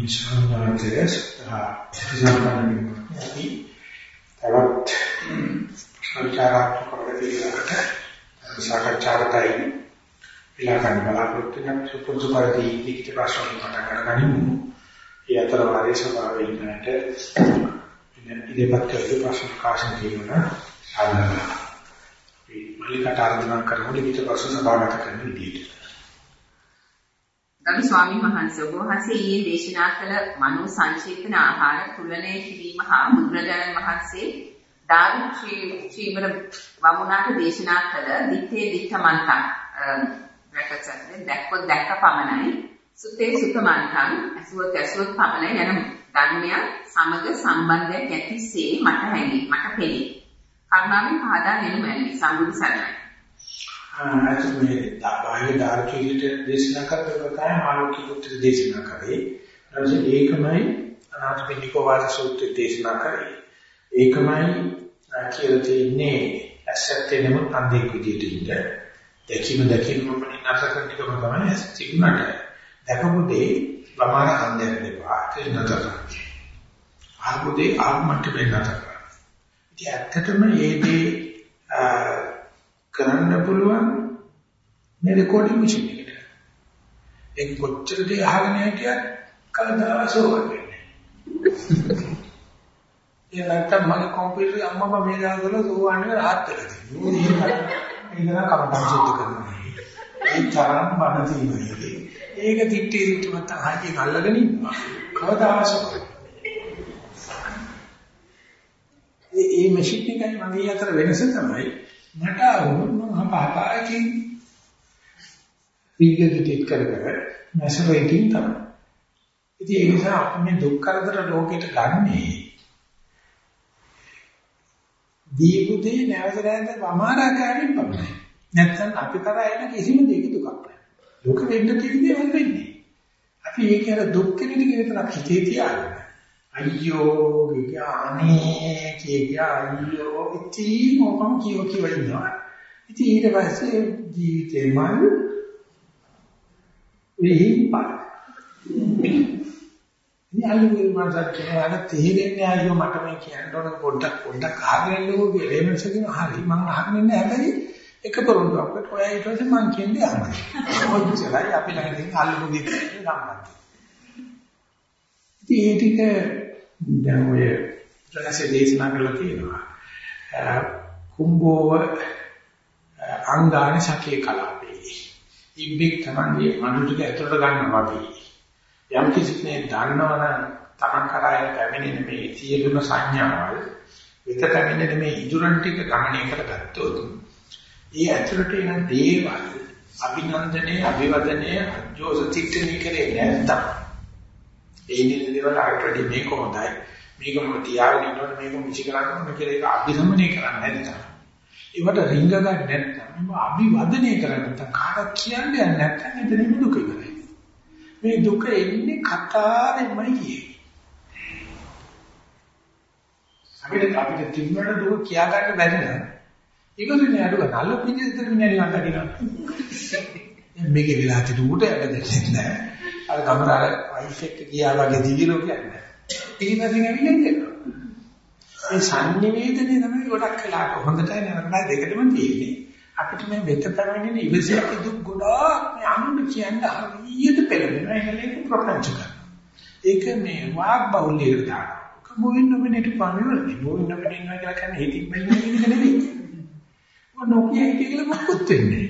ගෞරවනීය ස්වාමීන් සම්පන්නයි අපි තවත් සංචාරාත්මක ප්‍රතිවිරකට සාකච්ඡාවටයි ඉලක්කන බලාපොරොත්තු වෙන සුපුරුදු පරිදි ලිඛිත ප්‍රශ්න මත කරගනිමු. ඒ අතර වාරේ සභාවේ ඉන්නට ඉදිරිපත් කළ ප්‍රශ්න කාශන කියනවා සාධන. මේ මල්ලිකට ආරම්භ කරමු ලිඛිත ප්‍රශ්න සභාවකට කරන විදිහට. ගරු ස්වාමීන් වහන්සේ ඔබ වහන්සේ ඊයේ දේශනා කළ මනෝ සංචේතන ආහාර තුලනය කිරීම හා බුදුරජාණන් වහන්සේ දාරු චීවර වමුණාට දේශනා කළ දිත්තේ දිත්ත මන්තං රැකසන්නේ දැක්කොත් දැක්ක පමණයි. සුතේ සුත මන්තං ඇසුවත් ඇසුවත් පමණයි යන ධර්මය සමග සම්බන්ධයක් ඇතිසේ මට හැඟේ මට පෙනේ. කරුණාවෙන් පහදා දෙනු මැනවි. සම්බුදු සරණයි. අද මේ බාහිර ධාර්මිකීට දේශනා කරද්දී තමයි ආලෝකික උත්තර දේශනා කරේ. ඊට ඒකමයි අනාථපිණ්ඩිකෝ වාද සූත්‍ර දේශනා කරේ. ඒකමයි කියලා තියෙන්නේ ඇසත් එනමුත් අන්දේක විදිහට ඉන්න. දැකීම දැකීම මොනින් නැතකම් ටිකම තමයි සිග්නට. දැකපු දේ වමාර හන්දයක් දෙපා තේනතර. ආපුදේ ආත්මට වෙන්නතර. ඉතින් ඇත්තටම මේ දේ කරන්න පුළුවන් මේ රෙකෝඩින් මැෂින් එකට. ඒක කොච්චර දේ අහගෙන හිටියත් කවදාවත් සෝවන් වෙන්නේ නැහැ. ඒ නැත්තම් මගේ කම්පියුටර් අම්මා මේ දාගල සෝවන් වෙලා රහත් වෙලා තියෙනවා. ඒක නම් කමටන් සුද්ධ කරනවා. ඒ තරම් බඩ තියෙනවා. ඒක දිත්තේ දිත්තමත් අහකින් අල්ලගෙන ඉන්නවා. කවදාවත් සෝවන් ඒ මේ මැෂින් එකයි මගේ අතර වෙනස තමයි මට වුණ මම පාපාකින් රීගිටිට් කර කර මැසරේටින් තමයි. ඉතින් ඒ නිසා අපි මේ දුක් කරදර ලෝකෙට ගන්නේ දීපුදී නැවත නැවත වමාරා ගන්න පමණයි. නැත්නම් අපි කරා එන කිසිම දෙයක දුකක් නැහැ. දුක වෙන්න තියෙන දේ වෙන්නේ. අපි ඒක අර දුක් කෙනෙක් විතරක් හිතේ තියාගන්න. අයියෝ ගියානේ කියා අයියෝ ඉතින් මොකම කියෝ කියෝ ඉන්නවා. ඉතින් ඊට පස්සේ ජීවිතේ මල් විහිපා ඉතින් අල්ලුවේ මාසක් කියනවා තේරෙන්නේ අයියෝ මට මේ කියන්න ඕන පොඩ්ඩක් පොඩ්ඩක් අහගෙන ඉන්නකෝ කියලා. එමන්ස කියන හරි මම අහගෙන ඉන්නේ හැබැයි එක පොරොන්දුවක් ඔය ඊට පස්සේ මං කියන්නේ අහන්න ඔච්චරයි අපි ළඟ තියෙන අල්ලුමු දෙක සම්බන්ධයි ඉතින් ඒ ටික දැන් ඔය රහසේ දේශනා කරලා තියෙනවා. කුම්භෝව අංගාන සකේ කලාපේ. ඉබ්බෙක් තමයි මනුෂ්‍යක ඇතුළට ගන්නවා අපි. යම් කිසි කෙනෙක් දන්නවනම් තමන් කරාය පැමිණෙන මේ සියලුම සංඥාවල් විත පැමිණෙන මේ ඉදුරන් ටික ගමනය කරගත්තොත් ඒ ඇතුළට එන දේවල් අභිනන්දනයේ අභිවදනයේ අජෝස චිත්තනි කරේ නැත්තම් ඒ නිල දේවල් ආයතනයේ මේක හොඳයි. මේක මම තියාගෙන ඉන්නකොට මේක මිචි කරන්න ඕන කියලා ඒක අභිසමනය කරන්නේ නැත්නම්. ඒවට රිංග ගන්න නැත්නම් මම අභිවදනය කරන්නේ නැත්නම් කාටවත් කියන්නේ නැත්නම් එතනම දුක ඉවරයි. මේ දුක එන්නේ කතාවෙන්මයි කියන්නේ. අපිට අපිට තිබුණට දුක කියා ගන්න බැරි නම් ඉවරනේ අඩුව නල්ල පිටින් ඉතින් නිකන් දකින්න. මේකේ වෙලා තිබුණ උට යන්න දෙන්නේ නැහැ. අර ගමරාල වයිෆ් එක්ක ගියා වගේ දිවි ලෝකයක් නෑ. ඊපස්සේ ඇවිල්ලා ඉන්නවා. ඒ සංනිවේදනය තමයි ගොඩක් වෙලාට හොඳටයි නරකයි දෙකටම තියෙන්නේ. අපිට මේ වෙත පැමිණෙන ඉවසියක් දුක් ගොඩක් මේ අනුන් කියන්නේ හරියට පෙළෙනවා. ඒකලේක ප්‍රපංච කරනවා. ඒක මේ වාග් බහුල්‍යයට දානවා. මොවින් නොවෙන්නට පණිවලනේ. මොවින් නොවෙන්න ඉන්නවා කියලා කියන්නේ හිතින් බැලුම් එක නෙවෙයි. මොන නොකිය කියලා මොකුත් වෙන්නේ.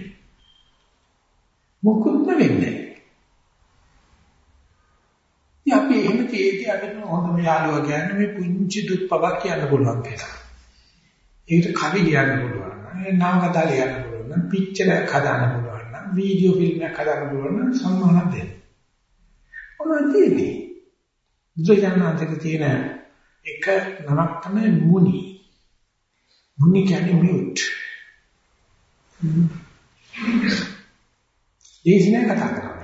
මොකුත් වෙන්නේ. ඉතින් අපි එහෙම තේදී අපිට හොඳම යාළුවා කියන්නේ මේ පුංචි දුක් පවක් කියන්න පුළුවන් කියලා. ඒකට කවි කියන්න පුළුවන්. ඒ නාම කතා ලියන්න පුළුවන්. පික්චර් එකක් හදාන්න පුළුවන්. වීඩියෝ ෆිල්ම් එකක් හදාන්න පුළුවන් නම් සම්මානක් දෙන්න. ඔන්න තියෙන්නේ. බුදුජානනාතක තියෙන එක නමක් තමයි මුනි. මුනි කියන්නේ මියුට්. දේශනා කතා කරනවා.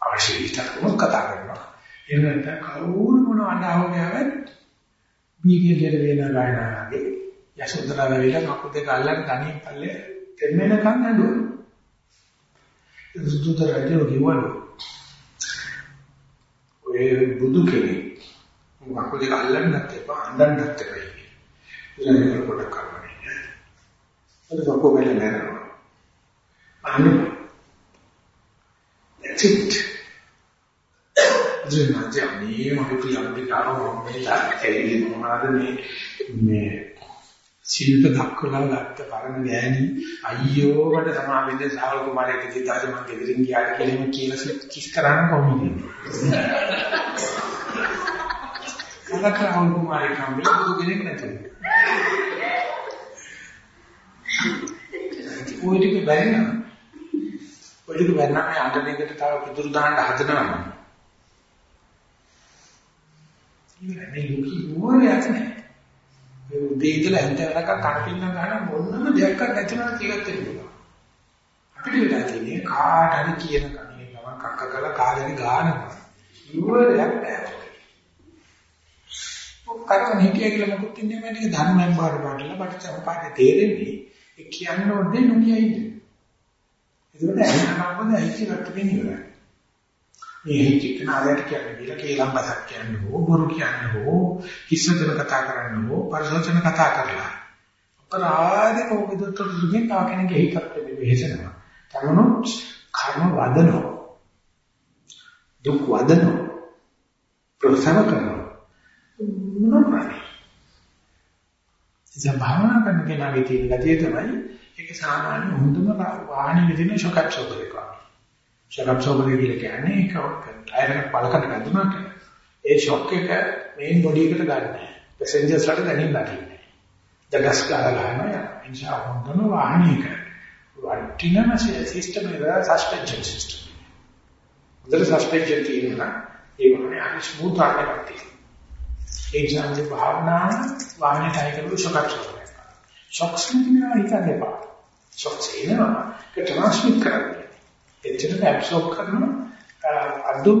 අවශ්‍ය විස්තර කොහොමද කතා කරනවා. එහෙම නැත්නම් කවුරු මොන අඬාව ගාවත් බීගියට වෙන ගායනාගේ යසෝදරා වෙලා කකුල් දෙක අල්ලගෙන ගණින් පල්ලේ දෙන්නෙනකන් ඇඬුවා. සුදුත රජු කිව්වලු. ඒ බුදු කෙනෙක්. මොකක්ද ඒක අල්ලන්නත් එපා, අඬන්නත් එපා. ඊළඟට පොඩක් කරන්නේ. ඒක කොහොමද නේද? අනේ That's it. ජීනාජි අනේ මගේ පියම්බි කාරෝ මේ ලාකේ මොනවාද මේ මේ ශිල්ප දක්වලා ගත්ත පරණ ගෑණි අයියෝ වට සමාවෙන්න සාවල කුමාරයෙක් කිව්වාද මම ගෙදරින් ගියාට කියලා කියලා කිස් කරන්න කොහොමද කලක රාහුල් කුමාරයෙක් හම්බෙලා බුදු කෙනෙක් නැතුව ඔය ටික බැරි නම් ඔය ටික බැරි නම් මේ අඬනකට තව පිටුරු දාන්න හදනවා ඉතින් මේ ලෝකෙ මොනවද නැහැ මේ උදේ ඉඳලා හැන්ද වෙනකන් කණපින්න ගන්න මොනම දෙයක්වත් නැතිනවා කියලා තේරෙනවා. අපිට වෙලා තියෙන්නේ කාට හරි කියන කණේ ගමන් කක්ක කළා කාගෙන් ගානවා. ඉවරයක් නැහැ. ඔක්කොම හිතිය කියලා මොකද ඉන්නේ මම නික ධර්මයෙන් බාර පාඩලා බට සම්පාදේ තේරෙන්නේ ඒ කියන්න ඕනේ නොකිය ඉන්නේ. ඒකට ඇහෙනවා මොකද ඇහිච්ච රට වෙන්නේ මේ හිතේ නාලයට කියන්නේ කියලා කේලම් බසක් කියන්නේ හෝ බොරු කියන්නේ හෝ හිස්සතර කතා කරන්න හෝ පරිසෝචන කතා කරලා. අපරාධක ඔබදට දුකින් තා කෙනෙක්ගේ හිතත් වෙහෙසනවා. තමනුත් කර්ම වදනවා. දුක් වදනවා. ප්‍රසව කරනවා. මොනවායි? ඉතින් භාවනා කරන කෙනාගේ තියෙන ගතිය තමයි ඒක සාමාන්‍ය හොඳම වාහනේ විදින ෂොක් ඇබ්සෝබර් එකක් ෂොක් ඇබ්සෝබර් කියලා කියන්නේ ඒක ටයර් එක පළකට වැදුනට ඒ ෂොක් එක මේන් බොඩි එකට ගන්න නැහැ. පැසෙන්ජර්ස් වලට දැනෙන්නේ නැහැ. දගස් ගාලා ගන්නවා. එනිසා හොඳම වාහනයක වටිනම සිස්ටම් එක සස්පෙන්ෂන් සිස්ටම්. හොඳට සස්පෙන්ෂන් තියෙනවා. ඒ වගේ අනිත් ස්මූත් ආකාරයක් තියෙනවා. ඒ කියන්නේ භාවනා වාහනේ ටයර් එක ෂොක් ඇබ්සෝබර් එක. ෂොක්ස් කියනවා හිතන්න එපා. ෂොක්ස් එනවා ඒක ට්‍රාන්ස්මිට් කරන්නේ. එච්චරට ඇබ්සෝබ් කරනවා අදුම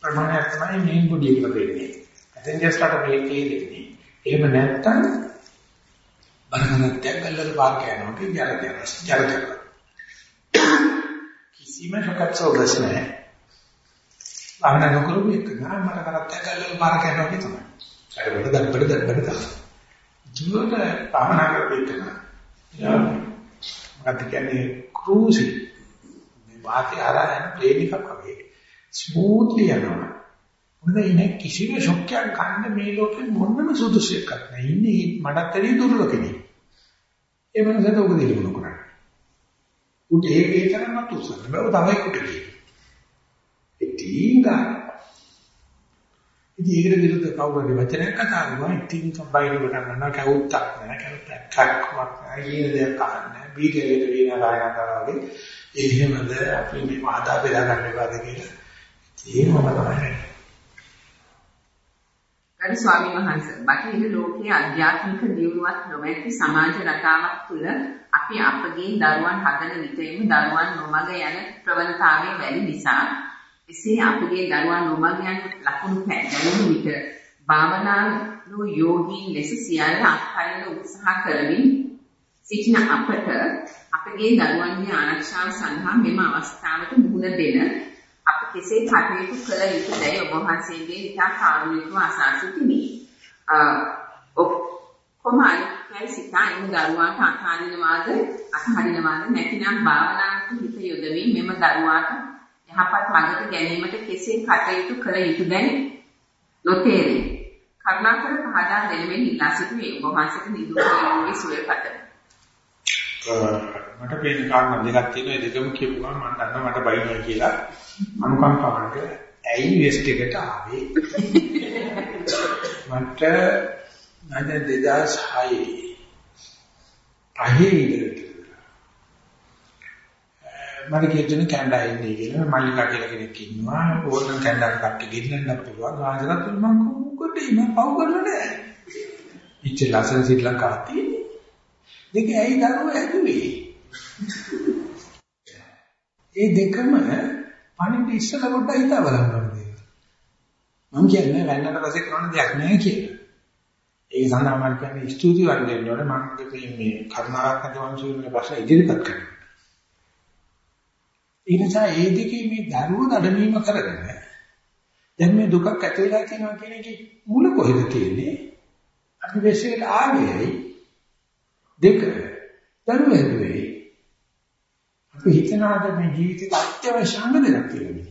ප්‍රමාණයක් තමයි මේන් බොඩි එකට දෙන්නේ. පැසෙන්ජර්ස්ලාට මේ තේරෙන්නේ. එහෙම නැත්නම් බරගන්නත් ගල්ලල පාර්ක යනවා කියන ජරදයක් ජරදයක්. කිසිම ශකත්සෝබස් නැහැ. ආන්න නොකරපු එක නෑ මට කරත් ගල්ලල පාර්ක යනවා වගේ තමයි. අර වල දඩබඩ දඩබඩ තමයි. ජීවිත පාමනා කරපෙන්න. යා මොකක්ද කියන්නේ ක්‍රූසින් වාතය හරහා යන ප්ලේන් එකක් වගේ ස්මූත්ලි යනවා. මොකද ඉන්නේ කිසිම ෂොක් එකක් ගන්න මේ ලෝකෙ මොනම සුදුසු එකක් නැහැ. ඉන්නේ මඩත් ඇරි දුර්ලභ කෙනෙක්. ඒ වෙනසට උග දෙලුණු කරන්නේ. උට ඒ ඒ තරම්වත් උසන්න බෑ තමයි කුටි. ඉතින් ගන්න. ඉතින් ඒකට විරුද්ධ කවුරුහරි වචනයක් කතා කරනවා. ඉතින් කම්බයින් කොට ගන්නවා. කවුත්තක් නැහැ. කවුත්තක් කක්මක් නැහැ. ඊන දෙයක් අහන්නේ බීජලෙට වේනා ගායනා කරනවා වගේ. එහෙමද අපි මේ මාදා බෙදා ගන්න එපාද කියලා. ඒකම තමයි. ගරු ස්වාමීන් වහන්සේ බටහිර ලෝකයේ අධ්‍යාත්මික දියුණුවක් නොමැති සමාජ රටාවක් තුළ අපි අපගේ දරුවන් හදන විටම දරුවන් නොමග යන ප්‍රවණතාවය වැඩි නිසා එසේ අපගේ දරුවන් නොමග යන ලකුණු දැනුණු විට භාවනාව යෝගීන් ලෙස සියල්ල අත්හරින උත්සාහ කරමින් සිටින අපට අපගේ දරුවන්ගේ ආරක්ෂාව සඳහා මෙම අවස්ථාවට මුහුණ දෙන අප කෙසේ කටයුතු කළ යුතුදයි ඔබ වහන්සේගේ ඉතා කාරුණිකව අසා සිටිමි. ඔක්කොම අනිත්‍යයි සිතා එම දරුවාට අත්හරිනවාද? අත්හරිනවාද? නැතිනම් භාවනාවට හිත යොදමින් මෙම දරුවාට යහපත් මඟට ගැනීමට කෙසේ කටයුතු කළ යුතුදයි නොතේරේ. කරුණාකර පහදා දෙනෙමින් ඉල්ලා සිටිමි. ඔබ වහන්සේට නිදුක් සුවය පතමි. මට පේන කාරණා දෙකක් තියෙනවා. ඒ දෙකම කියපුවා මම දන්නවා මට බයිනවා කියලා. අනුකම්පාවට ඇයි වෙස්ට් එකට ආවේ? මට නැද 2006 පහේ ඉඳලා මට කියතුනේ කැනඩා ඉන්නේ කියලා මල්ලිකා කියලා කෙනෙක් ඉන්නවා ඕනනම් කැනඩාට කට්ටි ගෙන්නන්න පුළුවන් ගාජරත් මම කොහොමද මම පව් කරලා නැහැ ඉච්ච ලසන් ශ්‍රී ලංකාවේ තියෙන්නේ දෙක ඇයි දරුවෝ ඇදුවේ? ඒ දෙකම පණිවිඩ ඉස්සලා පොඩ්ඩක් හිතා බලන්න ඕනේ. මම කියන්නේ වැන්නට පස්සේ කරන දෙයක් නෑ කියලා. ඒ සඳහා මම කියන්නේ ස්තුති වර්ග දෙන්න ඕනේ මම මේ කර්මාරාත්මක වංශුවේ ප්‍රශ්න ඉදිරිපත් කරනවා. ඒ නිසා ඒ දෙකේ මේ දරුවෝ දඩමීම කරගෙන දැන් මේ දුකක් ඇති වෙලා තියෙනවා කියන එකේ මුල කොහෙද තියෙන්නේ? අපි වෙස්සෙට ආගේයි දෙක දරුව හැදුවේ. අපි හිතනවාද මේ ජීවිතේ අත්‍යවශ්‍ය අංග දෙකක් කියලා.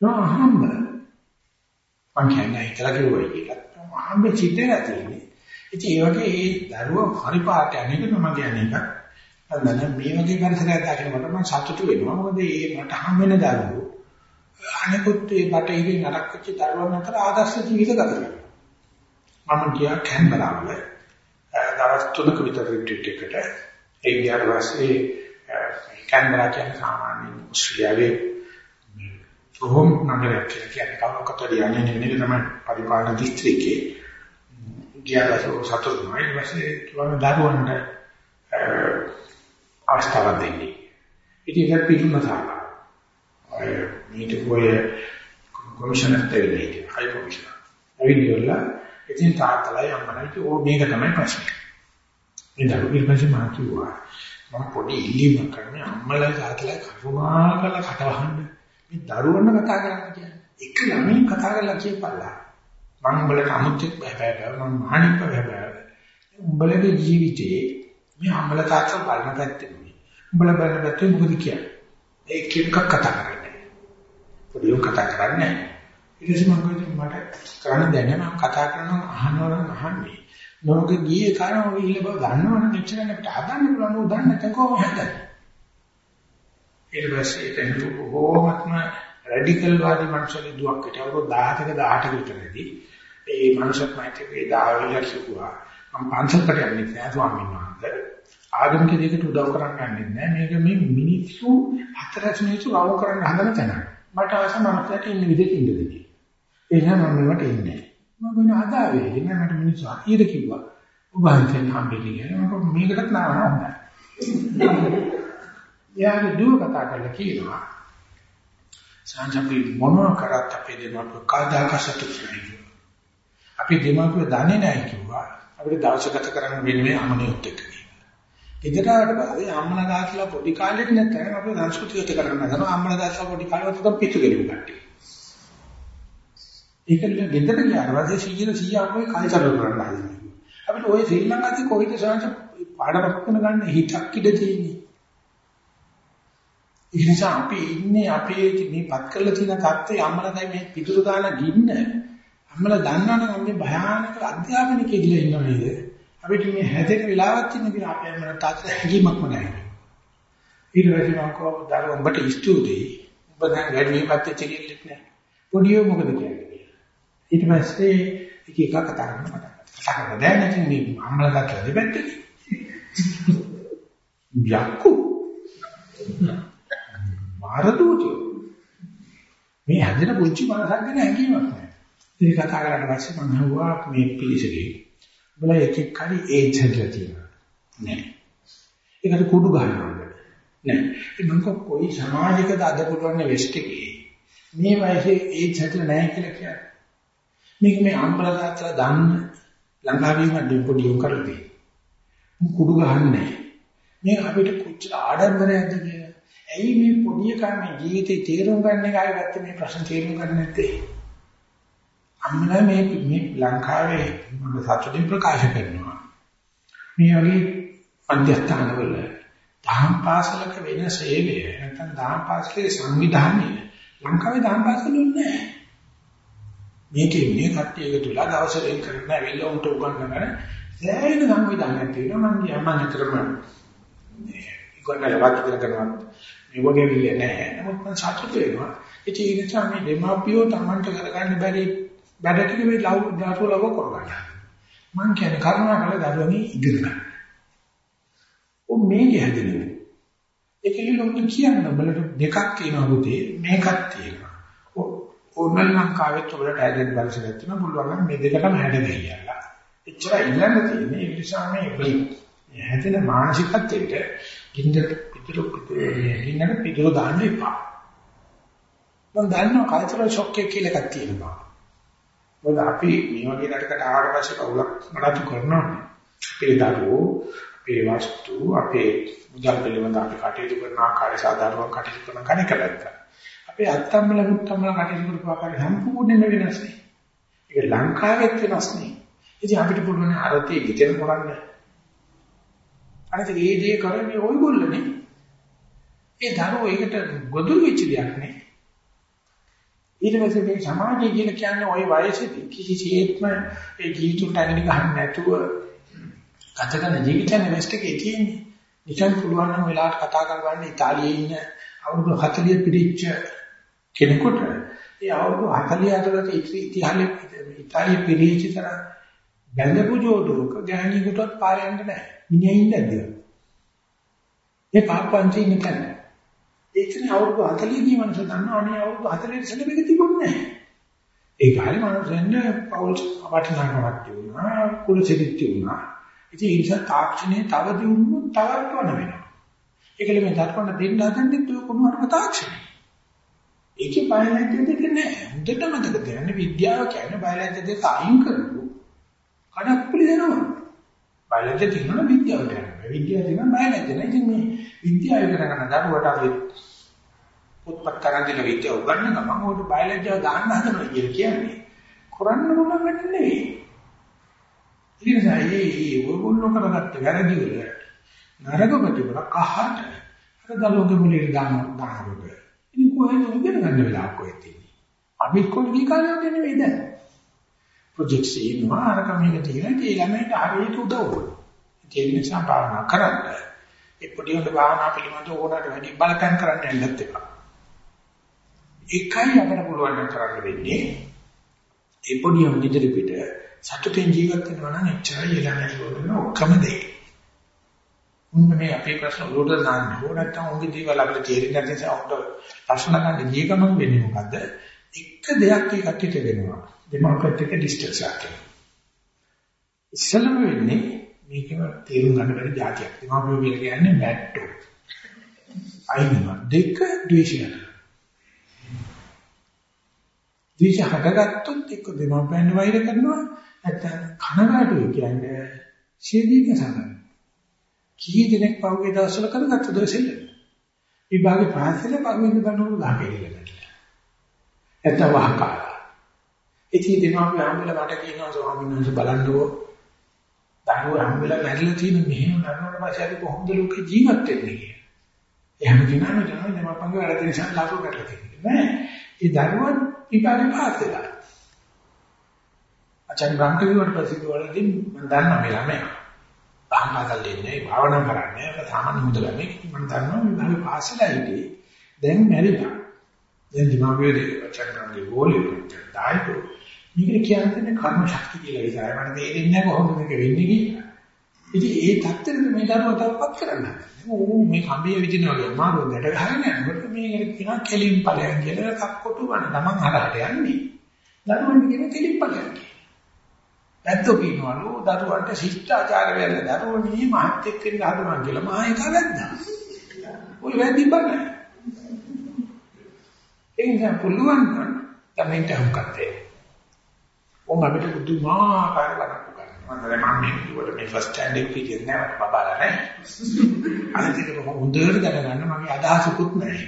නොහම්බ. මං කියන්නේ හිතලා කිව්වයි කියලා. හම්බ චිත්තේ තියෙන්නේ. ඉතින් ඒ වගේ ඒ දරුව හරි පාට යන්නේක මම කියන්නේ එක. අන්න මේ වගේ පරිසරයක් දැකනකොට මම සතුටු වෙනවා. මොකද මේ මට හම් වෙන දරුවෝ අනිකුත් ඒ බටහිරින් නරක වෙච්ච දරුවන් අතර ආදර්ශ ජීවිත ගත කරනවා. මම ගියා කැන්බරාවල දවස් තුනක විතර රිට්‍රීට් එකට. ඒ ගියාට පස්සේ කැන්බරා කියන්නේ සාමාන්‍ය ඔස්ට්‍රේලියාවේ රෝම් නගරයක් කියලා කියන්නේ කවුරක්වත් යන්නේ නෙවෙයි තමයි පරිපාලන දිස්ත්‍රික්කේ. ගියාට සතුටුමයි. ඊට පස්සේ කිව්වම දරුවන්ට අවස්ථාවක් දෙන්නේ. ඉතින් ඒක පිටුම සාකච්ඡා. අය මීට පොය කොමිෂනර් දෙවිලේ හයි කොමිෂනර්. ඇවිල්ලා ඉතින් තාත්තලා යම්මනයි ඕ මේක තමයි ප්‍රශ්නේ. මේ දරුවෝ ඊට පස්සේ මම කිව්වා මම පොඩි ඉල්ලීමක් කරන්නේ අම්මලා තාත්තලා කරුණාකරලා කටවහන්න. මේ දරුවන්ව කතා කරන්න කියන්නේ. එක ළමයි කතා කරලා කියපල්ලා. මම උඹලට අමුත්‍යක් බෑ මම මහණික් බෑ උඹලගේ ජීවිතේ මේ අම්මලා තාත්තලා බලන පැත්තේ උඹලා බලන පැත්තේ මොකද කියන්නේ? ඒ එකක් කතා කරන්නේ. පොඩි උන් කතා කරන්නේ. ඊට පස්සේ මම මට කරන්න දැන මම කතා කරනවා අහනවා නම් අහන්නේ. මොකද ගියේ කාරණා ඔය ඉල්ල බව දන්නවනම් එච්චරනේ අපිට හදන්න පුළුවන් උ දන්න නැත්නම් කොහොම හදන්නේ? ඊට පස්සේ ඒක බොහෝමත්ම රැඩිකල් වාදී මනුස්සයෙක් දුවක් හිටිය අවුරුදු 17ක 18ක විතරදී ඒ මනුස්සත් මයිත් ඒ දාවිලා කිව්වා මම පන්සලකට යන්නේ නැහැ ස්වාමීන් වහන්සේ ආගමික දෙයකට උදව් කරන්න යන්නේ නැහැ. මේක මේ මිනිස්සු හතරස් මිනිස්සු වව කරන්න හදන තැන මට අවශ්‍ය මනුස්සයට ඉන්න විදිහට ඉන්න දෙන්නේ. ඒ නිසා මම මේවට ඉන්නේ මම වෙන අදාවේ ඉන්නේ මට මිනිස්සු අහිර කිව්වා. ඔබ හිතෙන් හම්බෙන්නේ මම මේකටත් නාවන හොඳයි යාගේ දුව කතා කරලා කියනවා සංජප්පි මොනවා කරත් අපේ දෙමාපිය කාදාක සතුටුයි. අපි දෙමාපිය දන්නේ නැහැ කිව්වා. අපිට දවස ගත කරන්න වෙන්නේ අමනියොත් එක්ක. ඉදිරියට පස්සේ අම්මලා දාස්ලා පොඩි කාලෙට නැත්නම් අපේ සංස්කෘතියට කරන්න හදනවා අම්මලා දාස්ලා පොඩි කාලෙට තමයි පිටු ගෙලු කට්ටිය. ඒකල ගෙදර ගියාට පස්සේ සීයන සීයාම කල්චර් කරන්න හදනවා. අපිට ওই ශ්‍රී ලංකාවේ කොහෙද සංස පාඩමක් ගන්න හිතක් ඉඩ තියෙන්නේ. ඒ නිසා අපි ඉන්නේ අපේ මේපත් කරලා තියෙන தත්ත්වය අම්මලා දැන් මේ පිටුරු දාන ගින්න අම්මලා දන්නවනම් අපි භයානක අධ්‍යාපනයක ඉඳලා ඉන්නව නේද? අපිට මේ හැදෙන වෙලාවක් තියෙන විදිහ අපේ අම්මලා තාත්තලා හැංගීමක්ම නැහැ ඊට පස්සේ මම කව දරුවෝ උඹට ස්තුතියි උඹ දැන් වැඩි වීමත් එච්ච කෙල්ලෙක් නෑ පොඩියෝ මොකද කියන්නේ ඊට පස්සේ එක එක කතා කරනවා මට කතා කරලා දැන් ඉතින් මේ අම්මලා තාත්තලා දෙපැත්තේ යක්කු මාරදූතිය. මේ හැදෙන පුංචි මනසක් ගැන හැඟීමක් නැහැ. ඉතින් කතා කරලා පස්සේ මම අහුවා මේ පිළිසෙදී. උඹලා එක එක් හරි ඒජ් හැදලා තියෙනවා. නෑ. ඒකට කුඩු ගන්නවද? නෑ. ඉතින් මම කොයි සමාජයකද අද පුළුවන් වෙස්ට් එකේ මේ වයසේ ඒජ් හැදලා නැහැ කියලා කියන්නේ. මේක මේ අම්බලා තාත්තලා දන්න ලංකාවේම පොඩි උන් කරලා තියෙනවා. කුඩු ගහන්නේ මේ අපිට කොච්චර ආඩම්බරයක්ද කියලා ඇයි මේ පොඩි එකා මේ ජීවිතේ තේරුම් ගන්න එක ආයෙත් ගත්ත මේ ප්‍රශ්න තේරුම් ගන්න නැත්තේ? අම්මලා මේ මේ ලංකාවේ මම සතුටින් ප්‍රකාශ කරනවා. මේ වගේ අධ්‍යස්ථානවල දහම් පාසලක වෙන සේවය නැත්නම් දහම් පාසලේ සංවිධානය ලංකාවේ දහම් පාසල නැහැ. මේකේ මේ කට්ටිය එකතුලා දවස් වෙන් කරන ඇවිල්ලා උන්ට උගන්වන සෑහෙන සංවිධානයක් තියෙනවා මම කියන්න නිතරම ඉක්වන්නල වාක්‍ය කරනවා මේ වගේ විල නැහැ. නමුත් මම සතුටු වෙනවා. ඒ නිසා මේ දෙමාපියෝ Tamanට කරගන්න බැරි වැඩ ටික මේ ලව් දාතු ලව කරගන්න. මම කියන්නේ කරුණා කරලා දරුවනේ ඉගෙන ගන්න. ඔ මේක හැදෙන්නේ. ඒකෙලි ලොකු කියන්න බලට දෙකක් තියෙනවා පුතේ මේකක් තියෙනවා. ඕනල් ලංකාවෙත් ඔයාලට හැදෙන්න බලසලක් තියෙනවා පුළුවන් මේ දෙකටම හැදෙන්න එච්චර ඉල්ලන්න තියෙන්නේ ඒ නිසා මේ හැදෙන මානසිකත්වයට ගින්දර පිටු ගින්නට පිටු දාන්න එපා. මම දන්නවා කල්චරල් ෂොක් එක කියලා එකක් තියෙනවා. මොකද අපි මේ වගේ රටකට ආවට පස්සේ කවුලක් නඩත්තු කරනවා. අපේ දරුවෝ, අපේ වස්තු, අපේ මුදල් පිළිබඳ අපි කටයුතු කරන ආකාරය සාධාරණව කටයුතු කරන කෙනෙක් කරලා. අපේ අත්තම්මල මුත්තම්මල කටයුතු කරපු ආකාරය සම්පූර්ණයෙන්ම වෙනස් නේ. ඒක ලංකාවෙත් වෙනස් නේ. ඉතින් අපිට පුළුවන් අරතේ ගිතෙන් කරන්න. අනිත් ඒ දේ කරන්නේ ඔයගොල්ලෝනේ. ඒ දරුවෝ ඒකට ගොදුරු වෙච්ච දෙයක් නේ. ඊට පස්සේ මේ සමාජය කියලා කියන්නේ ওই වයසේදී කිසිසේත්ම ඒ ජීවිතුන්ට ඇඟිලි ගහන්න නැතුව ගත කරන ජීවිතයේ වෙස්ට් එකේ තියෙන්නේ. නිකන් පුළුවන් නම් වෙලාවට කතා කරගන්න ඉතාලියේ ඉන්න අවුරුදු 40 පිරිච්ච කෙනෙකුට ඒ අවුරුදු 40 අතරත ඉතිහාසයේ ඉතාලියේ පිරිච්ච තරම් බැඳපු ජෝඩුවක ගෑණියෙකුටවත් පාර යන්න නැහැ. මිනිහා ඉන්නේ නැද්ද? ඒ පාපංචි ඉන්න තැන. ඒකනේ අවුරුදු 40 දී මනස දන්නවා අනේ අවුරුදු 40 ඉස්සෙල්ලා මේක තිබුණේ නැහැ. ඒ කාලේ මනසෙන් පෞල් වටිනාකමක් තිබුණා, කුල සිරිත් තිබුණා. ඉතින් ඒ නිසා තාක්ෂණයේ තව දියුණුව තවත් වන වෙනවා. ඒකල මේ දර්පණ දෙන්න හදන්නේ ඔය කුණුවරම තාක්ෂණය. ඒකේ බයලජ්‍ය දෙක නෑ. හොඳට මතක තියාගන්න විද්‍යාව කියන්නේ බයලජ්‍ය දෙක අයින් කරපු කඩක් පිළිදෙනවා. බයලජ්‍ය තියෙනවා විද්‍යාවට යනවා. විද්‍යාව තියෙනවා බයලජ්‍ය නෑ. ඉතින් මේ විද්‍යාව ඉගෙන ගන්න දරුවට අපි උත්පත් කරන් දෙන විද්‍යාව උගන්න ගමන් උඩ බයලජ්‍ය දාන්න හදනවා කියන්නේ. කරන්න පුළුවන් වෙන්නේ නෙවෙයි. ඉතින් ඒ ඔයගොල්ලෝ කරගත්ත වැරදි වල නරක ප්‍රතිපල කහට අර දලෝගේ මුලින් දාන දානවද. ඉතින් කොහෙන්ද ඉගෙන ගන්න වෙලාවක් කොහෙද තියෙන්නේ. අපි කොල්ලී කාලේ නෙවෙයි දැන්. ප්‍රොජෙක්ට්ස් ඉන්නවා අර කමෙක තියෙන ඒ ළමයට හරියට උදව් වෙනවා. ඒ නිසා භාවනා කරන්න. ඒ පොඩි උඩ භාවනා පිළිබඳව ඕනට වැඩි බලපෑම් කරන්න යන්නත් එපා. එකයි අපිට පුළුවන් කරන්න වෙන්නේ ඒ පොඩි උන් ඉදිරි පිට සතුටින් ජීවත් වෙනවා නම් එච්චරයි ළමයට වුණ ඔක්කොම දෙයි. උන් මේ අපේ ප්‍රශ්න වලට දාන්න ඕන නැත්නම් උන්ගේ දේවල් අපිට තේරෙන්නේ නැති නිසා උන්ට ප්‍රශ්න ගන්න ගිය ගමන් වෙන්නේ මොකද්ද? එක දෙයක් ඒ කට්ටියට වෙනවා. දෙමාපියත් එක්ක ඩිස්ටන්ස් එකක් එනවා. ඉස්සෙල්ලම වෙන්නේ මේකම තේරුම් ගන්න බැරි જાතියක්. දෙමාපියෝ කියලා කියන්නේ මැට්ටෝ. අයින්ව දෙක ද්වේෂය. ද්වේෂ හටගත්තොත් එක්ක දෙමාපියන් වෛර කරනවා නැත්නම් කනගාටුයි කියන්නේ ශීදීක සමන. කී දිනක් පහුගිය දවස්වල කරගත්ත දොසෙල්ල. විභාගේ පාසල පරිමිත ගන්නකොට ගහකෙලිලා. එතන වහකාර. ඉතින් දෙමාපිය හම්බෙලා මට කියනවා ස්වාමීන් වහන්සේ බලන්නකෝ. දරුවෝ හම්බෙලා මැරිලා තියෙන මෙහෙම නරනට පස්සේ අපි කොහොමද ලෝකේ ජීවත් වෙන්නේ කියලා. එහෙම කියනවා නේද දෙමාපියන්ගේ වැඩ දිනසන් ලාභ කරලා තියෙන්නේ. නෑ. ඒ දරුවා විභාගේ පාසලා. අචාන් ගම් කිව්වට පස්සේ කිව්වලදී මම දන්නවා මේ ළමයා. භාවනා කරන්නේ භාවනා කරන්නේ ඒක සාමාන්‍ය මුදලන්නේ මම දන්නවා මේ භාගේ පාසලා හිටියේ. දැන් මැරිලා. දැන් දිමාගේ අචාන් ගම්ගේ ගෝලෙ දායිකෝ. මේක කියන්නේ කර්ම ශක්තිය කියලා විතරයි. මට තේරෙන්නේ නැහැ කොහොමද මේක වෙන්නේ කියලා. ඉතින් ඒ தත්ත්වෙද මේ දරුවා තවපත් කරන්න. ඕ මේ කම්බිය විදිනවා වගේ මාරු ගැට ගහගෙන යනකොට මේකට කියනවා කෙලින් ඵලයන් කියලා කක්කොටු ගන්න. තමන් හරහට යන්නේ. දරුවන්ට කියන කෙලින් ඵලයන් කියලා. ඇත්තෝ කියනවලු දරුවන්ට ශිෂ්ටාචාර වෙන්න දරුවනි මහත් එක්ක ඉන්න හදනවා කියලා මහා එක වැද්දා. ඔය වැද්දි බන. ඒ නිසා පුළුවන් නම් තමන්ට හුකත්තේ. ඔම් අපිට පුදුමාකාර බලන්න ගන්නවා. මම දැන් මම කිව්වට මේ ෆස්ට් හෑන්ඩ් එක්ස්පීරියන්ස් නෑ මට බබාලා නෑ. අනිත් එක මම හොඳට දැනගන්න මගේ අදහසකුත් නෑ.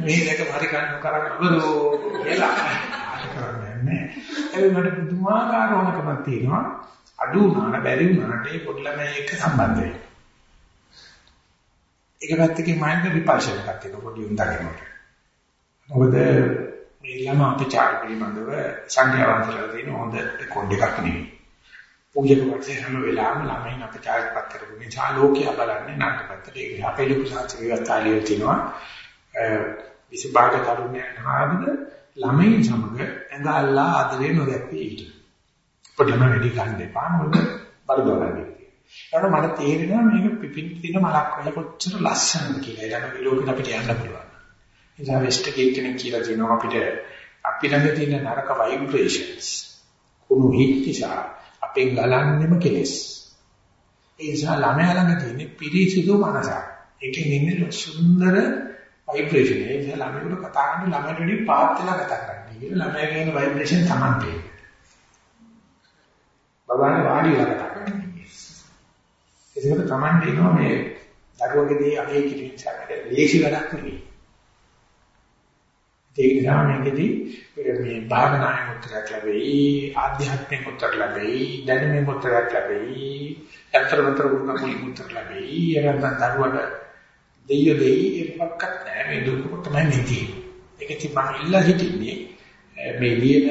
මේ දෙක හරි ගන්න කරන්නේ බදෝ කියලා කරන්නේ නැහැ. ඒ මට පුදුමාකාර ඕනකමක් තියෙනවා. අඩු වුණාට බැරි වුණාට ඒ පොඩි ළමයි එක්ක සම්බන්ධ වෙන්න. ඒක පැත්තකින් මයින්ඩ් විපර්ශන එකක් තියෙනවා පොඩි උන් දකිනකොට. මොකද මේ ළම අපචාර පිළිබඳව සංඛ්‍යාවන්තලා තියෙන හොඳ රෙකෝඩ් එකක් නෙවෙයි. පූජක වර්ෂේ හැම වෙලාවෙම ළමයින් අපචාරපත් කරපු නිසා ලෝකයා බලන්නේ නාටකපත්තට ඒක අපේ ලොකු සාංශ විවස්ථාලිය තියෙනවා. විසභාග තරුණයන් ආවද ළමයින් සමග ඇඟල්ලා ආදරේ නොදැක්වී ඊට. පොඩ්ඩම වැඩි ගන්න එපා මොකද බරදොලන්නේ. ඒකට මට තේරෙනවා මේක පිපින් තියෙන මලක් වගේ කොච්චර ලස්සනද කියලා. ඒක ලෝකෙට අපිට යන්න පුළුවන්. ඉතින් වෙස්ට් ගේට් කෙනෙක් කියලා දෙනවා අපිට අපි ළඟ තියෙන නරක ভাইබ්‍රේෂන්ස් කුණු හිත් නිසා අපෙන් ගලන්නේම කෙලෙස්. ඒ නිසා ළමයා ළඟ තියෙන පිරිසිදු මනසක්. ඒකෙන් ඉන්නේ සුන්දර ভাইබ්‍රේෂන්. ඒ නිසා ළමයට කතා කරන්න ළමයට වඩා පාත් වෙලා කතා කරන්න. ළමයාගේ ভাইබ්‍රේෂන් තමයි තේරෙන්නේ. බබාගේ වාඩි වෙලා ඒකට තමයි එනවා මේ දරුවකදී අගේ කිරිච්චකට ලේසි වැඩක් නෙවෙයි. ඒ නිසා මේකෙදී මේ භාවනාවේ උත්තරයක් ලැබෙයි, ආධ්‍යාත්මික උත්තර ලැබෙයි, දැනුමේ උත්තරයක් ලැබෙයි, යන්ත්‍රමන්ත්‍ර ගුණ උත්තර ලැබෙයි. එරන්දන් දරුවට දෙයිය දෙයි එකක්වත් නැහැ මේ දුක තමයි මේ තියෙන්නේ. ඒක ඉතින් මම ඉල්ලා හිටින්නේ මේ ලියන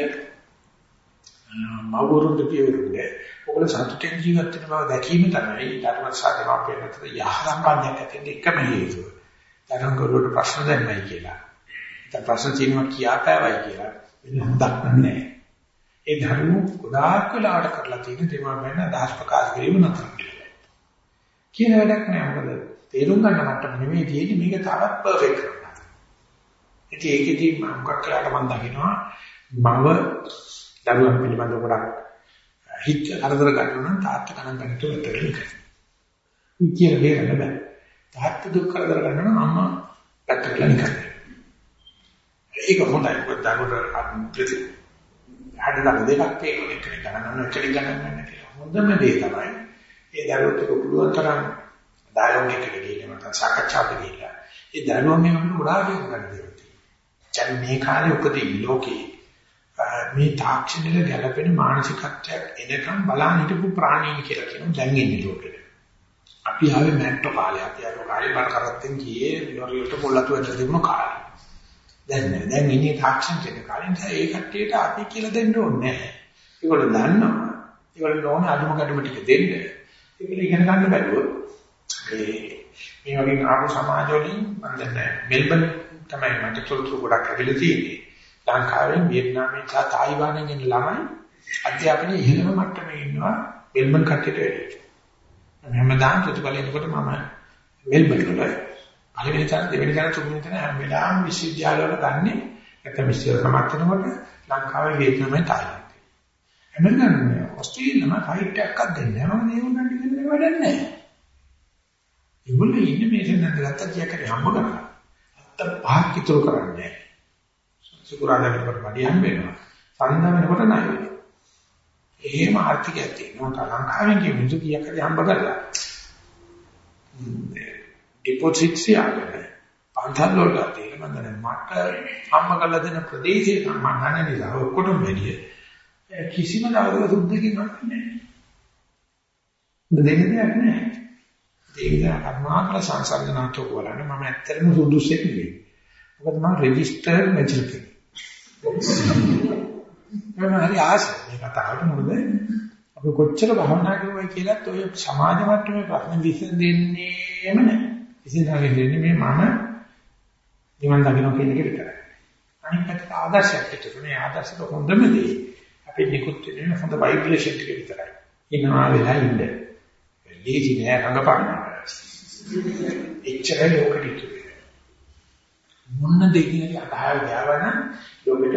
මවුරුන්ට කියවරුන්නේ ඔයගොල්ලෝ සතුටින් ජීවත් වෙන බව දැකීම තමයි ධර්ම සාධනාවෙන් අතර යහසම්බන්ධයක් ඇතිවෙන්න එකම හේතුව. ධර්මකරුවට ප්‍රශ්න දෙන්නයි කියලා. ඒ ප්‍රශ්න තියෙනවා කියාපෑවයි කියලා වෙන හොඳක් නැහැ. ඒ ධර්ම ගොඩාක් වෙලාවට කරලා තියෙන දේවල් ගැන අදහස් ප්‍රකාශ කිරීම නතර කියලා. කියන වැඩක් නෑ මොකද තේරුම් ගන්න මට්ටම නෙමෙයි තියෙන්නේ මේක තවත් පර්ෆෙක්ට් කරන්න. ඉතින් ඒකෙදී මම මොකක් කළාට මම දකිනවා මම දරුවන් පිළිබඳව ගොඩක් හිත කරදර ගන්නවා නම් තාත්තා ගණන් ගන්නට වැටෙන්න බෑ. කියන දේ නෑ බෑ. තාත්තා දුක් කරදර ගන්නවා නම් අම්මා පැත්තට නිකන්. ඒක හොඳයි. මොකද දරුවට ප්‍රති හදලා දෙකක් තේරෙන එක ගණන් එක ගණන් ගන්න කියලා. හොඳම දේ තමයි ඒ දරුවට පුළුවන් තරම් ඩයලොග් එකකට ගිහින් මට සාකච්ඡාවට ගිහිල්ලා ඒ දරුවන් මේ වගේ ගොඩාක් ගන්න දේවල් තියෙනවා. මේ කාලේ උපදී ලෝකේ මේ තාක්ෂණය ගැලපෙන මානසිකත්වයක් එනකම් බලන්න හිටපු ප්‍රාණීන් කියලා කියනවා දැන් ඉන්නේ ලෝකෙට. අපි ආවේ මැට්ටෝ කාලේ අපි ආවේ කාලේ බර කරත්තෙන් ගියේ ලොරි වලට පොල්ලතු ඇතුළේ තිබුණ කාලේ. දැන් නෑ දැන් ඉන්නේ තාක්ෂණ කියන කාලේ නිසා ඒ කට්ටියට අපි කියලා දෙන්න ඕනේ නෑ. ඒගොල්ලෝ දන්නවා. ඒගොල්ලෝ ඕන අදුම කැඩුම ටික දෙන්න. ඒගොල්ලෝ ඉගෙන ගන්න බැලුවොත් මේ මේ වගේ ආපු සමාජ වලින් මම දැන් මෙල්බන් තමයි මට තොරතුරු ගොඩක් ලැබිලා තියෙන්නේ. ලංකාවෙන් වියට්නාමයෙන් සහ තායිවානෙන් එන ළමයි අධ්‍යාපනයේ ඉහළම මට්ටමේ ඉන්නවා මෙල්බන් කට්ටියට වැඩි. හැමදාම ප්‍රතිඵල එනකොට මම මෙල්බන් වල පළවෙනි තැන දෙවෙනි තැන තුන්වෙනි තැන හැම වෙලාවෙම විශ්වවිද්‍යාලවල ගන්නෙ නැත්නම් විශ්වවිද්‍යාල සමාජනකොට ලංකාවේ වියට්නාමයේ තායිවානෙ. හැමදාම ඔස්ට්‍රේලියාවම ෆයිට් එකක් දෙන්නේ නැහැ. මම ඒගොල්ලන්ට කියන්නේ වැඩක් නැහැ. ඒගොල්ලෝ ඉන්නේ මේ සෙන්දට ගත්තා කියා කරේ හම්බ කරලා. අත්ත පහක් ඉතුරු කරන්නේ. සුකුරාදා වෙනකොට වැඩි හම්බ වෙනවා. සංදා වෙනකොට නැහැ. එහෙම ආර්ථිකයක් තියෙනවා. ලංකාවෙන් කිය මිනිස්සු කියා කරේ හම්බ කරලා. ඩිපොසිට්ස් යාගෙන පන්සල් වලට තියෙන මම දැන් මට හම්බ කරලා දෙන ප්‍රදේශයේ මම ගන්න නිසා ඔක්කොටම වැඩි කිසිම දවසක සුද්ධකින් නැහැ. දෙන්න දෙයක් නැහැ. ඒ විදිහ කර්මාකල සංසන්දනාත්මක බලන්න මම ඇත්තටම සුදුසුෙක් නෙවෙයි. මොකද මම රෙජිස්ටර්ඩ් මෙචර් කෙනෙක්. මම හරි ආසයි මේ කතාවට මොකද අපි කොච්චර භවනා කරුවයි කියලාත් ඔය සමාජ මට්ටමේ ප්‍රශ්න විසඳෙන්නේම නැහැ. විසඳාගෙන දෙන්නේ මේ මම නිවන් දකින්න කියන එක විතරයි. අනිත් පැත්තට ආදර්ශයක් හිටුනේ ආදර්ශක හොඳම දේ අපි නිකුත් වෙන හොඳ ভাইබ්‍රේෂන් ටික විතරයි. ඉන්නවා වෙලා ඉන්න. ලේසි නෑ රඟපාන්න. එච්චරයි ලෝකෙට ඉතුරු මොන දෙකින් අතහාර ගෑවනම් ලෝකෙට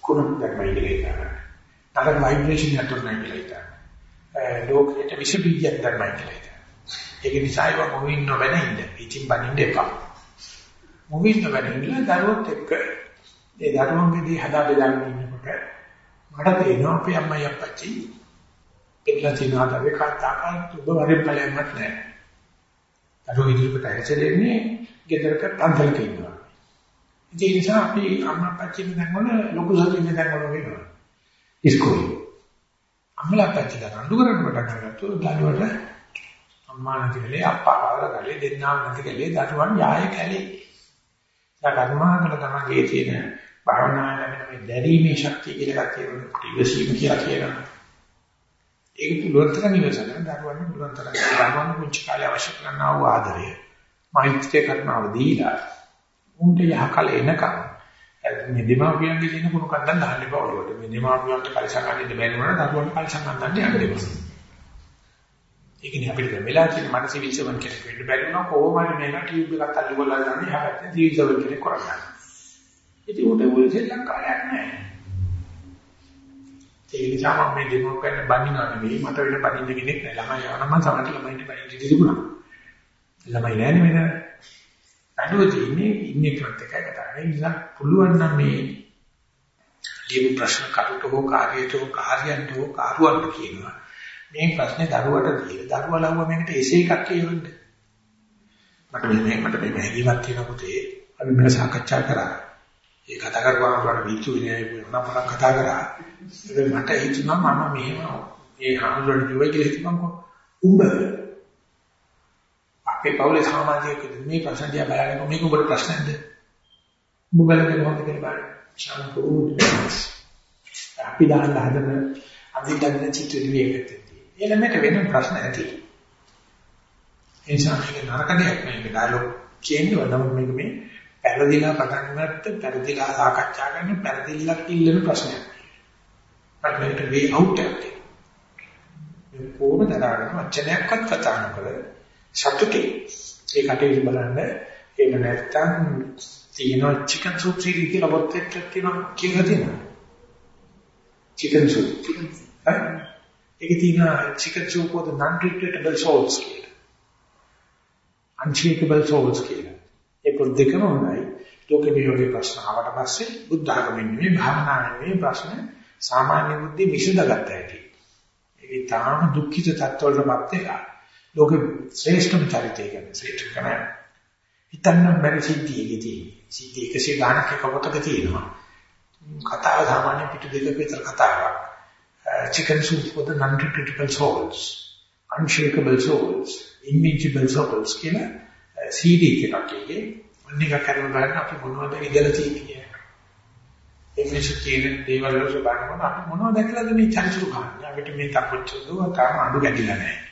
කුණු ධර්මයි කියලා හිතනවා. අර ভাইබ්‍රේෂන් එකක් තමයි කියලා හිතනවා. ලෝකෙට විෂ බීජයක් ධර්මයි කියලා හිතනවා. ඒක නිසා ඒක මොවින් නොවන ඉන්න. ඉතින් බනින්න එපා. මොවින් නොවන ඉන්න දරුවොත් එක්ක ඒ දරුවන්ගේදී හදා බෙදාගෙන ඉන්නකොට මට තේරෙනවා අපේ අම්මයි අප්පච්චි එක්ලා තියනවා තමයි කතාකන් ඔබ වරින් ඵලයක් නැහැ. දරුවෝ ඉදිරියට හැසිරෙන්නේ ගෙදරක පන්සලක ඉන්නවා. ඒ නිසා අපි අම්මා අප්පච්චි දැන් වල ලොකු සතුටින් දැන් වල වෙනවා. ඉස්කෝලේ. අම්මලා අප්පච්චිලා රණ්ඩු කරන්න පටන් ගත්තොත් දරුවට අම්මා නැති වෙලේ අප්පා කවලා ගලේ දෙන්නා නැති කලේ දරුවන් යාය කැලේ. ඒක කර්මාකල තමයි තියෙන භාවනා ලැබෙන මේ දැරීමේ ශක්තිය කියලා කියනවා. ඉවසීම කියලා කියනවා. ඒක පුළුවන් තරම් ඉවසන දරුවන් පුළුවන් තරම් දරුවන් පුංචි කාලේ අවශ්‍ය කරනා වූ ආදරය මෛත්‍රී කරනව දීලා උන්ට යහකල එනකම් මේ දෙමාපියන්ගේ තියෙන කුණු කන්දන් දාන්න එපා ඔළුවට. මේ දෙමාපියන්ට කලසම් ගන්න බැරි වුණා දරුවන් කලසම් ගන්නත් යන්න දෙපා ඒකනේ අපිට වෙලා තියෙන මනස සිවිල් සර්වන් කෙනෙක් වෙන්න බැරි වුණා කොහොම හරි මේක ටියුබ් එකක් අල්ලු කරලා ගන්න එහා පැත්තේ සිවිල් සර්වන් කෙනෙක් කරගන්න. ඉතින් උට උල් ශ්‍රී ලංකාවක් නැහැ. ඒ නිසා මම මේ දෙමෝපියන් බඳිනවා නෙවෙයි මට වෙන බඳින්න කෙනෙක් නෑ ළමයි යවනම් මම සමහරට ළමයින්ට බඳින්න තිබුණා. ළමයි නෑනේ මෙතන. අඩුව තියෙන්නේ ඉන්නේ ක්‍රත් එකයි කතා කරන්නේ. ඒ නිසා පුළුවන් නම් මේ ලියපු ප්‍රශ්න කරුට හෝ කාර්යයට හෝ කාර්යයන්ට හෝ කාරුවන්ට කියනවා. මේ ප්‍රශ්නේ දරුවට දීලා දරුවා ලව්ව මේකට එසේ එකක් කියවන්න. මට මේ මට මේ හැඟීමක් තියෙන පුතේ අපි මේ සාකච්ඡා කරා. ඒ කතා කරපුවාම අපට විචු විනය මොනවා කතා කරා. ඒක මට හිතුණා මම මෙහෙම මේ හාමුදුරන් කිව්වා කියලා හිතපන්කෝ. උඹ අපේ පවුලේ සමාජයක මේ ප්‍රශ්න දිහා බලනකොට මේක උඹට ප්‍රශ්නද? උඹ බලන්නේ මොකද කියලා බලන්න. ශාන්තෝත් අපි දාන්න හදන අදිටගෙන චිත්‍ර දිවියකට. එළමෙට වෙන ප්‍රශ්න ඇති. ඒ නිසා මේක නරක දෙයක් නෙවෙයි. මේක ඩයලොග් කියන්නේ නමුත් මේක මේ පෙරදිලා පටන් ගන්නත් පෙරදිලා සාකච්ඡා කරන පෙරදිල්ලක් ඉල්ලන ප්‍රශ්නයක්. but මේකට way out එකක් තියෙනවා. මේ කොහොමද දරාගෙන වචනයක්වත් කතා නොකර සතුටේ ඒ කටයුතු බලන්න එහෙම නැත්නම් තියෙනවා චිකන් සූප් සීරි කියලා පොත් එකක් තියෙනවා කියලා තියෙනවා. Chicken soup. හරි. ඒකේ තියෙන චිකන් සූප් වල non treatable souls කියලා. unshakeable souls කියලා. ඒ පොත් දෙකම හොඳයි. ලෝකේ මේ වගේ ප්‍රශ්න ආවට පස්සේ බුද්ධ ආගමෙන් නෙවෙයි භාවනාවෙන් නෙවෙයි ප්‍රශ්න සාමාන්‍ය බුද්ධි විසඳගත්ත හැටි. ඒක තාම දුක්ඛිත තත්ත්වවලටපත් වෙලා ලෝක ශ්‍රේෂ්ඨම චරිතය කියන්නේ ශ්‍රේෂ්ඨ කරන හිතන්න බැරි සිද්ධියකදී තියෙන්නේ. සිද්ධි 100 ගානක් එක පොතක තියෙනවා. කතාව සාමාන්‍ය පිටු දෙකක විතර කතාවක්. chicken soup for the non-critical souls, unshakable souls, invincible souls කියලා CD එකක් එකේ අනික කරන බලන්න අපි මොනවද ඉඳලා තියෙන්නේ ඒ මිනිස්සු කියන දේවල් වලට බලනකොට අපි මොනවද දැකලාද මේ චරිචුරු ගන්න. අපිට මේ තපොච්චුදෝ තාම අඩු ගැටිලා නැහැ.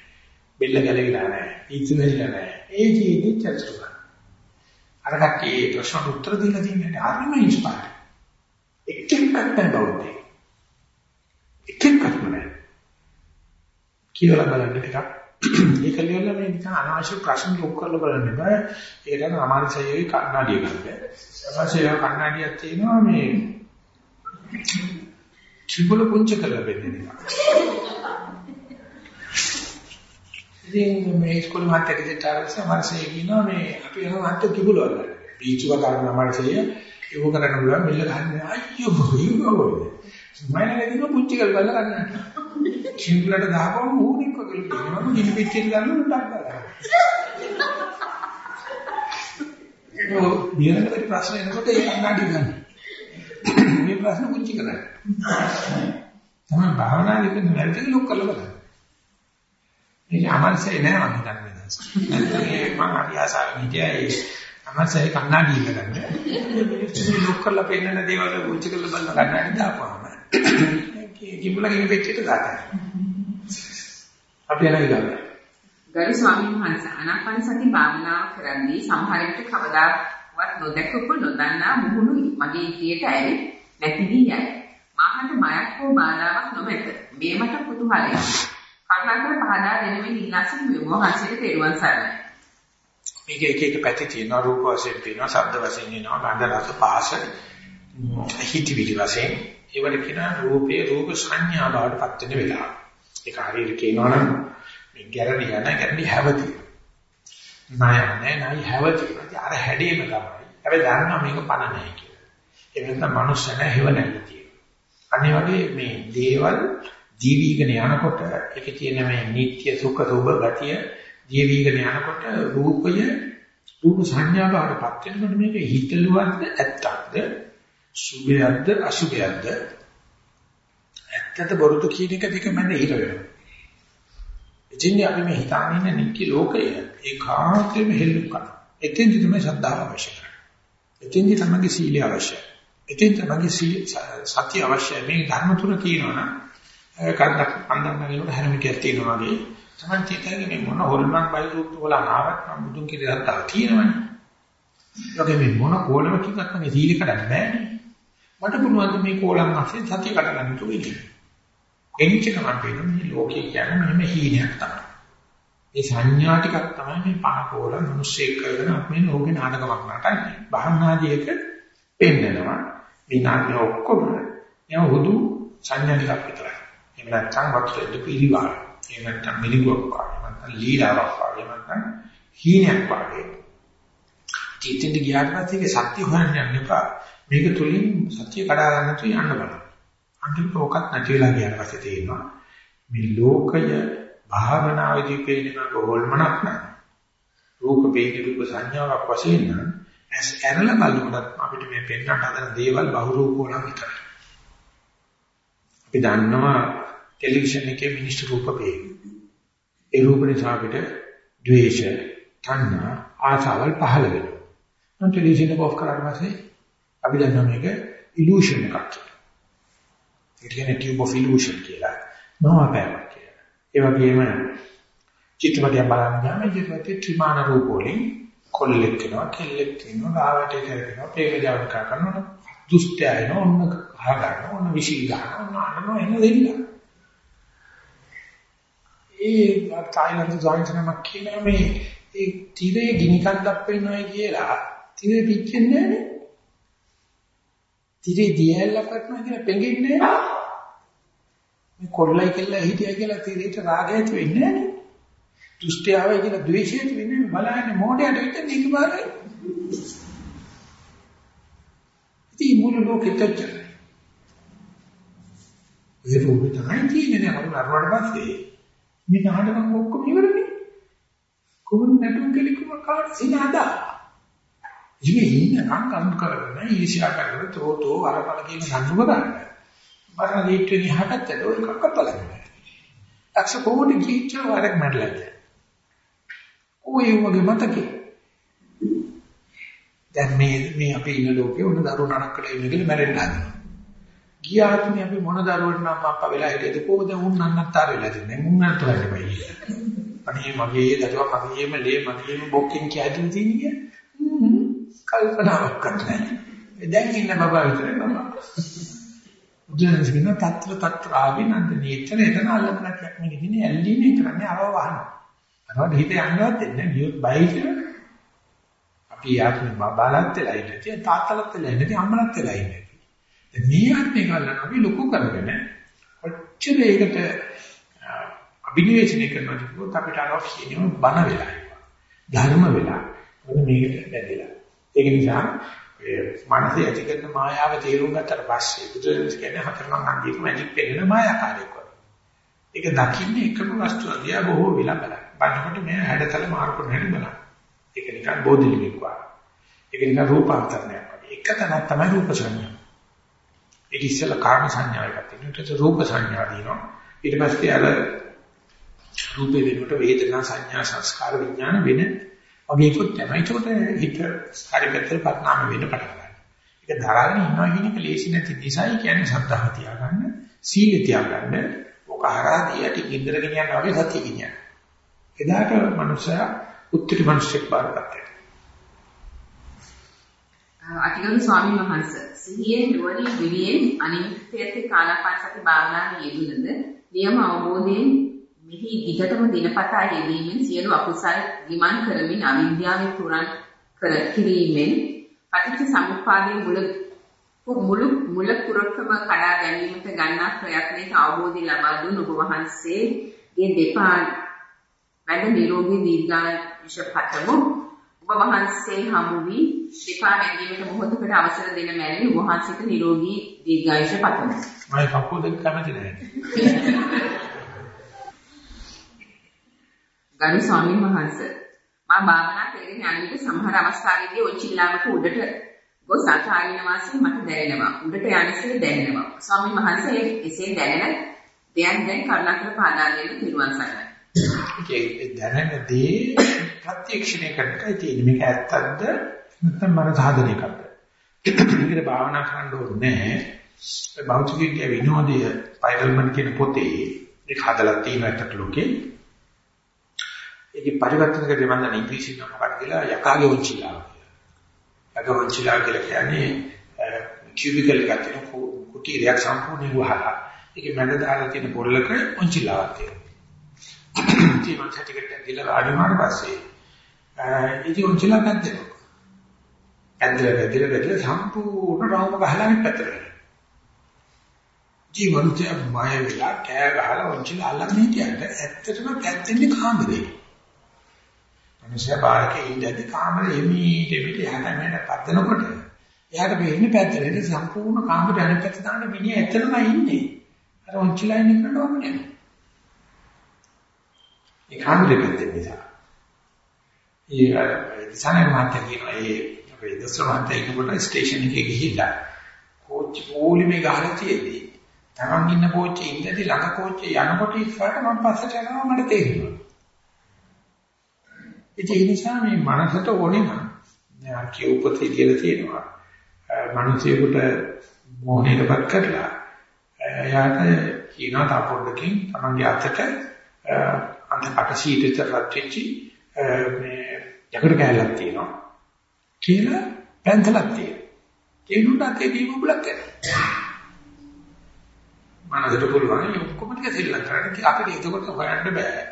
බෙල්ල ගැලවිලා නැහැ. ඉක්මනilla නැහැ. ඒ ජීවිතේ චරිචුරු ගන්න. අර කට්ටිය ප්‍රශ්න උත්තර දීලා තියෙන්නේ හරිම ඉන්ස්පයර්. එක්කෙනෙක්වත් නැහැ බෞද්ධය. එක්කෙනෙක්වත් නැහැ. කියලා බලන්න ටිකක් ඒක ලියලා මේ නිකන් අනවශ්‍ය ප්‍රශ්න ලොක් කරලා බලන්න බෑ. ඒකට අමාරුසයයි කන්නඩිය ගන්න. අවශ්‍ය කන්නඩියක් තියෙනවා මේ කිඹුල පුංචි කරලා වෙන්නේ නිකන්. ඉතින් මේ ඉස්කෝලේ මාත් එක්ක ඉතාලසේ අමාරුසය කියනවා මේ අපි යන මාත් කිඹුල වල. බීචුව කරන අමාරුසය ඒක කරන්න පුළුවන් මිල්ල ගන්න අයියෝ බොයෝ. මම නේද පුංචි කරලා ගන්න. කිඹුලට දාපුවම ඌනික් වගේ කියනවා ගිනි පිටින් ගන්න උඩක් බලන්න. ඒක නිරන්තර ප්‍රශ්න එනකොට ඒ කන්නඩි ගන්න. මේ ප්‍රශ්න පුංචි කරන්නේ. තමයි භාවනාවේ කරන වැඩි ලොක් කරලා බලන්න. මේක අමල්සේ නෑ මම හිතන්නේ. නැත්නම් ඒ මම හරි ආසාවෙන් හිටියා ඒ අමල්සේ කන්නඩි ඉල්ලගන්න. මේ ලොක් කරලා පෙන්නන දේවල් පුංචි කරලා බලන්න කන්නඩි දාපුවාම. කිඹුලගේ පිටියට දාගන්න. අපි යන විදිහ. ගරු ස්වාමීන් වහන්සේ ආනාපාන සති භාවනාව කරන්නේ සමහර විට කවදාවත් නොදැකපු නොදන්නා මුහුණු මගේ ඉදිරියට ඇරි නැති වී යයි. මාහට මයක් හෝ බාධාවක් නොමැත. මේ මට කුතුහලයි. කරුණාකර පහදා දෙනමින් ඉල්ලාසින් වහන්සේට තෙරුවන් සරණයි. මේක එක එක පැති තියෙනවා රූප වශයෙන් තියෙනවා ශබ්ද වශයෙන් තියෙනවා ගන්ධ රස පහස හිතවිලි වශයෙන් ඒවට කියන රූපේ රූප සංඥා බවට පත් වෙන වෙලාව. ඒක හරියට කියනවනම් මේ ගැරඩි යන ගැරඩි හැවති. ණය නැහැ ණය හැවති. අර හැඩේම තමයි. හැබැයි දන්නවා මේක පණ නැහැ කියලා. ඒ වෙනත මනුස්ස නැහැ හේව නැහැ කියලා. අනිත් වගේ මේ දේවල් ජීවිගෙන යනකොට ඒකේ තියෙන මේ නিত্য සුඛ සුභ ගතිය ජීවිගෙන යනකොට රූපය රූප සංඥා බවට පත් වෙනකොට මේක හිතලුවක්ද ඇත්තක්ද සුභයක්ද අසුභයක්ද ඇත්තට බොරුතු කියන එක දෙක මැද හිර වෙනවා. එදින් අපි මේ හිතාගෙන ඉන්න නික්ක ලෝකය ඒකාන්තයෙන්ම හෙල්ලු කරනවා. එතෙන්දි තමයි ශ්‍රද්ධාව අවශ්‍යයි. එතෙන්දි තමයි සීලය අවශ්‍යයි. එතෙන් තමයි සත්‍ය අවශ්‍යයි. මේ ධර්ම තුන කියනවනම් කන්දක් අන්දන්න වෙනකොට හැරමිටියක් තියෙනවා වගේ තමයි චිතයෙන් මේ මොන හොල්මන් බයි රූප වල ආවත් මම බුදුන් කියන දත්තාව තියෙනවනේ. ඒකේ මේ මොන කෝලමකින්වත් මගේ සීල කඩන්න බෑනේ. මට පුළුවන් මේ කෝලම් අස්සේ සතිය කඩගන්න තුයි. එනිච්ච කමක් වෙන මේ ලෝකේ කියන්නේ මෙහෙම හීනයක් තමයි. මේ සංඥා ටිකක් තමයි මේ පහකෝල මිනිස්සෙක් කරගෙන අපි මේ ලෝකේ නාටකමක් නටන්නේ. භාවනාදීක පෙන්නනවා. මේ නාට්‍ය ඔක්කොම එන හුදු සංඥා ටිකක් විතරයි. එහෙම නැත්නම් වතුරෙද පිළිවාර. එහෙම නැත්නම් මිලිගුවක් වගේ. නැත්නම් ලීලාවක් වගේ. නැත්නම් හීනයක් වගේ. චිතින්ද ගියාට පස්සේ ඒක සත්‍ය හොයන්න යන්න එපා. මේක තුලින් සත්‍ය කඩා ගන්න තු යන්න බලන්න. අන්තිමට ඕකත් නැති වෙලා ගියාට පස්සේ තේරෙනවා මේ ලෝකය භාවනාවේදී පේන කොහොල්මනක් නැහැ. රූප වේදි රූප සංඥාවක් වශයෙන් නම් ඇස් ඇරලා බලනකොට අපිට මේ පෙන්වන්න හදන දේවල් බහුරූප වල විතරයි. අපි දන්නවා ටෙලිවිෂන් එකේ මිනිස්සු රූප පේන. ඒ රූප නිසා අපිට ද්වේෂ, තණ්හා, ආසාවල් පහළ වෙනවා. නම් ටෙලිවිෂන් එක ඔෆ් කරාට පස්සේ අපි දන්නවා මේක ඉලූෂන් එකක් කියලා. ඒ කියන්නේ tube of illusion කියලා. මහාපෑමක් කියලා. ඒ වගේම චිත්‍රපටය බලන්න ගියාම චිත්‍රපටයේ ත්‍රිමාන රූප වලින් කොල්ලෙක් වෙනවා, කෙල්ලෙක් වෙනවා, ගාවට කරනවා, ප්‍රේමජාල කරනවා, දුෂ්ටයන ඔන්න කහ ගන්න, ඔන්න විශ්ී ගන්න, ඔන්න අනන එන දෙන්න. ඒ තායිලන්ත සාහිත්‍යනමක් කියන මේ ඒ තිරේ ගිනි කන්දක් වෙනවයි කියලා තිරේ පිච්චෙන්නේ නැහැ නේ. තිරේ දියැලක් කරනවා කියලා පෙඟෙන්නේ නැහැ. මේ කොල්ලයි කෙල්ලයි හිටියා කියලා තිරේට රාගය ඇති වෙන්නේ නැහැ නේ. දුෂ්ටයාවයි කියලා ද්වේෂය ඇති වෙන්නේ බලන්නේ මොඩයට වෙන්නේ ඒක බාරයි. ඉතින් මුළු ලෝකෙට චරයි. ඒ රූපේ තමයි තියෙන්නේ නේද? මරුණාට පස්සේ මේ නාටකම් ඔක්කොම ඉවරනේ. කොහොමද නැටුම් කෙලිකුම කාට සිනාදා? ඉතින් ඉන්න නම් කම් කරගෙන ඊර්ෂ්‍යා කරගෙන තෝතෝ වරපල කියන සම්මුඛ ගන්න. මරණ දීට්ටේ නිහකට ඔය එකක් අපලන්නේ. ලක්ෂ කෝටි කීච්ච වරක් මැරලා. ඔය වගේ මතකේ. දැන් මේ මේ අපි ඉන්න ලෝකේ උන දරුවෝ නරක කරලා ඉන්න කියලා මැරෙන්න හදනවා. ගියාත්මේ අපි මොන දරුවට නම් අප්පා වෙලා හිටියද කොහොමද උන් නන්නත්තර වෙලා තින්නේ මුන් නන්නතර වෙයි. අනේ මගේ දරුවා මගේම ලේ මගේම බොක්කෙන් කියදින් තියෙන්නේ. කල්පනාවක් කරන්නේ. දැන් ඉන්න බබා විතරයි බබා. බුදුන්ස් කියන තත්ත්ව තත්ත්ව ආවිනන්දනී එතන එතන අල්ලන්න නැත්නම් මේක දිනේ ඇල්ලීමේ කරන්නේ අරව වහනවා. අරවට හිත යන්නවත් දෙන්නේ ගියොත් බයි කියලා. අපි යාත්‍රි බබාලත් වෙලා ඉන්නේ. තාත්තලත් වෙලා ඉන්නේ. අම්මලත් වෙලා ඉන්නේ. මේ ආත්මේ ගන්න අපි ලොකු කරගෙන ඔච්චර ඒකට අභිනිවේෂණය කරනවා කිව්වොත් අපිට අරව කියනවා බන වෙලා. ධර්ම වෙලා. මොන මේකට බැඳිලා. ඒක නිසා මනසේ ඇති කරන මායාව තේරුම් ගත්තට පස්සේ බුදුරජාණන් කියන්නේ හතරනම් අන්තිම මැජික් පෙන්නන මායාකාරයක් වගේ. ඒක දකින්නේ එකම වස්තුව දිහා බොහෝ වෙලා බලන්න. බලනකොට මේ හැඩතල මාරු කරන හැටි බලන්න. ඒක නිකන් බෝධිලිකක් වගේ. ඒක නිකන් රූපාන්තරණයක් වගේ. එක තැනක් තමයි රූප සංඥා. ඒක ඉස්සෙල්ලා කාම සංඥාවක් තියෙනවා. ඊට රූප සංඥා දිනවා. ඊට පස්සේ අර රූපේ වෙනකොට වේදනා සංඥා සංස්කාර විඥාන වෙන වගේ එකක් තමයි. ඒකට හිත හරි පැත්තට පරිණාම වෙන්න පටන් ගන්නවා. ඒක දරාගෙන ඉන්නවා කියන එක ලේසි නැති නිසායි කියන්නේ සද්ධාව තියාගන්න, සීල තියාගන්න, ඔක හරහා දියට ගින්දර ගෙනියන්න වගේ සතිය ගෙනියන්න. එදාට මනුස්සයා උත්තර මනුස්සෙක් බාරගත්තා. අටිගරු ස්වාමීන් වහන්සේ සිහියෙන් නුවණින් විවියෙන් අනිත්‍යයේ කාලපාසති භාවනාවේ යෙදුනද නියම අවබෝධයෙන් මෙහි දිගටම දිනපතා යෙදීමෙන් සියලු අකුසල් විමන් කරමින් අවිද්‍යාවෙන් පුරන් කර කිරීමෙන් පටිච්ච සමුප්පාදයේ මුල මුළු මුල පුරකම කඩා ගැනීමට ගන්නා ප්‍රයත්නයේ අවබෝධය ලබා දුන් ඔබ වහන්සේගේ දෙපා වැඩ නිරෝගී දීර්ඝායුෂ පතමු. ඔබ වහන්සේ හමු වී දෙපා වැදීමට මොහොතකට අවසර දෙන මැනවි ඔබ වහන්සේට නිරෝගී දීර්ඝායුෂ පතමු. මම කපුව දෙක කැමති නැහැ. ගරු ස්වාමීන් වහන්සේ මම භාවනා කරගෙන යන විට සමහර අවස්ථාවේදී ඔය චිල්ලාවක උඩට ගොස් අතාරින වාසිය මට දැනෙනවා. උඩට යන්නසේ දැනෙනවා. ස්වාමීන් වහන්සේ එසේ දැනෙන දෙයන් දැන් කරුණාකර පාදා දෙන්න තිරුවන් සරණයි ඒ දැනෙන දේ ප්‍රත්‍යක්ෂණය කරන්නයි තියෙන්නේ මේක ඇත්තක්ද නැත්නම් මන සාධනය කරද මේකට භාවනා කරන්න ඕනේ බෞද්ධිකයේ විනෝදය පයිරල්මන් කියන පොතේ ඒක හදලා තියෙන ඇත්තට ලෝකේ ඒකේ පරිවර්තනක දෙවන්න ඉංග්‍රීසියෙන් මොකක්ද කියලා යකාගේ වංචිලාව කියලා. යකාගේ වංචිලාව කියලා කියන්නේ කියුබිකල් එකක් තියෙන කුටි රයක් සම්පූර්ණ වහලා. ඒකේ මැද දාලා තියෙන පොල්ලක වංචිලාවක් තියෙනවා. ඉතින් මම ටිකට් දීලා ආඩි මාර පස්සේ ඉතින් වංචිලාව පැද්දෙනවා. පැද්දලා පැද්දලා පැද්දලා සම්පූර්ණ රවුම ගහලා අනිත් පැත්තට යනවා. ජීවන්තය බය වෙලා කෑ ගහලා වංචිලා අල්ලගෙන හිටියට ඇත්තටම පැද්දෙන්නේ කාමරේ. මිනිස්සයා බාරකේ ඉඳද්දි කාමරේ එමීට එමිට යහට මෙහෙට පද්දනකොට එයාට වෙන්නේ පැත්තට සම්පූර්ණ කාමරේ අනිත් පැත්ත දාන්න මිනිහ එතනම ඉන්නේ. අර ඔන්චිලා ඉන්න කෙනාට වගේ. ඒ කාමරේ පැත්තේ නිසා. ඒ දිසානේ මාත්‍ය කියනවා ඒ අපේ දසමන්ත එකකට ස්ටේෂන් එකේ ගිහිල්ලා කෝච්චි පොලිමේ ගහලා තියෙදී තමන් ඉන්න කෝච්චියේ ඉඳදී ළඟ කෝච්චියේ යනකොට ඉස්සරහට මම පස්සට යනවා මට තේරෙනවා. ඒ නිසා මේ මනසට ඕනේ නම් දැන් කියූපතේ කියලා තියෙනවා. මිනිසෙකුට මොහේටපත් කරලා එයාට කියනවා තා පොඩ්ඩකින් තමන්ගේ අතට අන්තකට සීටට රත් වෙච්චි මේ යකඩ කෑල්ලක් තියෙනවා කියලා පැන්සලක් තියෙනවා. ඒකට අතේ දීමුබලක් කරනවා. මනසට පුළුවන් මේ ඔක්කොම ටික සෙල්ලම් කරන්න අපිට එතකොට හොයන්න බෑ.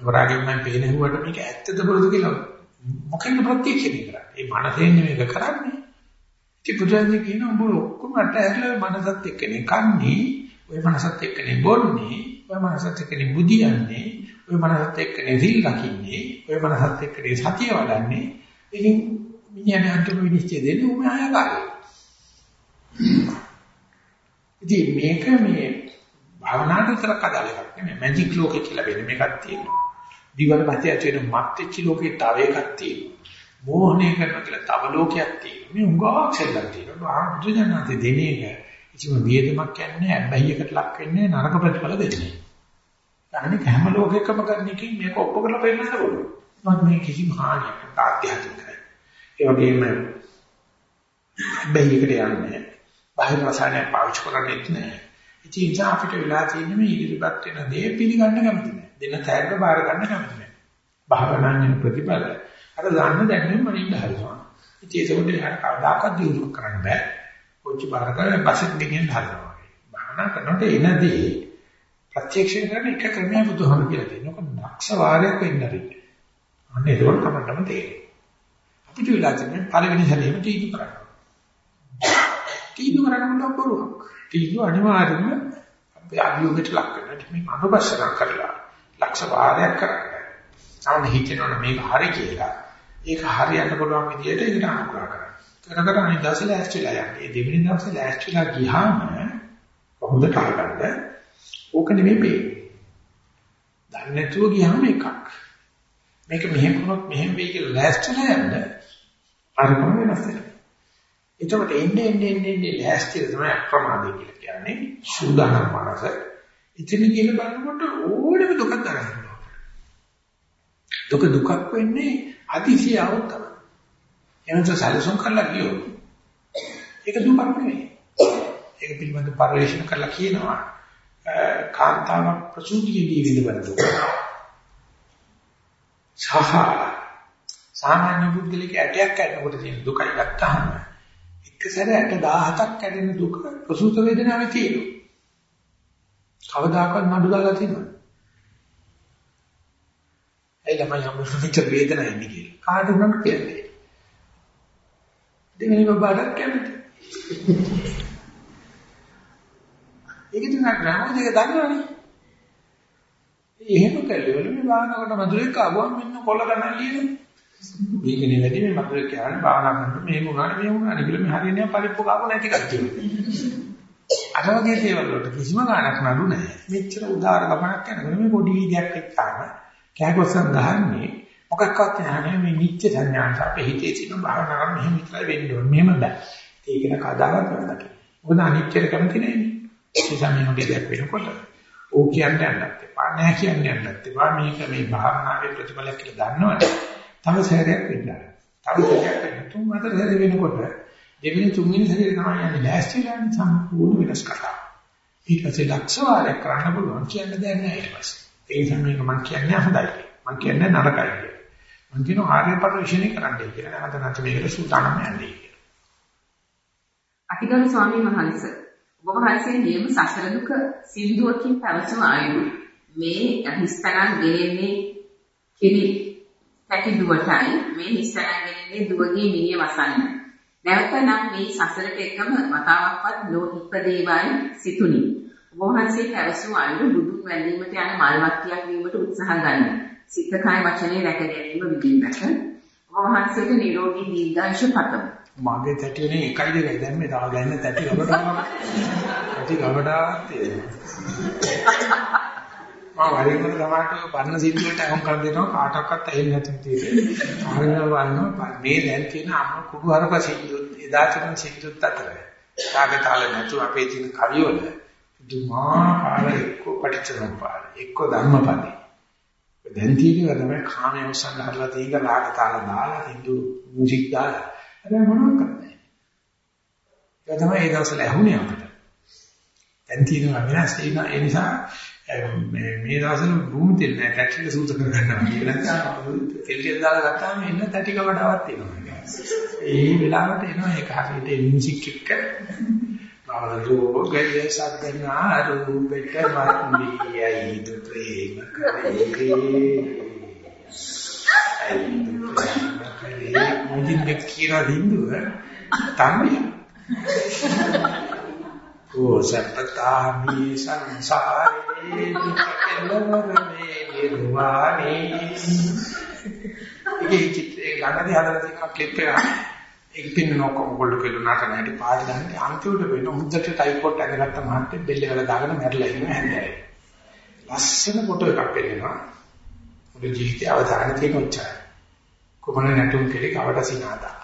හොරාගෙන් මම පේන හුවට මේක ඇත්තද බොරුද කියලා මොකෙන්ද ප්‍රත්‍යක්ෂණය කරන්නේ? මේ මනසෙන් මේක කරන්නේ. ඉතින් බුදුන්සේ කියන උඹ ඔක්කොම අතහැරලා මනසත් එක්කනේ කන්නේ, ওই මනසත් එක්කනේ බොන්නේ, ওই මනසත් එක්කනේ බුදියන්නේ, ඔය මනසත් එක්ක නිවිල් ලකින්නේ, ඔය මනසත් එක්ක සතිය වඩන්නේ. ඉතින් මිනිහට අන්තිම විනිශ්චය දෙන්නේ උඹ ආයකාරයි. ඉතින් මේක මේ භවනාට විතරක් අදාළ එකක් නෙමෙයි. මැජික් ලෝකේ කියලා වෙන මේකක් තියෙනවා. දිවල් පස්සේ ඇති වෙන මත්ත්‍චි ලෝකේ තව එකක් තියෙනවා. මෝහණය කරන කියලා තව ලෝකයක් තියෙනවා. මේ උඟාවක් සෙල්ලම් තියෙනවා. ආ බුදුජානක දෙන එක. කිසිම වියදමක් කියන්නේ අබ්බැහියකට ලක් වෙන්නේ නරක ප්‍රතිඵල දෙන්නේ. අනික හැම ලෝකයකම කරන එකකින් මේක ඔප්පු කරලා පෙන්නන්න ඕනේ. මම මේ කිසිම හානියක් තාත්‍යහතිකයි. ඒ වගේම අබ්බැහියකට යන්නේ බාහිර රසායනයක් පාවිච්චි කරන්නේ නැහැ. ඉතින් අපිට වෙලා තියෙන්නේ මේ ඉදිරිපත් වෙන දේ පිළිගන්න කැමති නැහැ. දෙන තෑග්ග බාර ගන්න කැමති නැහැ. භාවනාවේ ප්‍රතිඵල අර ගන්න දැනෙන්න මනින්න හරිනවා. ඉතින් ඒකෝට යාට කවදාකවත් දියුණු කරන්න බෑ. කොච්චි බාර කරලා බසෙත් ගෙනියන්න හරිනවා. භාවනා කරනකොට එනදී ප්‍රත්‍යක්ෂ කරන එක ක්‍රමයක් බුදුහාම කියලා තියෙනවා. ඒක දක්ෂ වාරයක් වෙන්න හරියි. අන්න ඒක තමයි තේරෙන්නේ. අපිට වෙලා තියෙන්නේ පළවෙනි සැරේම තීතු කරනවා. තීතු කරනකොට බොරුවක්. තීතු අනිවාර්යයෙන්ම අපේ අභියෝගයට ලක් වෙනවා. මේ අනුපස්සන කරලා ලක්ෂ වාරයක් කරන්නේ. සාම හිතෙනවා මේක හරි කියලා. ඒක හරියන්න පුළුවන් විදිහට ඒකට අනුග්‍රහ කරන්න. කර කර අනිත් දවසේ ලෑස්තිලා යන්නේ. ඒ දෙවෙනි දවසේ ලෑස්තිලා ගියාම කොහොමද කරගන්නේ? ඕක නෙමෙයි මේ. දන්නේ නැතුව ගියාම එකක්. මේක මෙහෙම වුණොත් මෙහෙම වෙයි කියලා ලෑස්තිලා යන්න අරකම වෙනස් වෙනවා. එතකොට එන්නේ එන්නේ එන්නේ ලෑස්තිල තමයි අප්‍රමාදී කියලා කියන්නේ සූදානම් මනස. ඉතින් කියලා බලනකොට ඕනෙම දුකක් දරනවා. දුක දුකක් වෙන්නේ අතිශයව තමයි. එනස සැලසුම් කරලා ගියොත් ඒක දුකක් නෙවෙයි. ඒක පිළිබඳව පරිශන කරලා කියනවා කාන්තාවක් ප්‍රසූතියේදී විඳවන දුක. සහ සාමාන්‍ය බුද්ධලික ඇටයක් ඇටකොට තියෙන දුකයි ගත්තාම එක සැරයට 17ක් කැඩෙන දුක ප්‍රසූත වේදනාවේ තියෙනවා. කවදාකවත් නඩු දාලා තියෙනවද? ඒ ළමයි හම්බුනේ මෙච්චර වේදනාවක් ඉන්නේ කියලා. කාට උනත් කියන්නේ. දෙවෙනි බබාට කැමති. ඒක තුන ග්‍රාම දෙක දන්නවනේ. එහෙම කළේ වල මේ වාහනකට මధుරෙක් ආවම මෙන්න කොල්ල ගණන් ලියනවා. මේකනේ වැඩි මේ මතර කියන්නේ භාවනා කරනකොට මේ වුණාට මේ වුණාට කියලා මේ හරියන්නේ පරිප්පු කාපු නැති කට්ටිය. අර වගේ දේවල් වලට කිසිම ගාණක් නඩු නැහැ. මෙච්චර උදාර ගමනක් යනකොට මේ පොඩි වීදියක් එක්කම කෑකොස්සන් ගහන්නේ මොකක්වත් නැහැ මේ නිච්ච සංඥාන්ත අපේ හිතේ තියෙන භාවනා කරන මෙහෙම විතරයි වෙන්න ඕනේ. මෙහෙම බෑ. ඒකන කදාවත් වැඩක්. මොකද අනිච්චයට කැමති නැන්නේ. ඒ සමයමගේ දෙයක් වෙනකොට ඕ කියන්න යන්නත් එපා. නැහැ කියන්න යන්නත් එපා. මේක මේ භාවනාවේ ප්‍රතිඵලයක් කියලා දන්නවනේ. තව සැරයක් වෙන්න. තව සැරයක් වෙන්න. තුන් හතර සැර වෙනකොට දෙවෙනි තුන්වෙනි සැරේ තමයි යන්නේ ලෑස්තිලානේ සම්පූර්ණ වෙනස් කරලා. ඊට පස්සේ ලක්ෂ වාරයක් කරන්න පුළුවන් කියන්න දෙයක් නැහැ ඊට පස්සේ. ඒ නිසා මේක මම කියන්නේ හොඳයි. මම කියන්නේ නරකයි කියලා. මම කියන ආර්ය පරිශ්‍රණය කරන්නයි කියලා. නැත්නම් නැත්නම් මේකට සූදානම් යන්නේ කියලා. අතිගරු ස්වාමීන් වහන්සේ ඔබ වහන්සේ නියම සසර දුක සින්දුවකින් පැවසුම ආයු මේ හිස්තනන් ගෙනෙන්නේ කිරි පැටි දුවටයි මේ හිස්සරගෙන දුවගේ මිනිය වසන්න. නැවත නම් මේ සසරට එකම වතාවක්වත් නොඉපදේවයි සිතුනි. ඔබ වහන්සේ පැවසු අයුරු බුදුන් වැඳීමට යන මල්වත්තියක් වීමට උත්සාහ ගන්න. සිත කය වචනේ රැක ගැනීම විදිහට ඔබ වහන්සේට නිරෝගී දීර්ඝායුෂ පතමු. මගේ තැටිනේ එකයි දෙකයි දැන් මේ තව ගන්න තැටි ගබඩාවක්. තැටි ගබඩාවක් තියෙනවා. මම වරින් වර සමහරට පරණ සිද්ධ වලට අහුම් කර දෙනවා කාටවත් ඇහෙන්නේ නැති විදිහට. ආගෙන බලනවා මේ දැන් තියෙන අම්ම කුඩු හරප සිද්ධ එදා තිබුණ සිද්ධත් අතර. කාගතාල නැතු අපේ තියෙන කවිවල දුමාකාර එක්ක පටිච්චසමුප්පාද එක්ක ධම්මපදේ. දැන් තියෙනවා තමයි කාමයේ උස්සන්න හදලා තියෙන රාගතාල දාලා හින්දු මියුසික් දාලා. හැබැයි මොනවද කරන්නේ? ඒක තමයි ඒ දවස්වල ඇහුනේ අපිට. දැන් තියෙනවා වෙනස් ඒ නිසා මේ මේ දවස්වල භූමි තෙල් නැහැ ටැක්සිල සූත කර ගන්නවා. ඒක නැත්නම් තෙල් ටික දාලා ගත්තාම එන්න තැටි කවඩාවක් තියෙනවා. ඒ වෙලාවට එනවා ඒක හරියට මියුසික් එක. ආරෝ ගය සද්දනා රූපෙට මත්මියයි දුප්‍රේම කරේ. අයි දුප්‍රේම කරේ මුදින් දෙකියන දින්දුව තමයි. සප්පතාමි සංසාරේ දුක්ඛෙලවරේ නිර්වාණේ. ඉතින් චිත්‍රේ ළඟදී හදලා තියෙන ක්ලිප් එක ඒක පින්න නොකම ගොල්ලෝ කෙළුණාට නැටි පාට දාන්නේ අන්තිමට වෙන මුද්දට ටයිපෝට් ඇඳගත්ත මහත්තයෙක් බෙල්ල වල දාගෙන මැරලා ඉන්න හැන්දෑවේ. ලස්සන ෆොටෝ එකක් පෙන්නනවා. ඔබේ ජීවිතය අවධානය තියෙන උච්චාරය. කොමන නැටුම් කෙලේ කවට සිනාදා.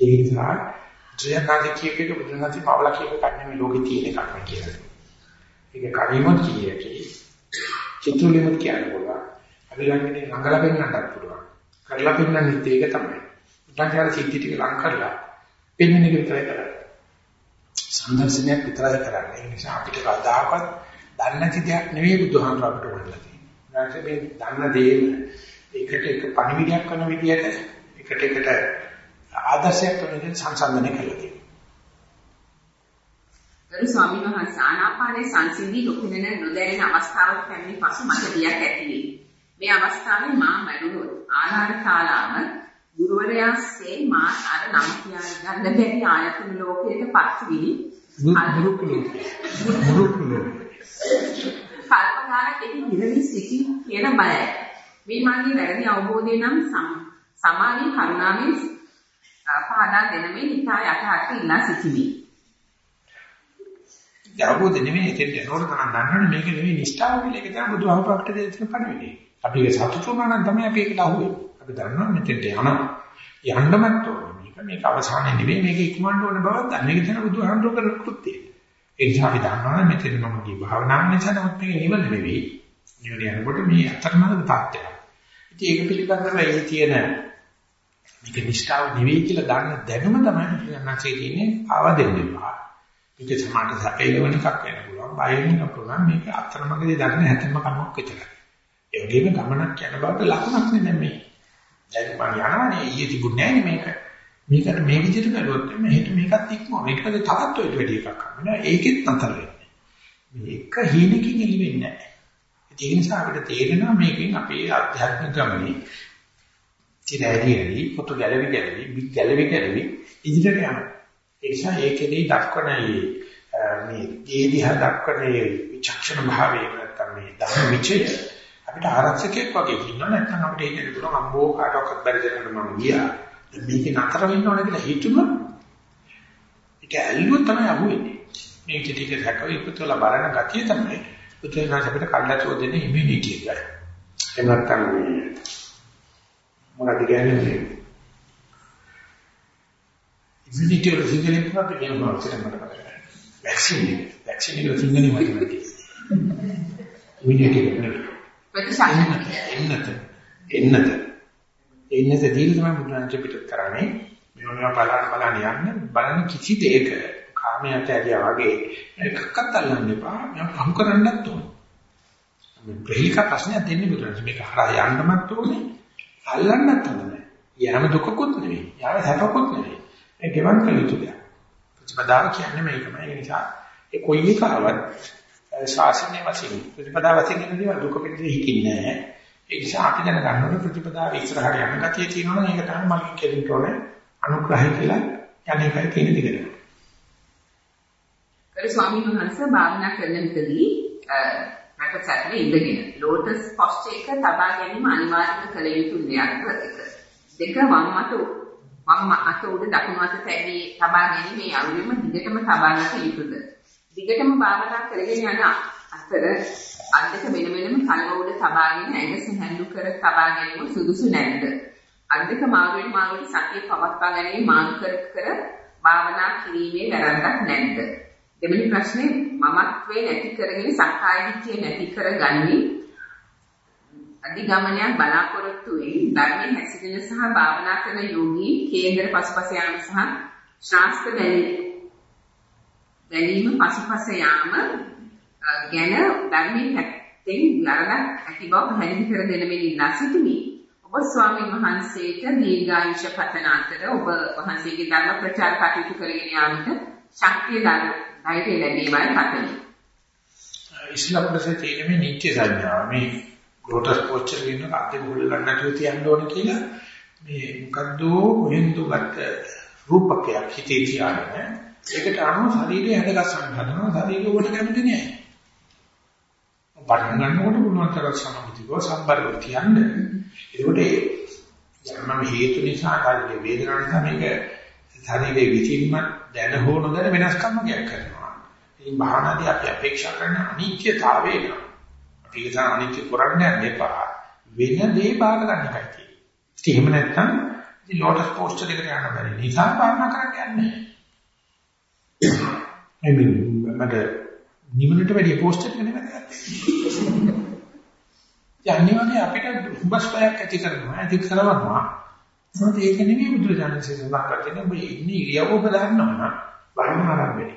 ඒ නිසා ජයනාදී කියප එක බුදුනාදී පවලා කියප එකක් නෙමෙයි ලෝකේ තියෙන එකක් නේ කියලා. ඒක කඩීමත් කියේකි. චිත්‍රලිමත් කියන්න පුළුවන්. අභිලංගනේ රංගලා පෙන්නන්නත් පුළුවන්. කරලා පෙන්නන්නේ ඒක තමයි. උටන්කාර සිද්ධි ටික ලං කරලා පෙන්වන එක විතරයි කරන්නේ. සංදර්ශනයක් විතරයි කරන්නේ. ඒ නිසා අපිට කවදාකවත් දන්නේ නැති දෙයක් නෙවෙයි බුදුහාමර අපිට වඩලා තියෙන්නේ. මේ දන්න දේ එකට එක පණිවිඩයක් කරන විදිහට එකට එකට ආදර්ශයක් වෙනුවෙන් සංසන්දනය කළා තියෙනවා. ගරු ස්වාමීන් වහන්සේ ආනාපානයේ සංසිඳී නොපෙනෙන නොදැනෙන අවස්ථාවක් පැමිණි පසු මට බියක් ඇති වේ. මේ අවස්ථාවේ මා මැරුණොත් ආහාර ශාලාව ගුරුවරයාසේ මා අර නම් කියා ගන්න බැරි ආයතන ලෝකයට පත් වී මුරුකුලු මුරුකුලු කල්පනාරක එහි නිරවි සිටි කියන බයයි. මේ මගේ වැරදි අවබෝධය නම් සමාධි කරුණාවෙන් පහදා දෙනමින් ඉතා යටහත් ඉල්ලා සිටිමි. යවබෝධ නෙමෙයි එතෙන් යනකොට තමයි දන්නවනේ මේක නෙමෙයි නිෂ්ඨාව කියලා ඒක තමයි බුදුහමපක්ට දෙන පණවිඩේ. අපි ඒක සතුටු වුණා නම් තමයි අපි ඒකට අහුවෙන්නේ. අපි දන්නවා මෙතෙන්ට යනවා. යන්නමත් ඕනේ. මේක මේක අවසානයේ නෙමෙයි මේක ඉක්මවන්න ඕන බවක් දන්න. මේක තමයි බුදුහමරෝ කරන කෘත්‍යය. ඒ නිසා අපි දන්නවා මෙතෙන් මම ගිය භාවනාව නිසා නමුත් මේක නිවන නෙවෙයි. නිවන යනකොට මේ අතරමඟ තාත්තය. ඉතින් ඒක පිළිබඳව ඒ තියෙන මේක නිෂ්ඨාව නෙවෙයි කියලා දන්න දැනුම තමයි බුදුරජාණන්සේ කියන්නේ ආවදෙන්න එපා. මේක සමාට සැපේලවන එකක් වෙන්න පුළුවන්. බය වෙන්න පුළුවන්. මේක අතරමඟදී දන්න හැතැම්ම කමක් විතරයි. ඒ වගේම ගමනක් යන බවට ලකුණක් නෙමෙයි මේ. දැන් මම යනවානේ ඊයේ තිබුණේ නැහැ මේක. මේකට මේ විදිහට බැලුවොත් මේ හෙට මේකත් ඉක්මව. මේකට තවත් ඔය වැඩි එකක් හම්බෙනවා. ඒකෙත් නතර වෙන්නේ. මේක හීනකින් එළි වෙන්නේ නැහැ. ඒ නිසා අපිට තේරෙනවා මේකෙන් අපේ ආධ්‍යාත්මික ගමනේ තිරැරියලි පොතු ගැලවි ගැලවි බි ගැලවි ගැලවි ඉදිරියට යනවා. ඒ නිසා ඒකෙදී දක්වන මේ දීදිහා දක්වන විචක්ෂණ භාවය නැත්තම් මේ ධර්ම විචය අපිට ආරක්ෂකයෙක් වගේ ඉන්නවා නැත්නම් අපිට හිතෙන්න පුළුවන් අම්බෝ කාටවත් බැරි දෙයක් මම ගියා. මේක නතර වෙන්න ඕන කියලා හිතුම ඒක ඇල්ලුව තමයි අහුවෙන්නේ. මේක ටික හැකව ඉක්පතලා බලන ගතිය තමයි පුතේනාස අපිට කල්ලාචෝ දෙන්නේ ඉමුනිටි එක. එහෙම නැත්නම් මේ මොනවද කියන්නේ ඉමුනිටි වල සිංහලෙන් මොකක්ද කියන මොකක්ද මට බලන්න. වැක්සින් එක. වැක්සින් එක සිංහලෙන් මතක නැහැ. ඉමුනිටි එක නෙවෙයි. ප්‍රතිශක්තිය. එන්නත. එන්නත. එන්නත දීලා තමයි බුදුරජාණන් පිටත් කරන්නේ. මේවා බලන්න බලන්න යන්න බලන කිසි දෙයක කාමයට ඇදියා වගේ එකක්වත් අල්ලන්න එපා. මම පහු කරන්නත් ඕනේ. මේ ප්‍රේලික ප්‍රශ්නයක් දෙන්නේ බුදුරජාණන් මේක හරහා යන්නමත් ඕනේ. අල්ලන්නත් හොඳ යෑම දුකකුත් නෙවෙයි. යාම සැපකුත් නෙවෙයි. මේ ගෙවන් කළ යුතු දෙයක්. ප්‍රතිපදාව කියන්නේ මේකමයි. ඒ නිසා ඒ කොයි එකාවත් ශාසනය වශයෙන් ප්‍රතිපදාව වශයෙන් ඉන්නදී දුක පිළිදෙ හිතින්නේ නැහැ. ඒ නිසා අපි දැන ගන්න ඕනේ ප්‍රතිපදාව ඉස්සරහට යන ගතිය තියෙනවා නම් ඒක තමයි මගේ කෙලින්ට ඕනේ අනුග්‍රහය කියලා යන්නේ කයි තියෙන දිගට. ගරු ස්වාමීන් වහන්සේ භාවනා කරන විටදී රට සැකලේ ඉඳගෙන ලෝටස් පොස්චර් එක තබා ගැනීම අනිවාර්යම කළ යුතු දෙයක් එක. දෙක වම් අත වම් අත උඩ දකුණු අත තැබී තබා ගැනීම මේ අරුමෙම දිගටම තබා ගත යුතුද? දිගටම භාවනා කරගෙන යන අතර අත් දෙක වෙන වෙනම කලව උඩ තබාගෙන ඇඟ සැහැල්ලු කර තබා ගැනීම සුදුසු නැද්ද? අත් දෙක මාරුවෙන් මාරුවට සතිය පවත්වා ගැනීම මාරු කර කර භාවනා කිරීමේ වැරද්දක් නැද්ද? දෙවෙනි ප්‍රශ්නේ මමත්වේ නැති කරගෙන සක්කාය දිට්ඨිය නැති කරගන්නේ අධිගමනයක් බලාපොරොත්තු වෙයි ධර්මයේ හැසිරෙන සහ භාවනා කරන යෝගී කේන්දර පසුපස යාම සහ ශාස්ත්‍ර දැනීම පසුපස යාම ගැන ධර්මයේ පැත්තෙන් වරදක් ඇති බව පැහැදිලි කර දෙන මෙන්න ඉල්ලා සිටිමි. ඔබ ස්වාමීන් වහන්සේට දීර්ඝායුෂ පතන අතර ඔබ වහන්සේගේ ධර්ම ප්‍රචාර කටයුතු කරගෙන යාමට ශක්තිය ධර්ම ධෛර්යය ලැබීමයි පතමි. ඉස්ලාම් ප්‍රසේ තියෙන මේ නිත්‍ය සංඥාව මේ ගෝටස් පොච්චර වෙන අද්දේ මුල ගන්නට තියන්න ඕන කියලා මේ මොකද්ද කොහෙන්ද ගත්ත රූපකයක් හිතේ තියාගෙන ඒකට අනුව ශරීරය හැදගස්සන්න හදනවා ශරීරය උඩ කැමති නෑ. පටන් ගන්නකොට පුළුවන් තරම් සමාධියව සම්බරව තියන්න. ඒකට යම් හේතු නිසා කාර්ය වේදනාව නිසා මේක ශරීරයේ විචින්ම දැන හෝ නොදැන වෙනස්කම් වගේක් කරනවා. ඉතින් භාවනාදී අපි අපේක්ෂා කරන අනිත්‍යතාවය නේ. අපි ඒක අනිත්‍ය කරන්නේ නැපා. වෙන දේ බාර ගන්න එකයි තියෙන්නේ. එහෙම නැත්නම් ඉතින් ලෝටස් පෝස්ටර් එකට යන්න බැරි නිසා භාවනා කරන්න යන්නේ. එමෙ මට නිවනට වැඩි පෝස්ටර් එක නෙමෙයි. යන්නේ වගේ අපිට හුබස් බයක් ඇති කරනවා ඇති කරනවා මොකද ඒක නෙමෙයි බුදුරජාණන්සේ සඳහන් කරන්නේ ඔබ ඉන්නේ ඉරියව්ව ඔබ දන්නවා නම් භාවනා ආරම්භෙයි.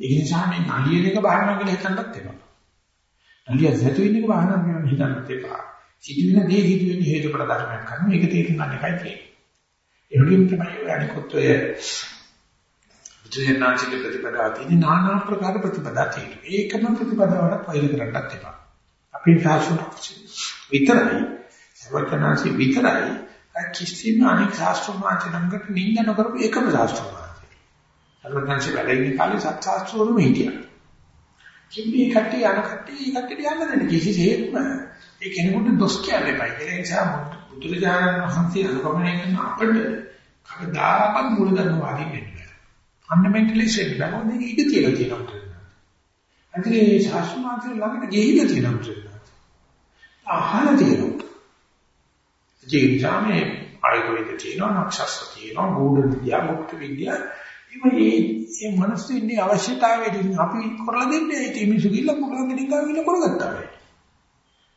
ඒ නිසා මේ නලියන එක භාවනා කියලා හිතන්නත් එපා. නලිය සතු ඉන්න එක භාවනා කියලා හිතන්නත් එපා. සිදුවෙන දේ හිතුවෙන හේතු ප්‍රදානයක් කරනවා ඒක තේරුම් ගන්න එකයි තියෙන්නේ. ඒ වගේම තමයි ඔය අනිකොත් ඔය බුදුරජාණන්සේ ප්‍රතිපදාව තියෙන নানা ආකාර ප්‍රතිපදා තියෙනවා. ඒකම ප්‍රතිපදාවට පයිල කරන්නත් එපා. අපේ ශාස්ත්‍ර විතරයි සර්වඥාන්සේ විතරයි කිසිම අනික් ශාස්ත්‍රඥාන්ට නිඳ නොකරපු එකම ශාස්ත්‍රඥාන්සේ. සර්වඥාන්සේ වැඩ ඉන්න කාලේ සත් ශාස්ත්‍රවලම හිටියා. කිම්බී කට්ටිය අන කට්ටිය කට්ටිය යන්න දෙන්න කිසිසේත්ම ඒ කෙනෙකුට දොස් කියන්න එපා. ඒ නිසා බුදුරජාණන් වහන්සේ අනුගමනය කරන අපිට කවදාකවත් මූලධර්මවාදී වෙන්න බෑ. ෆන්ඩමෙන්ටලිස්ට් වෙන්න බෑ. මොකද ඒක ඉඳ තියලා තියෙනවා. අන්තිමේ ශාස්ත්‍රඥාන්සේ ළඟට ගිහිල්ලා තියෙනවා. අහලා තියෙනවා. ජීවිතයේ ආයුර්වේද තියෙනවා, නක්ෂත්‍ර තියෙනවා, ගුඩ විද්‍යාව, මුක්ත විද්‍යාව. මේ මේ මනස ඉන්නේ අවශ්‍යතාවයදී අපි කරලා දෙන්නේ ඒ මිනිස්සු ගිල්ල මොකද නිකන් ගිල්ල කරගත්තා වෙයි.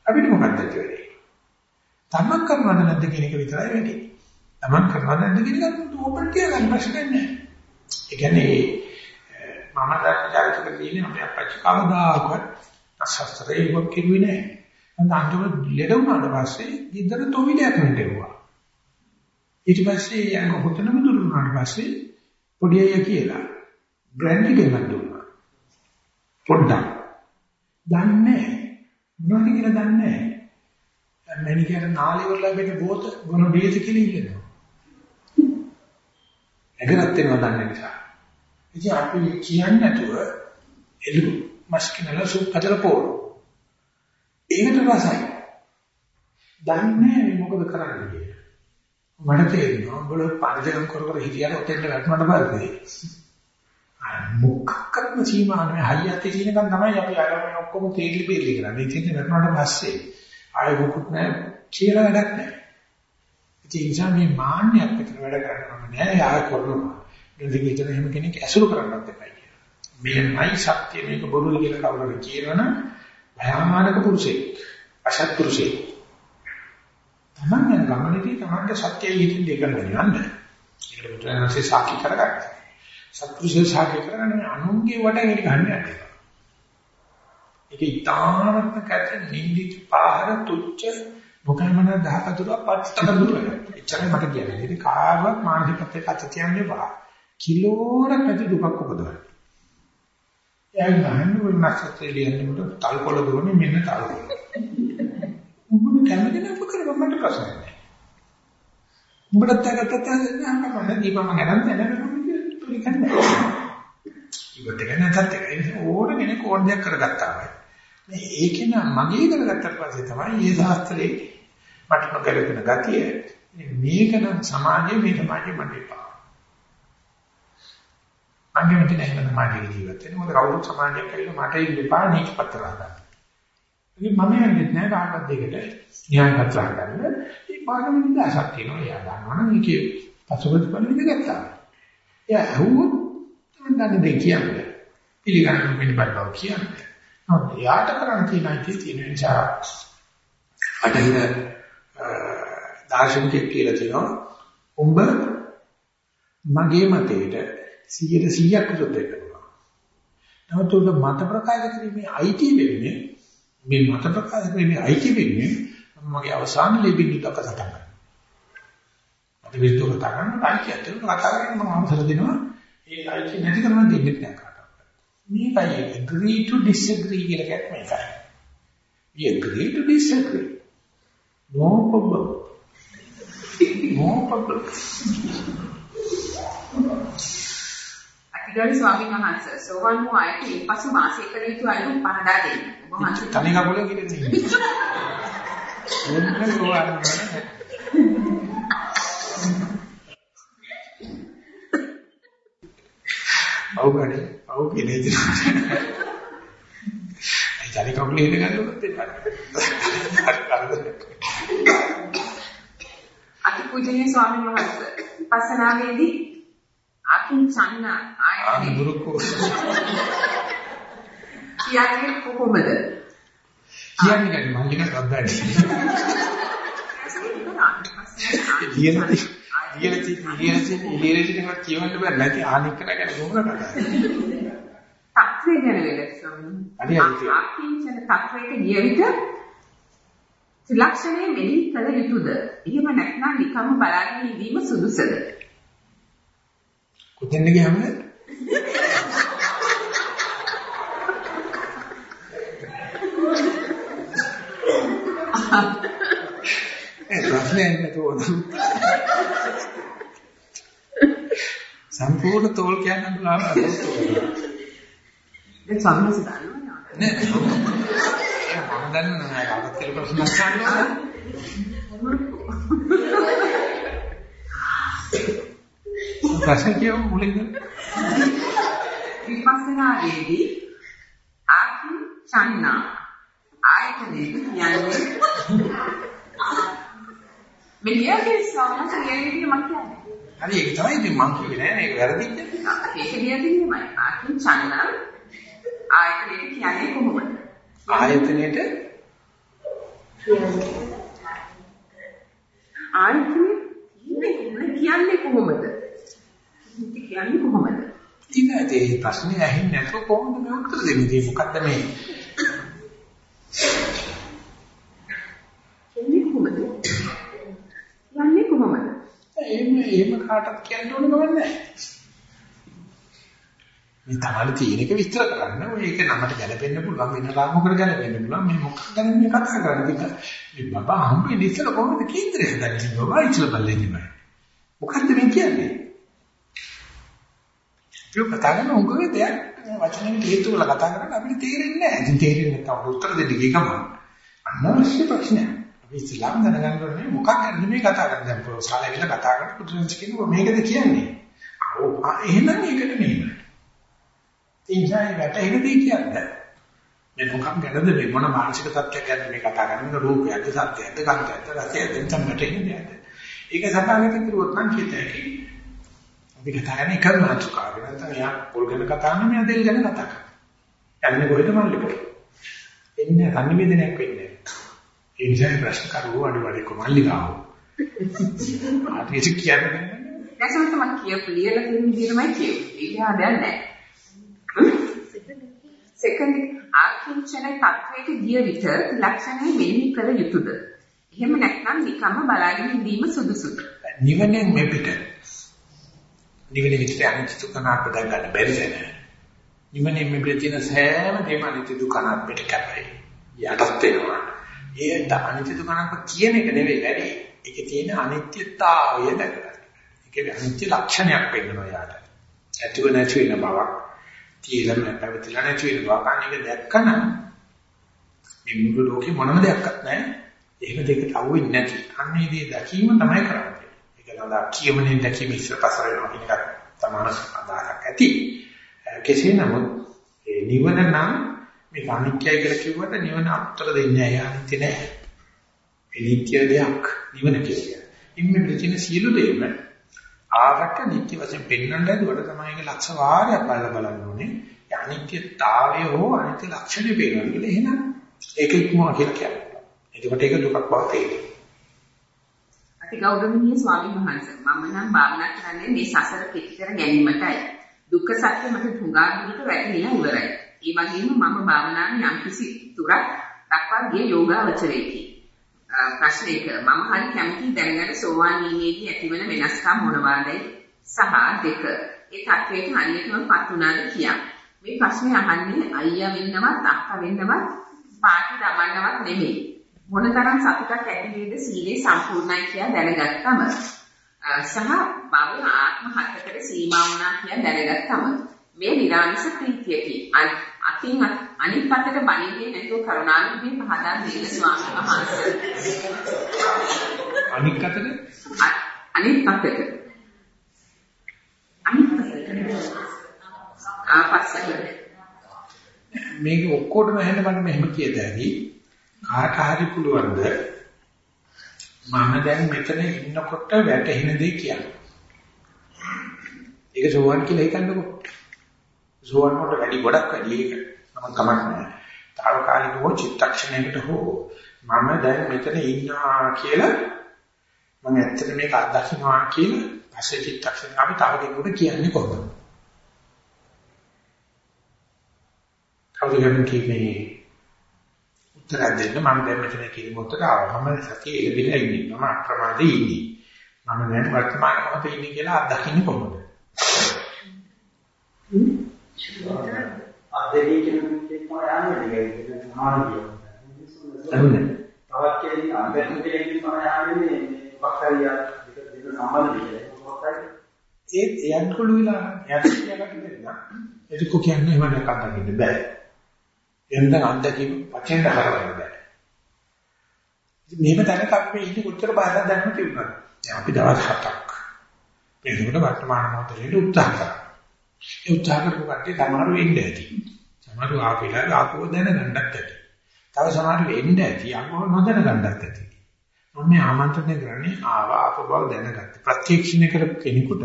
අපිට මොකක්ද වෙන්නේ? තමන් කරනවද නැද්ද කියන එක විතරයි වෙන්නේ. තමන් කරනවද නැද්ද කියන එක ඔබට කියන්න ප්‍රශ්නේ නැහැ. ඒ කියන්නේ මම දැක්ක තියෙන්නේ අපේ අපච්චි කවදාකවත් අසස්තරේ ඉවක් කිව්වේ නැහැ. අන්න අන්තිම ලෙඩ වුණාට පස්සේ ගිද්දර තොවිලයක් නෙටෙව්වා. ඊට පස්සේ යන හොතනම දුරු වුණාට පස්සේ පොඩි අය කියලා බ්‍රෑන්ඩි ගෙනත් දුන්නා. පොඩ්ඩක්. දන්නේ මොනවද කියලා දන්නේ නැහැ. මැනිකේට නාලේ වල ලැබෙන බෝත ගොන බීජ කියලා ඉල්ලනවා. එගරත් වෙනවා දන්නේ නිසා. ඉතින් අපි කියන්නේ නැතුව එළු මස්කිනල සුප් හදලා පොරෝ. ඒකට රසයි. දන්නේ මොකද කරන්නේ කියලා. මට තේරෙනවා උඹල පරිදම් කර කර හිටියන ඔතෙන්ට වැටුණාට පස්සේ මොකක්කත්ම සීමා නැහැ හයියත් තියෙනකන් තමයි අපි අරගෙන ඔක්කොම තේරිලි බෙල්ලි කරන්නේ. ඉතින් වැටුණාට පස්සේ ආයෙ මොකුත් නැහැ කියලා වැඩක් නැහැ. ඒ නිසා මේ මාන්නයක් විතර වැඩ කරනවා නෑ. යා කරනවා. ඉතින් ඒතර එහෙම කෙනෙක් ඇසුරු කරන්නත් එපා කියලා. මේමයි සත්‍ය. මේක බොරුයි කියලා කවුරුහරි කියනවනම් භයානක පුරුෂයෙක්. අසත් පුරුෂයෙක්. තමන් යන ගමනේදී තමන්ගේ සත්‍යය හිතින් දෙකම යන්න ඒකට බුදුරජාණන්සේ සාකි කරගන්න සත්පුරුෂය සාකි කරගන්න අනුන්ගේ වටේ ඉඳ ගන්න යන්න ඒක ඊතානත්ම කැත නින්දිත පාහර තුච්ච මොකමන දහපතුර පත්තක දුර එච්චරයි මට කියන්නේ ඉතින් කාර්වත් මානසික පැත්තේ කත තියන්නේ බා කිලෝරක් නැති දුකක් උපදවනවා එයාගේ ගහන්න ඔය නක්ෂත්‍රය ලියන්නකොට තල්කොළ දුවන්නේ මෙන්න තල්කොළ. උඹට කැමති නම් කරපන් මට ප්‍රශ්න නැහැ. උඹට තකතත නම් මම දීපම ගණන් දැනගන්න පිළිගන්නේ. ඉවත් එක නැතත් එක ඕන කෙනෙක් ඕන දෙයක් කරගත්තා වයි. මේ ඒකේ නම් මගේ කරගත්තට පස්සේ තමයි මේ ශාස්ත්‍රයේ මට නොගැලපෙන ගතිය. මේක නම් සමාජයේ මේ සමාජයේ මට එපා. මම කැමති නැහැ සමාජයේ ජීවත් වෙන්න. මොකද කවුරුත් සමාජයක් කියලා මට ඉල්ලපා නීච පත්‍ර හදන්න. ඉතින් මම යන්නේ නැහැ කාටවත් දෙකට න්‍යාය පත්‍ර හදන්න. ඒ පාඩම නිදාසක් තියෙනවා. එයා දන්නවනම් මේකේ පසුබිම් බලන්න ගත්තා. එයා හුවොත් මම දෙයක් කියන්නේ. පිළිගන්න පිළිබඳව කියන්නේ. නමුත් එයාට කරන්න තියෙන අයිතිය තියෙන නිසා අටහිර දාර්ශනිකයෙක් කියලා තියෙනවා උඹ මගේ මතයට 100 100ක් විරුද්ධ වෙනවා. නමුත් උඹ මත ප්‍රකාශ කිරීමේ අයිතිය වෙන්නේ මේ මත ප්‍රකාශ කිරීමේ අයිතිය වෙන්නේ මගේ අවසාන ලැබෙන දක සටහන් කරනවා. මට විරුද්ධව කතා කරන්න අයිතියත් කතා කරන්න මම අවසර දෙනවා. ඒ අයිතිය නැති කරන්න දෙන්නේ නැහැ කාටවත්. මේකයි agree to disagree කියලා කියන්නේ මේකයි. we agree to disagree. No problem. No problem. අතිගරු ස්වාමීන් වහන්සේ සෝවන් වූ අයට ඉන්පසු මාසයකට යුතු අයුරු පහදා දෙන්න. ඔබ වහන්සේ තනි කකුලෙන් හිටින්න ඉන්නේ. ඕන්න සෝවන් අවුගනේ අවු කෙනේ දිනවා. ඒ තනි කකුලේ ඉඳ ගන්නකොත් එපා. අතිපූජනීය ස්වාමීන් වහන්සේ විපස්සනාවේදී අකින් ඡන්න ආයතනෙ කියන්නේ කොහොමද? කියන්නේ මල්ලික රද්දන්නේ. ලියලා ලියලා ලියලා කියවන්න බෑ නැති ආනික කරගෙන කොහොමද කරන්නේ? තත්ත්වය ගැන වෙලක් ස්වාමීන් හරි, හරි. ගිය විට ත්‍රිලක්ෂණය මෙහි කළ යුතුයද? එහෙම නැත්නම් නිකම්ම බලාගෙන ඉඳීම සුදුසුද? කොතෙන්ද ගියාම ඒ ප්‍රශ්නේ නේතෝද සම්පූර්ණ තෝල් කියන්න පුළුවන් දැන් ස්වාමීන් වහන්සේ දන්නවද? නෑ මම දන්නේ නැහැ කාටත් කියලා ප්‍රශ්නයක් අහනවා ප්‍රශ්න කියමු මුලින්ම විපස්සනාවේදී ආකින් ඡන්න ආයතනෙ කියන්නේ මෙලියගේ සමහර කියන්නේ මම කියන්නේ. හරි ඒක තමයි ඉතින් මං කිව්වේ නෑ මේක වැරදිද ඒක කියන්නේමයි ආකින් ඡන්න ආයතනෙ කියන්නේ කොහොමද? ආයතනෙට ආයතනෙ කියන්නේ කොහොමද? කියන්නේ කොහොමද? ඊට ඒ ප්‍රශ්නේ ඇහෙන්නේ නැතුව කොහොමද මේ උත්තර දෙන්නේ ඉතින් මොකද්ද මේ කියන්නේ කොහොමද? කියන්නේ කොහොමද? එහෙම එහෙම කාටවත් කියන්න ඕන ගමන් නැහැ මේ තමයි තියෙන එක විස්තර කරන්න ඔය ඒක නමට ගැලපෙන්න පුළුවන් වෙන රාමුවකට ගැලපෙන්න පුළුවන් මේ මොකක්ද ගැන මේ කතා කරන්නේ මේ බබා හම්බෙන්නේ ඉස්සර කොහොමද කේන්දරය හදන්නේ බබා ඉස්සර බල්ලේ මොකද්ද මේ කියන්නේ ඒක කතා කරන උගගේ දෙයක් වචනෙන් හේතු වල කතා කරලා අපිට තේරෙන්නේ නැහැ. ඉතින් තේරෙන්නේ නැත්නම් උත්තර දෙන්න ගියකම අනවශ්‍ය ප්‍රශ්නයක්. අපි ඉස්ලාම් දැනගන්න ඕනේ මොකක් ගැනද මේ කතා කරන්නේ. දැන් පොසාල ඇවිල්ලා කතා කරලා පුදුරෙන්ච කියනවා මේකද කියන්නේ. ඔව් එහෙනම් ඒකට මෙහෙම. ඉන්ජායි වැටෙන දේ කියන්නේ. මේ මොකක් ගැනද මේ මොන මානසික තත්ත්වයක් ගැනද මේ කතා කරන්නේ රූපයක්ද සත්‍යයක්ද ගන්ධයක්ද රසයක්ද තමයි වැටෙන්නේ. ඒක සතාගත කරුවොත් නම් කිතේ. අපි කතා කරන්නේ එක මාතෘකාවක නැත්නම් යා පොල් ගැන කතා කරනවා මෙයා දෙල් ගැන කතා කරනවා. යන්නේ කොහෙද මල්ලේ එන්නේ සංනිවේදනයක් වෙන්නේ. ඒ නිසා ප්‍රශ්න කරුවෝ අඩු වැඩි කොමල්ලිකාව. ආටිස් කියන්නේ දැන් මම කියපු ලියලා තියෙන විදිහමයි කියුවේ. ඊළඟ දෙයක් නැහැ. සෙකන්ඩ් ආකින්චන තත්වයට ගිය විට ලක්ෂණය මෙහි කළ යුතුයද? එහෙම නැත්නම් නිකම්ම බලාගෙන ඉඳීම සුදුසුද? නිවනෙන් මෙපිට නිවන විතර අනිත්‍ය දුකනාට දැන් ගන්න බැරි දැන. නිවනේ මේ ප්‍රතින සෑම දෙයක්ම අනිත්‍ය දුකනාට පිට කරයි. යටත් වෙනවා. ඒ අනිත්‍ය දුකනාට කියන එක නෙවෙයි වැඩි. ඒකේ තියෙන අනිත්‍යතාවය දැකගන්න. ඒකේ අනිත්‍ය ලක්ෂණයක් වෙන්නවා යාට. ඇතුව නැති වෙන බවක්, තියෙලම පැවතිලා නැති වෙන බවක් අනේක දැක්කම මේ මුළු ලෝකේ මොනම දෙයක්වත් නැහැ. එහෙම දෙයකට අහුවෙන්නේ නැති. අන්න ඒ දේ දැකීම තමයි කරන්නේ. ඒක නේද කියමනේ දැකීම ඉස්සර පස්සර වෙනවා කියන එක තමාස් අදාරක් ඇති. කෙසේ නමුත් ඒ නිවන නම් මේ අනිත්‍යයි කියලා කිව්වට නිවන අත්තර දෙන්නේ නැහැ. අනිත්‍ය නෑ. ඒ නිත්‍ය දෙයක් නිවන කියන්නේ. ඉන්නේ ප්‍රතින සියලු දෙයම ආරක නිත්‍ය වශයෙන් පෙන්වන්න දුවට තමයි ඒක ලක්ෂ වාරයක් බලලා බලන්න ඕනේ. ඒ අනිත්‍යතාවය හෝ අනිත්‍ය ලක්ෂණය පේනවා කියලා එහෙනම් ඒක ඉක්මවා කියලා කියනවා. එතකොට ඒක දුකක් බව තේරෙනවා. අතිගෞරවනීය ස්වාමීන් වහන්සේ මම නම් භාවනා කරන්නේ මේ සසර කෙටි කර ගැනීමටයි. දුක්ඛ සත්‍ය මට තුඟා දුකට වැටෙලා ඉවරයි. ඒ වගේම මම භාවනාවේ යම්කිසි තුරක් දක්වා ගිය යෝගාවචරයේකි. ප්‍රශ්න එක මම හරි කැමති දැනගන්න සෝවාන් වීමේදී ඇතිවන වෙනස්කම් මොනවාදයි සහ දෙක. ඒ තත්වයට හරියටම පත් වුණාද කියා. මේ ප්‍රශ්නේ අහන්නේ අයියා වෙන්නවත් අක්කා වෙන්නවත් පාටි දමන්නවත් නෙමෙයි. මොනතරම් සතුටක් ඇති වේද සීලේ සම්පූර්ණයි කියලා දැනගත්තම. සහ භව ආත්ම හතකට සීමා වුණා කියලා දැනගත්තම. මේ නිරාමිස ප්‍රීතියකි. අතින් අනිත් පැත්තට බණින්නේ නැතුව කරුණාවෙන් පහදා දෙන්න ස්වාමීන් වහන්සේ. අනිත් පැත්තට? අනිත් පැත්තට. අනිත් පැත්තට. ආපස්සට මේක ඔක්කොටම ඇහෙන්න මම මෙහෙම කියතෑවි කාට හරි පුළුවන්ද මම දැන් මෙතන ඉන්නකොට වැටහෙන දේ කියන්න. ඒක සෝවන් කියලා හිතන්නකෝ. සෝවන් වලට වැඩි ගොඩක් වැඩි ඒක. මම කමක් නැහැ. తాවකාලිකව චිත්තක්ෂණයකට හෝ මම දැන් මෙතන ඉන්නවා කියලා මම ඇත්තට මේක අත්දකින්නවා කියලා පස්සේ චිත්තක්ෂණ අපි තව කෙනෙකුට කියන්නේ කොහොමද? කවුද ගැන කියන්නේ උත්තර දෙන්න මම දැන් මෙතන කියන මොහොතට ආවම සතිය එළබිලා ඉන්නේ මම අප්‍රමාදේ ඉන්නේ මම දැන් වර්තමාන මොහොතේ ඉන්නේ කියලා අත්දකින්නේ කොහොමද කියන දෙයක් තමයි ආන්නේ ඒක සමාන කියනවා එන්නේ තවත් කෙනෙක් අන්තර්ගත කෙනෙක් තමයි ආන්නේ මේ වක්තරිය දෙක දෙක සම්බන්ධ දෙයක් ඒ එයන් කුළු විලා එයන් කියලාට දෙන්න ඒක කියන්නේ එහෙම නැකත් දකින්න බෑ. එන්න අන්දකින් වචෙන්ද හරවන්න බෑ. මේව දැනට අපි ඉන්නේ කොච්චර බාහිර දැනන්න තිබුණාද? දැන් අපි දවස් 7ක් මේකට වර්තමාන මොහොතේ උත්සාහ කරා. ඒ උත්සාහ කරපු කට්ටිය සමහරව එන්නේ ඇති. සමහරව ආපෙලා ආපුව දැනගන්නත් ඇති. තව සමහරව එන්නේ ඇති. ආපුව නොදැනගන්නත් ඇති. මම මේ ආමන්ත්‍රණය කරන්නේ ආවා ආපු බව දැනගත්ත. ප්‍රත්‍යක්ෂණය කරපු කෙනෙකුට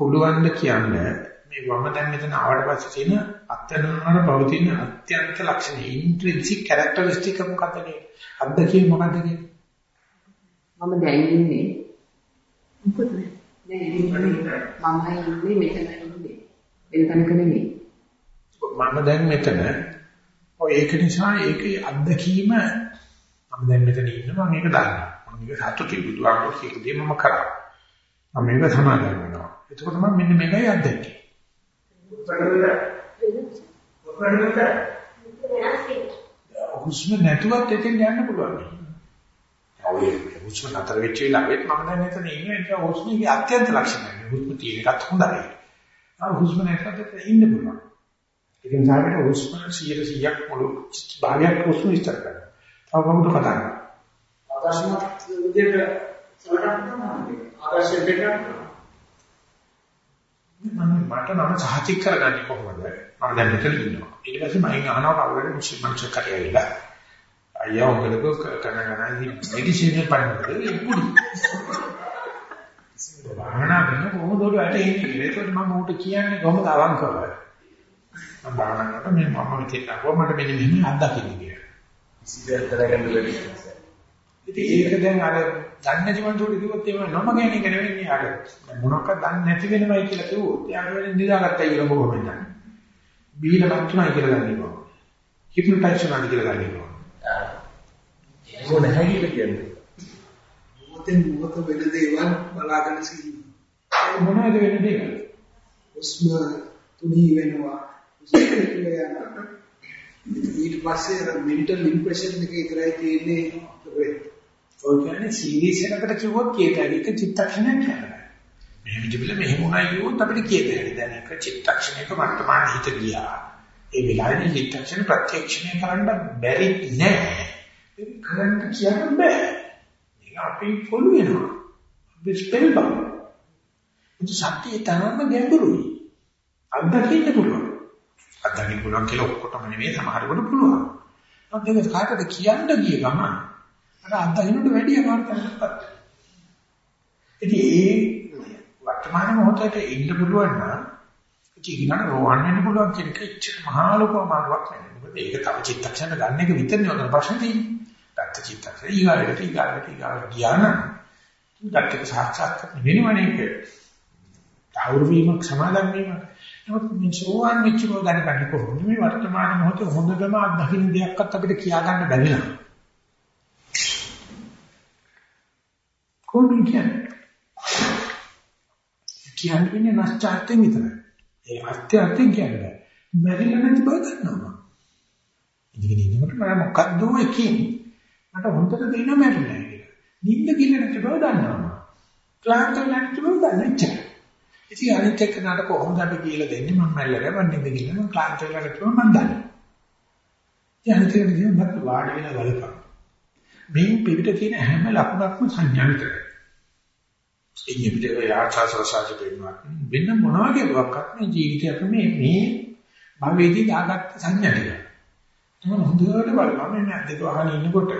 පුළුවන් ද කියන්නේ මේ වම දැන් මෙතන ආවට පස්සේ තියෙන අත්‍යනමර පවතින අත්‍යන්ත ලක්ෂණ ඉන්ට්‍රින්සික් කැරක්ටරිස්ටික් මොකක්ද කියන්නේ? අද්දකිය මොකක්ද කියන්නේ? මම දැන් ඉන්නේ මොකද දැන් ඉන්නේ මමයි ඉන්නේ මෙතන ඉන්නේ වෙන තැනක නෙමෙයි. මම දැන් මෙතන ඔය ඒක නිසා ඒකේ අත්දැකීම මම දැන් මෙතන ඉන්නවා මම මේක දන්නවා. මම මේක සතුටුයි බුදුහාමුදුරුවෝ කියපු දේ මම කරා. මම මේක සමාදන් වෙනවා. එතකොට මම මෙන්න මේකයි අත්දැකීම. හුස්ම නැතුවත් එතෙන් යන්න පුළුවන්. ඔය හුස්ම නතර වෙච්ච වෙලාවෙත් මම දැන් මෙතන ඉන්නේ. ඒක හුස්මේ අත්‍යන්ත ලක්ෂණයි. හුස්ම තියෙන එකත් හොඳයි. ආ හුස්ම නැත්නම් ඉන්න පුළුවන්. ඒක නිසා අපිට හුස්ම 100%ක් මුළු භාගයක් හුස්ම විස්තර කරනවා. තව කොහොමද කතා කරන්නේ? ආදර්ශමත් විදිහට සලකන්න මට නම සහතික කරගන්නේ කොහොමද? මම දැන් මෙතන ඉන්නවා. ඊට පස්සේ මම අහනවා කවුරුද මුස්ලිම් මිනිස්සු කරේවිලා. අයියා උගලක කරන ගණන් මෙඩිසින් පන්නන්නේ ඉක්ුඩි. භාවනා කරන කොහොමද ඔය ඇටෙන්නේ කියලා. ඒකට මම උට කියන්නේ කොහොමද අවංකව. මම භාවනා කරනකොට මේ මම මෙතන කොහොමද මෙන්න මෙහෙම අත්දකින්නේ කියලා. ඉතින් කරගන්න බැරි. ඉතින් ඒක දැන් අර දන්නේ නැති මනුස්සයෙකුට කිව්වොත් එහෙම නොම ගැන එක නෙවෙයි අර මොනක්වත් දන්නේ නැති වෙනවයි කියලා කිව්වොත් එයාට වෙන්නේ නිදාගත්තයි කියලා මොකද වෙන්නේ. බීලා මතුණයි කියලා දන්නේ කොහොමද? හිප්නොටයිස් වුණාද කියලා දන්නේ කොහොමද? ඒක නැහැ කියලා කියන්නේ. මොහොතෙන් මොහොත වෙන දේවල් බලාගෙන සිටිනවා. මොනවද වෙන දේවල්? උස්ම තුනී වෙනවා. ඊට පස්සේ අර මෙන්ටල් ඉම්ප්‍රෙෂන් එක විතරයි තියෙන්නේ. ඔය කියන්නේ සීරීස් එකකට කිව්වොත් කීයටයි එක චිත්තක්ෂණයක් කියනවා. මෙහෙම තිබිලා මෙහෙම උනායි කිව්වොත් අපිට කීයටයි දැන් එක චිත්තක්ෂණයක වර්තමාන හිත ගියා. ඒ වෙලාවේ චිත්තක්ෂණ ප්‍රත්‍යක්ෂණය කරන්න බැරි නෑ. ඒක කරන්න කියන්න බෑ. අපි පොළු වෙනවා. අපි ස්පෙල් බව. ඉතින් සත්‍යය තරම්ම ගැඹුරුයි. අත්දකින්න පුළුවන්. අත්දකින්න පුළුවන් කියලා ඔක්කොටම නෙවෙයි සමහරකට පුළුවන්. නමුත් ඒක කාටද කියන්න ගිය ගමන් අර අත්දකින්නට වැඩි අමාරුකමක්පත්. ඉතින් ඒ වර්තමාන මොහොතේ ඉන්න පුළුවන් නම් ඉතින් රෝහන් වෙන්න පුළුවන් කියන එක ඉච්ච මහා ලොකු අමාරුවක් නෙවෙයි. මොකද ඒක තව චිත්තක්ෂණ ගන්න එක විතරනේ උතන ප්‍රශ්න තියෙන්නේ. දත්ත චිත්තක්ෂණ ඊගාවට ඊගාවට ඊගාවට ගියාන දත්තක සාක්ෂාත් වෙනවනේ ඒක. තවුරු වීමක් සමාදන් වීමක්. නමුත් මේ සෝවාන් වෙච්ච බව දැනගන්න කොහොමද මේ වර්තමාන මොහොතේ හොඳටම අත්දකින්න දෙයක්වත් අපිට කියා ගන්න බැරි නේද? කොහොමද කියන්නේ? කියන්නේ නැස්චාර්යෙන් විතරයි. ඒ අර්ථය අර්ථයෙන් කියන්නේ. මැරිලා නැති බව දන්නවා. ඉතින් ඉන්නකොට මම මොකද්ද එකකින් මට හොඳට දෙන්න මැරිලා කියලා. නිින්ද කිල්ල නැති බව දන්නවා. ක්ලාන්ත නැති බව දන්නේ ඉතින් අනිත් එක්කනට කොහොමද අපි කියලා දෙන්නේ මම මැල්ලලා මම නින්ද කියලා මම ක්ලාන්ත වෙලා නැතුව මම දන්නේ. ඉතින් අනිත් එක්කනේ මම වාඩි වෙලා බලපන්. මේ පිළිවිත තියෙන හැම ලකුණක්ම සංඥා විතරයි. ඉන්නේ පිටේ යාචාසරසාජ වෙනවා. වෙන මොනවා කියලාවත් මේ ජීවිතය අපි මේ මේ භවයේදී දාගත්ත සංඥා ටික. තමයි හොඳට බලන්න මේ නැද්දක අහන ඉන්නකොට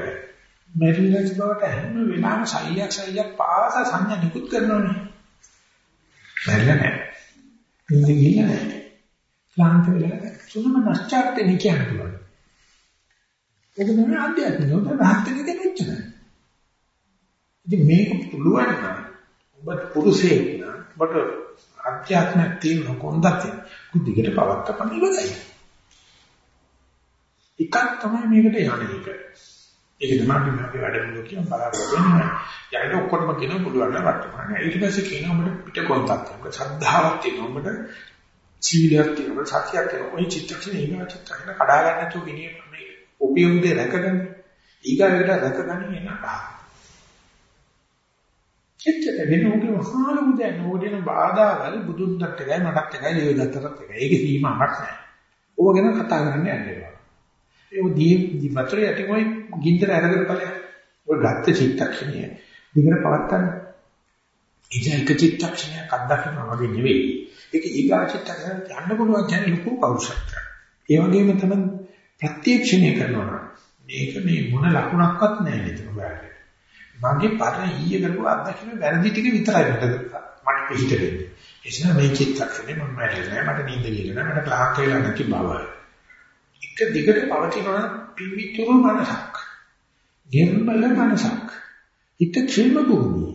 මෙරිලස් බවට හැම වෙලාවෙම සෛලයක් සෛලයක් පාස සංඥා නිකුත් කරනෝනේ. මැරිලා නැහැ. නිදි ගිහිල්ලා නැහැ. ක්ලාන්ත වෙලා නැහැ. සුළුම නැස්චාර්ට නිකියන්න පුළුවන්. ඒක තමයි අධ්‍යාත්මික උදේ රහත් වෙන දෙයක් ඉතින් මේක පුළුවන් නම් ඔබ පුරුෂයෙක් නම් ඔබට අධ්‍යාත්මයක් තියෙන කොන්දක් තියෙන කුදිකට පවත්තපන් ඉවරයි. එකක් තමයි මේකට යන්නේ. ඒක තමයි අපි අපේ වැඩමුළු කියන බලාපොරොත්තු වෙන්නේ. යයිද ඔක්කොටම කියන පුළුවන් නම් වර්තමානයේ. ඊට පස්සේ කියන අපිට පිට කොන්තක් තියෙනවා. ශ්‍රද්ධාවක් තියෙනවා. අපිට සීලයක් තියෙනවා. සත්‍යයක් තියෙනවා. ওই චිත්තක්ෂණේ ඊගා චිත්තක්ෂණ කඩා ගන්න නැතුව ගෙනිය මේ උපයෝගයේ රැකගන්න. ඊගාවට රැකගන්න එන පහ. චිත්තක වෙනෝගේ වහාල උදේ නෝඩේන බාධාවල් බුදුන් දත්ත එකයි මටත් එකයි දේවදත්තට එකයි. ඒකේ සීමාවක් නැහැ. ඕව ගැන කතා කරන්න යන්නේ. ඒ දී වතුර යටිමයි ගින්දර අරගෙන ඵලයක්. ඔය ගත්ත චිත්තක්ෂණය දිගට පවත්තන්න. ඉතින් එක චිත්තක්ෂණයක් අත්දකින්නවා වගේ නෙවෙයි. ඒක ඊගා චිත්තක්ෂණයට යන්න පුළුවන් කියන්නේ ලොකු පෞරුෂත්වයක්. ඒ වගේම තමයි ප්‍රත්‍යක්ෂණය කරනවා. මේක මේ මොන ලකුණක්වත් නැහැ නේද ඔයාලට. මගේ පරණ ඊයේ කරපු අත්දැකීම වැරදි ටික විතරයි මට මට පිට වෙන්නේ. ඒ නිසා මේ චිත්තක්ෂණය මම මැරෙන්නේ නැහැ. මට නිින්ද ගිහලා නැහැ. මට ක්ලාක් වෙලා නැති බවයි. එක දිගට පවතිනවා පිවිතුරු මනසක්. ගෙම්බල මනසක්. හිත ක්ෂේම භූමිය.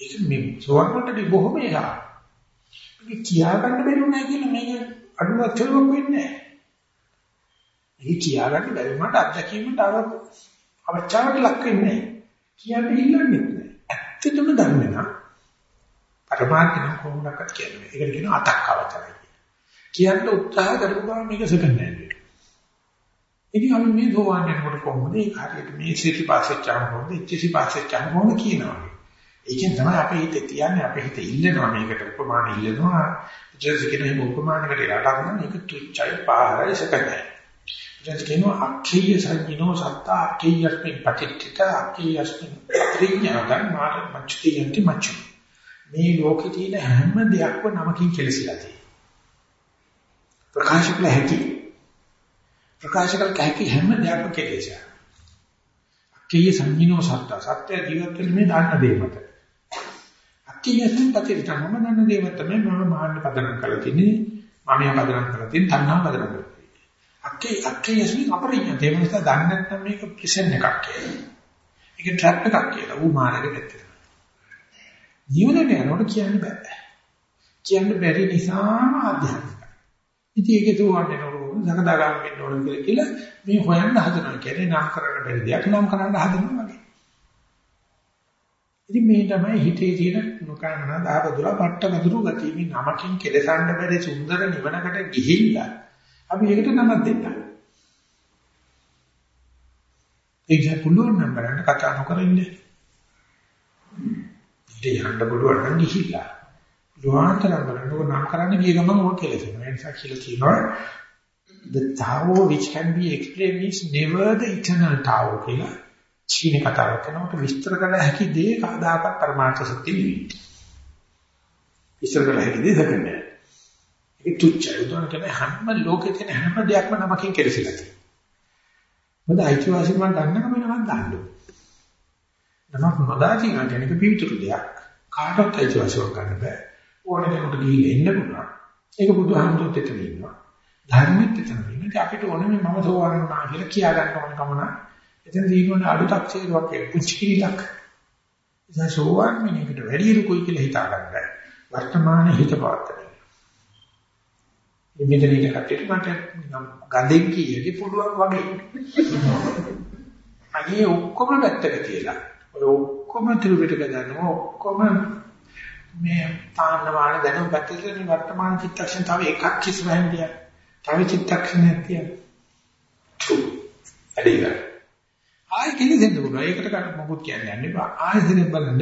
ඒක මේ සෝවන්ටදී බොහොම එහා. මේක කියා ගන්න බැරි වුණා කියලා මේක අඩුවක් චලවක් වෙන්නේ නැහැ. මේක කියා ගන්න බැරි වුණාට අත්දැකීමට අර අවචාවට ලක් වෙන්නේ නැහැ. කියන්න ඉල්ලන්නේ නැහැ. ඇත්තටම දන්නේ නැහැ. පරමාර්ථන කොහොමදක්වත් කියන්නේ. ඒකට කියනවා අතක් අවචරයි. කියන්න උත්සාහ කරපු ගමන් මේක සෙකන්ඩ් හෑන්ඩ් ඉතින් අපි මේ සෝවාන් වෙනකොට කොහොමද ඒ හරියට මේ සිටි පාසෙච්චාම කොහොමද ඉච්චසි පාසෙච්චාම කොහොමද කියනවා. ඒකෙන් තමයි අපේ හිතේ තියන්නේ අපේ හිතේ ඉල්ලනවා මේකට උපමාන ඉල්ලනවා. ඉච්චසි කියන මේ උපමානකට යටාගෙන මේක තුච්චයි පාරයි සකන්නේ. ඉතින් කියනවා අක්ඛේය සංඥෝ සත්තා අක්ඛේයස්මින් පටිච්චිත අක්ඛේයස්මින් ත්‍රිඥාන මාර මච්චියන්ති මච්චු. මේ ලෝකේ තියෙන හැම දෙයක්ම නමකින් කෙලසිලා තියෙනවා. ප්‍රකාශ කළ හැකි ප්‍රකාශ කළ හැකි හැම දෙයක්ම කෙලෙස. අක්කේ සංගිනෝ සත්‍ය සත්‍ය ජීවත් වෙන්නේ මේ දාන්න දේ මත. අක්කේයන් පතිරිතම මම දන්න දේ මත තමයි මම මහන්න පදනම් කරලා තින්නේ මම යා පදනම් කරලා තින්නේ තණ්හා පදනම් කරලා. අක්කේ අක්කේ යස්මි අපරිඥ දේ මත දන්නේ නැත්නම් මේක ප්‍රිසන් එකක් කියලා. ඒක ට්‍රැප් එකක් කියලා ඌ මාර්ගෙ දෙත්තේ. ජීවිතේ යනකොට කියන්න බෑ. කියන්න බැරි නිසාම අධ්‍යාත්මික. ඉතින් ඒකේ තුවන්නේ නෝ සකදාගාම වෙන්න ඕන කියලා මේ හොයන්න හදනවා කියන්නේ නම් කරන්න බැරි දෙයක් නම් කරන්න හදනවා වගේ. ඉතින් මේ තමයි හිතේ තියෙන නොකරන දාපදුර පට්ට මදුරු ගතිය මේ නමකින් කෙලසන්න බැරි සුන්දර නිවනකට ගිහිල්ලා අපි ඒකට නමක් දෙන්න. ඒක පුළුවන් නම් බලන්න කතා නොකර ඉන්නේ. ඉතින් යන්න පුළුවන් නම් ගිහිල්ලා. දුආන්තරම් බලන්න නම් කරන්න ගිය ගමන් ඕක කෙලසෙනවා. ඒ නිසා කියලා කියනවා the Tao which can be explained is never the eternal Tao කියලා චීන කතාවක් කරනකොට විස්තර කළ හැකි දේ කවදාකවත් පරමාර්ථ සත්‍ය නෙවෙයි. ඉස්සර කරලා හිටියේ සෙකන්ඩ් හෑන්ඩ්. ඒක තුච්චයි. උදාහරණ කියන්නේ හැම ලෝකේ තියෙන හැම දෙයක්ම නමකින් කෙලසිලා තියෙනවා. මොකද අයිතිවාසිකම් ගන්නකම නමක් දාන්න ඕනේ. නමක් නොදා තියෙන කෙනෙක් පිවිතුරු දෙයක්. කාටවත් අයිතිවාසිකම් ගන්න බෑ. ඕන කෙනෙකුට ගිහින් එන්න පුළුවන්. ඒක බුදුහාමුදුරුවෝ එතන ඉන්නවා. ධර්මෙත් එතන ඉන්නවා. අපිට ඕනේ මම සෝවාන් වුණා කියලා කියා ගන්න ඕන කම නැහැ. එතන තියෙන අඩු තක්සේරුවක් පුංචි කිරිලක්. ඉතින් සෝවාන් මිනිහෙකුට වැඩි ලුකුයි කියලා හිතා ගන්නයි. වර්තමාන හිත පාත්තනේ. මේ මෙතන ඉන්න කට්ටියට මට ගඳෙන් කීයද පුළුවන් වගේ. අනේ ඔක්කොම පැත්තක තියලා ඔය ඔක්කොම ත්‍රිවිධක දන්නවා ඔක්කොම මේ තාන්නවාන දැනුම් පැත්තේ වර්තමාන චිත්තක්ෂණ තව එකක් ඉස්සරහින් තියන. තව චිත්තක්ෂණයක් තියන. තු. ඇදීලා. ආයෙ කෙනෙක් පුළුවන්. ඒකට ගන්න මොකුත් කියන්නේ නැහැ. ආයෙත් බලන්න.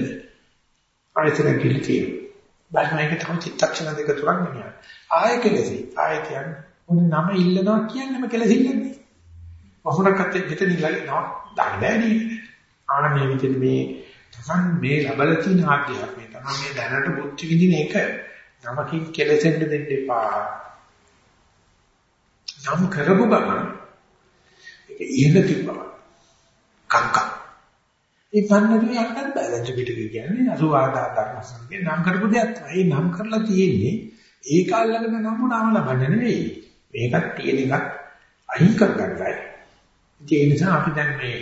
ආයෙත් කියලා තියෙනවා. බලන්න ඒක තමයි චිත්තක්ෂණ දෙක තුනක් නෙමෙයි. ආයෙ කෙලෙසි. ආයෙ කියන්නේ මොන නම ඉල්ලනවා කියන්නේම කෙලෙසිල්ලන්නේ. වහුරකට මෙතන ඉල්ලනවා දාන්න බෑ නේද? ආනේ විදිහට මේ තමන් මේ ලබලා තියෙන ආධ්‍යාත්මය තමන් මේ දැනට බුද්ධ විදින එක නමකින් කෙලෙසෙන්න දෙන්න එපා. නම් කරපු ගමන් ඒක ඉහළ තිබ්බා. කක්ක. ඒ පන්නරේ යන්නත් බෑ දැන් පිටක කියන්නේ 80 ධර්මසංගේ නම් කරපු දෙයක් තමයි. නම් කරලා තියෙන්නේ ඒක අල්ලගෙන නම්ුණාම ලබන්න නෙවෙයි. මේකත් තියෙන එකක් අහිං කරගන්නයි. ඒ නිසා අපි දැන් මේ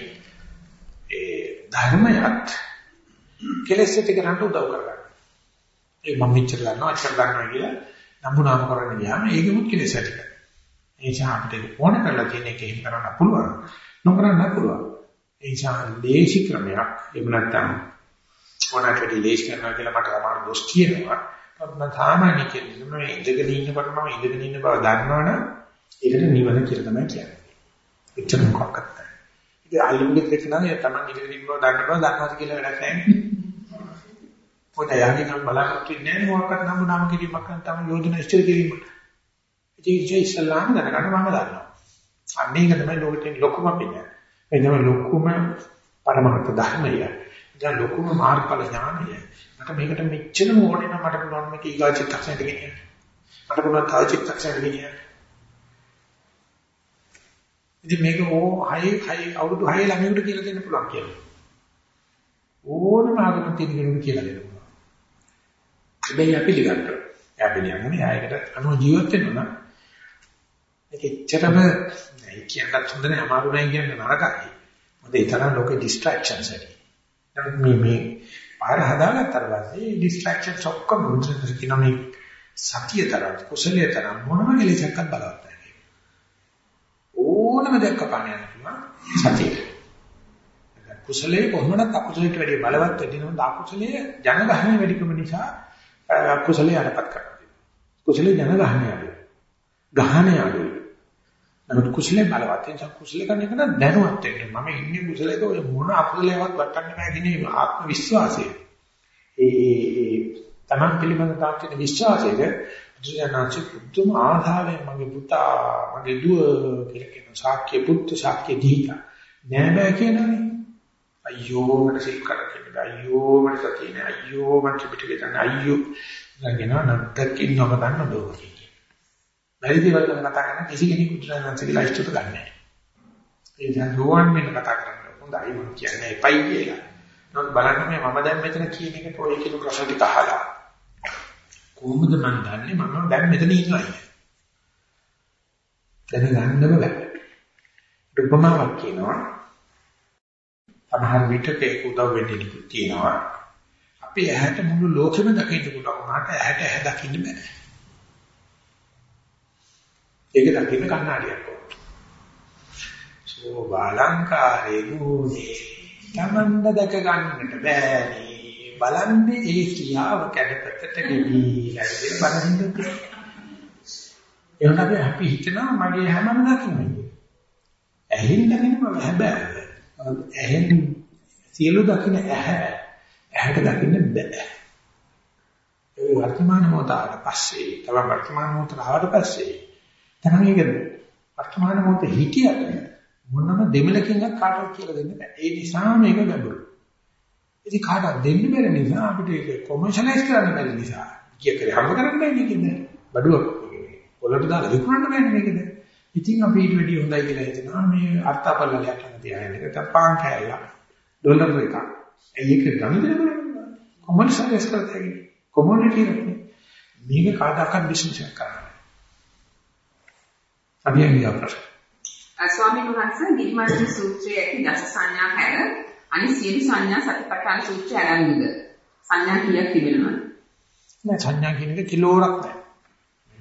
ඒ ධර්මයක් කෙලෙස් ඇති කරන්න උදව් කරගන්න. ඒ මම මෙච්චර ගන්නවා අච්චර ගන්නවා කියලා නම්ුණාම කරන්න ගියාම ඒකෙමුත් කෙලෙස් ඇති කරනවා. ඒ නිසා අපිට ඕන කරලා තියෙන එක එහෙම කරන්න පුළුවන්. නොකරන්න පුළුවන්. ඒ නිසා දේශි ක්‍රමයක් එහෙම නැත්නම් ඕනකට වැඩි ලේස් කරනවා කියලා මට තමයි දොස් කියනවා. මම සාමාන්‍ය කියන්නේ මේ ඉඳගෙන ඉන්නකොට මම ඉඳගෙන ඉන්න බව දන්නවනම් ඒකට නිවන කියලා තමයි කියන්නේ. එච්චර මොකක්වත් නැහැ. ඉතින් අල්ලමුගේ දෙක නම් ඒ තමයි ඉඳගෙන ඉන්න බව දන්න බව දන්නවාද කියලා වැඩක් නැහැ. පොත යන්නේ නම් බලාපොරොත්තු වෙන්නේ නැහැ මොකක්වත් නම් නම් කිරීමක් නම් තමයි යෝජනා ඉස්තර කිරීමක්. ඉතින් ඒ ඉස්ලාම් දැනගන්න මම දන්නවා. අන්න ඒක තමයි ලෝකෙට ලොකුම පිළිගන්නේ. ඒ තමයි ලොකුම පරමහත් ධර්මය. දැන් ලොකුම මාර්ගඵල ඥානය. මට මේකට මෙච්චර ඕනේ නම් මට පුළුවන් මේක ඊගා චිත්තක්ෂණයට ගෙනියන්න. මට පුළුවන් තව චිත්තක්ෂණයට ගෙනියන්න. ඉතින් මේක ඕ 6 6 අවුරුදු 6 ළමයෙකුට කියලා දෙන්න පුළුවන් කියලා. ඕනම ආගමක් තියෙන කෙනෙකුට කියලා දෙන්න පුළුවන්. හැබැයි අපි පිළිගන්නවා. එයා පිළිගන්නේ ආයකට අනුව ජීවත් වෙනවා නම් ඒක එච්චරම නෑ කියන්නත් හොඳ නෑ අමාරු නෑ කියන නරකයි. මොකද ඒ තරම් ලෝකේ distractions ඇති. නමුත් මේ මේ පාර හදාගත්තාට පස්සේ distractions ඔක්කොම මුද්‍රණ කියන මේ සතිය තරම් කුසලයේ තරම් මොනම කෙලෙසක්වත් බලවත් නැහැ. ඕනම දෙයක් කපන්න යන පුළුවන් සතියේ. කුසලයේ කොහොමද අකුසලයට වැඩිය බලවත් වෙදිනවද අකුසලයේ ජනගහනය වැඩිකම නිසා කුසලයේ අරපත් කරනවා. කුසලයේ ජනගහනය අඩුයි. ගහනය අඩුයි. නමුත් කුසලයේ බලවත් ඒ නිසා කුසල කරන එක නම් දැනුවත් වෙන්න. මම ඉන්නේ කුසලයක ඔය මොන අකුසලයක්වත් වටන්න බෑ කියන ආත්ම විශ්වාසය. ඒ ඒ තමන් පිළිබඳ තාක්ෂණ විශ්වාසයද බුදුසසුනාචි පුදුම ආධාරයෙන් මගේ පුතා මගේ දුව කියලා කියන ශාක්‍ය පුත්තු ශාක්‍ය දීලා නෑ බෑ කියනනේ. අයියෝ මට සිල් කරකෙන්න අයියෝ මට සතිය නෑ අයියෝ මට පිටික දන්න අයියෝ නගිනා නැත්තකින් නොබදන්න දෝකේ. බැරි දේවල් ගැන කතා කරන කිසි කෙනෙකු බුදුරජාණන්සේගේ ලයිස්ට් එක ගන්න නැහැ. ඒ නිසා රෝවන් මෙන්න කතා කරන්න හොඳයි මම කියන්නේ එපයි කියලා. නමුත් බලන්න මේ මම දැන් මෙතන කියන එකට ඔය කියන ප්‍රශ්න ටික අහලා කොහොමද මම දන්නේ මම දැන් මෙතන ඉන්නවා දැනගන්නම බෑ. දුපමාවක් කියනවා. සමහර විටක ඒක උදව් වෙන්න තියෙනවා. අපි ඇහැට මුළු ලෝකෙම දකින්න පුළුවන් වුණාට ඇහැට ඇහැ දකින්න බෑ. ඒක දකින්න කණ්ණාඩියක් ඕන. සෝබාලංකාරේ නූනේ තමන්ද දැක ගන්නට බෑනේ. බලන්නේ ඒ කියාව කැඩපතට ගෙවිලා ඉතින් බලහින්ද එහෙනම් අපි හිතනවා මගේ හැමම දකින්නේ. ඇහෙන් දකින්නම හැබැයි ඇහෙන් සියලු දකින්න ඇහැ ඇහැට දකින්න බෑ. ඒ වර්තමාන මොහොතට පස්සේ තව වර්තමාන මොහොතට ආවට පස්සේ තමයි ඒක වර්තමාන මොහොතේ හිතියට මොනම දෙමලකින්වත් කාටවත් කියලා දෙන්න බෑ. ඒ නිසා මේක ගැඹුරු. ඉතින් කාටවත් දෙන්න බැරි නිසා අපිට ඒක කොමර්ෂලයිස් කරන්න බැරි නිසා කිය කරේ හම්බ කරන්නේ නැහැ නේද? බඩුවක් පොළට දාලා විකුණන්න බෑනේ මේකද? ඉතින් අපි ඊට වැඩිය හොඳයි කියලා හිතනවා මේ අර්ථපල්ලලයක් යන තියාගෙන ඒක පාන් කෑල්ල ඩොලර් එකක්. ඒක ගන්න දෙන්න කොමල් සර්විස් කරතයි. කොමොඩිටි එකනේ. මේක කාටවත් බිස්නස් එකක් කරන්න. අපි යන්නේ අපරාධ. ස්වාමීන් වහන්සේ නිර්මාණ සූත්‍රයේ ඇති දස සංඥා හැර අනිත් සියලු සංඥා සතිපට්ඨාන සූත්‍රය අරන්ද සංඥා කීයක් තිබෙනවද? නෑ සංඥා කියන එක කිලෝරක් නෑ.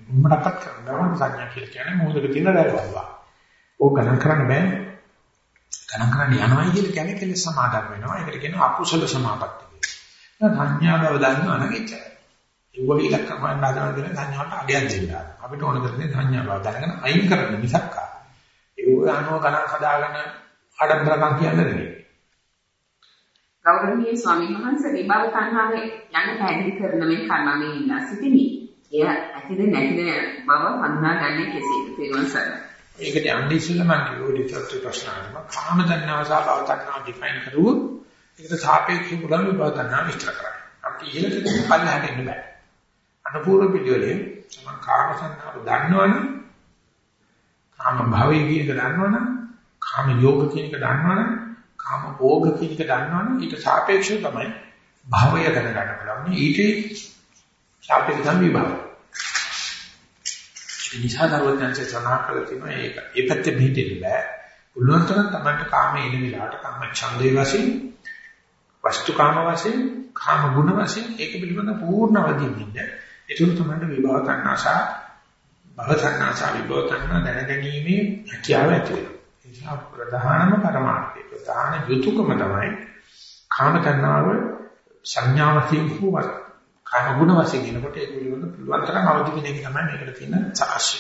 උඹටත් කරනවා සංඥා කියලා කියන්නේ මොහොතක තියෙන රැවල්ලා. ඕක ගණන් කරන්න බෑ. ගණන් කරන්න යනවා කියලා කියන්නේ කෙලෙස් සමාදම් වෙනවා. ඒකට කියනවා අකුසල සමාපatti කියලා. සංඥා බව දන්නවා නම් එච්චරයි. ඒ වගේ ඉලක්කම් ගන්න හදනවා කියන සංඥාවට අගයක් දෙන්න. අපිට ඕන කරන්නේ සංඥා බව දැනගෙන අයින් කරන්න මිසක් ආ. ඒ අනුව ගණන් හදාගෙන ආඩම්බරකම් කියන්නේ නෙවෙයි. ගෞරවනීය ස්වාමීන් වහන්සේ විභව තණ්හාවේ යන පැහැදිලි කරන මේ කර්මමේ ඉන්න සිටිමි. එය ඇතිද නැතිද බව හඳුනාගන්නේ කෙසේද? තේරුම් ගන්න. ඒකට යන්නේ ඉස්සෙල්ලා මම කිව්ව ඩිටර්ට් ප්‍රශ්න අහනවා. කාම තණ්හාව සහ භව තණ්හාව ඩිෆයින් කරුවොත් ඒකට සාපේක්ෂව බලන විභව තණ්හාව විස්තර කරන්න. අපි ඉහළට පල්ලෙහාට එන්න බෑ. අනුපූර්ව පිළිවෙලේ මම කාම තණ්හාව දන්නවනේ කාම භවය කියන එක දන්නවනම් කාම යෝග කියන එක දන්නවනම් කාම භෝග කියන එක දන්නවනම් ඊට සාපේක්ෂව තමයි භවය දැනගන්න පුළුවන්. ඊට සාපේක්ෂ විභව. ඒ නිසා දරුවන්ට සනාහ කළ තියෙනවා ඒක. ඒ පැත්තේ මෙහෙට බෑ. පුළුවන් තරම් තමයි කාමයේ ඉන්න වෙලාවට කාම ඡන්දේ වශයෙන් වස්තු කාම වශයෙන් කාම ගුණ වශයෙන් ඒක පිළිබඳ පූර්ණ අවදීන් ඉන්න. ඒක තමයි විභව තණ්හාසා භව තණ්හාසා විභව තණ්හා දැනගැනීමේ හැකියාව ඇති වෙනවා. ඒ නිසා ප්‍රධානම පරමාර්ථය ප්‍රධාන යුතුයකම තමයි කාම තණ්හාව සංඥාවකින් හුවත් කාම ගුණ වශයෙන් එනකොට ඒක පිළිබඳ පුළුවන් තරම් අවදි වෙන එක තමයි මේකට තියෙන සාක්ෂි.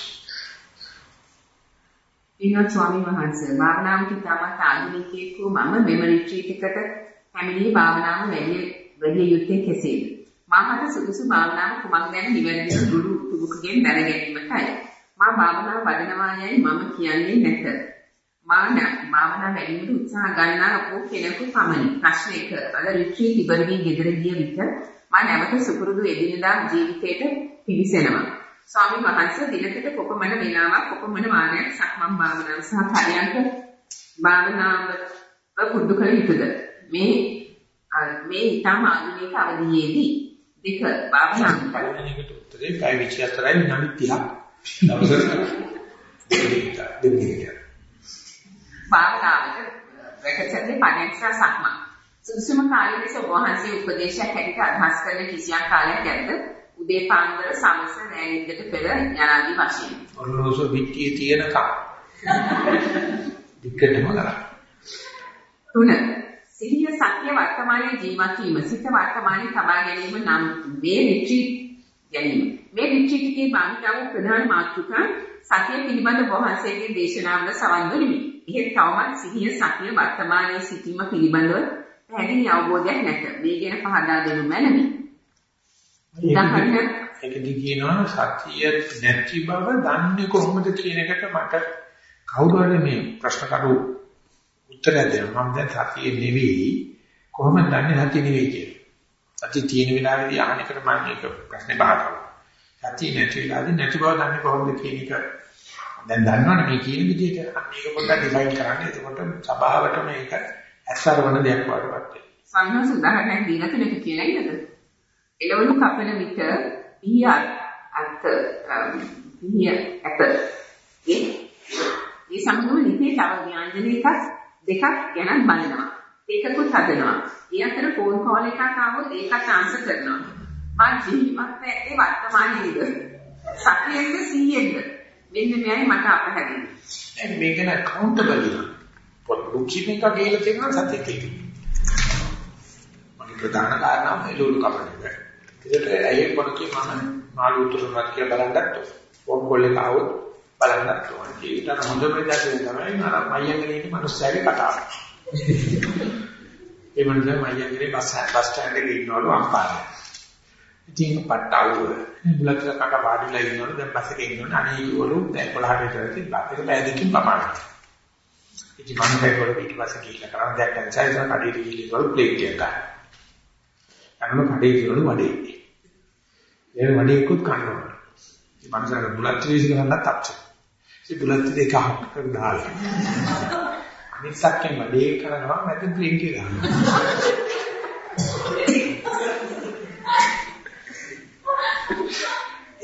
ඊළඟ ස්වාමීන් වහන්සේ භාවනාවට ඉතාමත් ආධුනිකයෙකු මම මෙම රිට්‍රීට් එකට පැමිණි භාවනාව වැඩි වැඩි යුත්තේ කෙසේද? මාහට සුදුසු භාවනාව කුමක් ගැන නිවැරදි ගුරු තුබුකගෙන් දැන ගැනීමටයි. මා භාවනාව වඩනවා යයි මම කියන්නේ නැත. මා භාවනා වැඩිමිට උත්සාහ ගන්නා අපෝ කෙනෙකු පමණි. ප්‍රශ්න 1. අද රිට්‍රීට් ඉවර වී ගෙදර ගිය විට මා නැවත සුපුරුදු එදිනදා ජීවිතයට පිවිසෙනවා. ස්වාමීන් වහන්සේ දිනකට කොපමණ වේලාවක් කොපමණ වාරයක් සක්මන් භාවනාව සහ පරයන්ක භාවනාව පුරුදු කළ යුතුද? මේ මේ ඊටම ආධුනික අවධියේදී දෙක භාවනා පළවෙනි එකට උත්තරේ පැය 24යි විනාඩි 30ක් දවසකට දෙන්නේ. භාවනාවට රැකසන්නේ පණෙක්සා සක්මන්. සුදුසුම කාලය ලෙස වහන්සේ උපදේශයක් හැටියට අදහස් කරන කිසියම් කාලයක් ඇද්ද? උදේ පාන්දර සමස නෑනින්දට පෙර යනාදී වශයෙන්. ඔරලෝසු පිටියේ තියෙන කා. දික්කටම කරා. තුන සිහිය සත්‍ය වර්තමානයේ ජීවත් වීම සිත වර්තමානයේ තබා ගැනීම නම් මේ රිට්‍රීට් ගැනීම. මේ රිට්‍රීට් එකේ භාවිතාව ප්‍රධාන මාතෘකා සතිය පිළිබඳ වහන්සේගේ දේශනාවල සවන් දුනිමි. එහෙත් තවමත් සිහිය සත්‍ය වර්තමානයේ සිටීම පිළිබඳව පැහැදිලි අවබෝධයක් නැත. මේ ගැන පහදා දෙනු මැනවි. ඒකදී කියනවා සතිය නැති බව දන්නේ කොහොමද කියන එකට මට කවුරු හරි මේ ප්‍රශ්න කරු උත්තරයක් දෙනවා. මම දැන් සතිය නෙවෙයි කොහොමද දන්නේ සතිය නෙවෙයි කියලා. සතිය තියෙන වෙලාවේදී අහන එකට මම මේක ප්‍රශ්නේ බහනවා. සතිය නැති වෙලාවේදී නැති බව දන්නේ කොහොමද කියන එක දැන් දන්නවනේ මේ කියන විදිහට මේක පොඩ්ඩක් ඩිෆයින් කරන්න. එතකොට සභාවට මේක ඇස්සරවන දෙයක් වඩපත් වෙනවා. සංඝස උදාහරණයක් දීලා තුනක කියලා ඉන්නද? එළවලු කපන විට පිය අත පිය අත ඒ ඒ සම්මුල ලිපේ තව ව්‍යංජන එකක් දෙකක් ගැන බලනවා. ඒකකුත් හදනවා. ඒ අතර ෆෝන් කෝල් එකක් ආවොත් ඒකත් ආන්සර් කරනවා. මා ජීවිතේ වර්තමානයේද සක්‍රියද 100ද වෙන්න මෙයයි මට අපහැරෙන්නේ. දැන් මේක න accountable වෙනවා. පොත් බුක් කීපින් එක කියලා තියෙනවා සත්‍ය කියලා. මගේ ප්‍රධාන කාරණා මේ ලෝක කපන්නේ. ඒකට ඇයි පොතේ මම මාළු උතුරනක් කියලා බලන්නත් ඕම් කොල්ලේ ආවොත් බලන්නත් ඕන. ඒකට හොඳම දේ තමයි මම මයන්ගේ ඉන්න මිනිස්සුන්ගේ කතාව. ඒ මනුස්සයා මයන්ගේ බස් බස් ස්ටෑන්ඩ් එකේ ඉන්නවලු අම්පාරේ. ඉතින් පට්ටවුව බුලත් කක පාඩිලා ඉන්නවලු දැන් බස් එකේ ඉන්නවලු අනේ ඒගොල්ලෝ දැන් 11ට විතර ඉතින් බස් එක පැය දෙකකින් පමාරයි. ඉතින් මම ඒගොල්ලෝ පිටිපස්සේ ගිහිල්ලා කරා දැන් ටැන්සයිසර් කඩේට ගිහිල්ලා ප්ලේට් එක ගන්න. අන්න කඩේ ඉන්නවලු වඩේ. ඒ වඩියකුත් කන්නවා. මේ මනසට බුලත් ත්‍රිවිධ කරන්නත් අප්සෙට්. ඒ බුලත් දෙක අහකට දාලා. අනිත් සක්කෙන් වැඩේ කරනවා මැද බ්ලින්ක් එක ගන්නවා.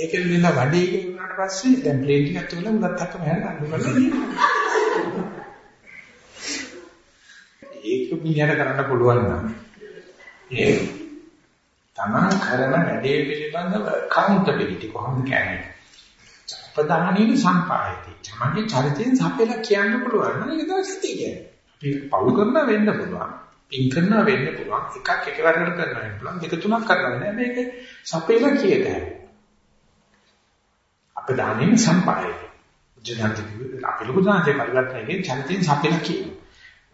ඒකෙන් මෙන්න වැඩේ වුණාට පස්සේ දැන් ප්ලේන් ටිකක් තුල උගත් අක්ක මෙහෙර අඳුරලා ඒක මිනිහට කරන්න පුළුවන් නම් ඒ තමන් කරන වැඩේ පිළිබඳව කවුන්ටබිලිටි කොහොමද කියන්නේ? ප්‍රධානීන සම්පායති. තමන්ගේ චරිතයෙන් සපෙලා කියන්න පුළුවන් නම් ඒක තමයි සතිය කියන්නේ. අපි පවු කරන වෙන්න පුළුවන්. පින් කරන වෙන්න පුළුවන්. එකක් එකවරකට කරන්න වෙන්න පුළුවන්. දෙක තුනක් කරන්න නෑ මේක සපෙලා කියද. අපදානීන සම්පායති. ජනන්ති අපි ලොකු දාන්නේ පරිවර්තනයේ චරිතයෙන් සපෙලා කියනවා.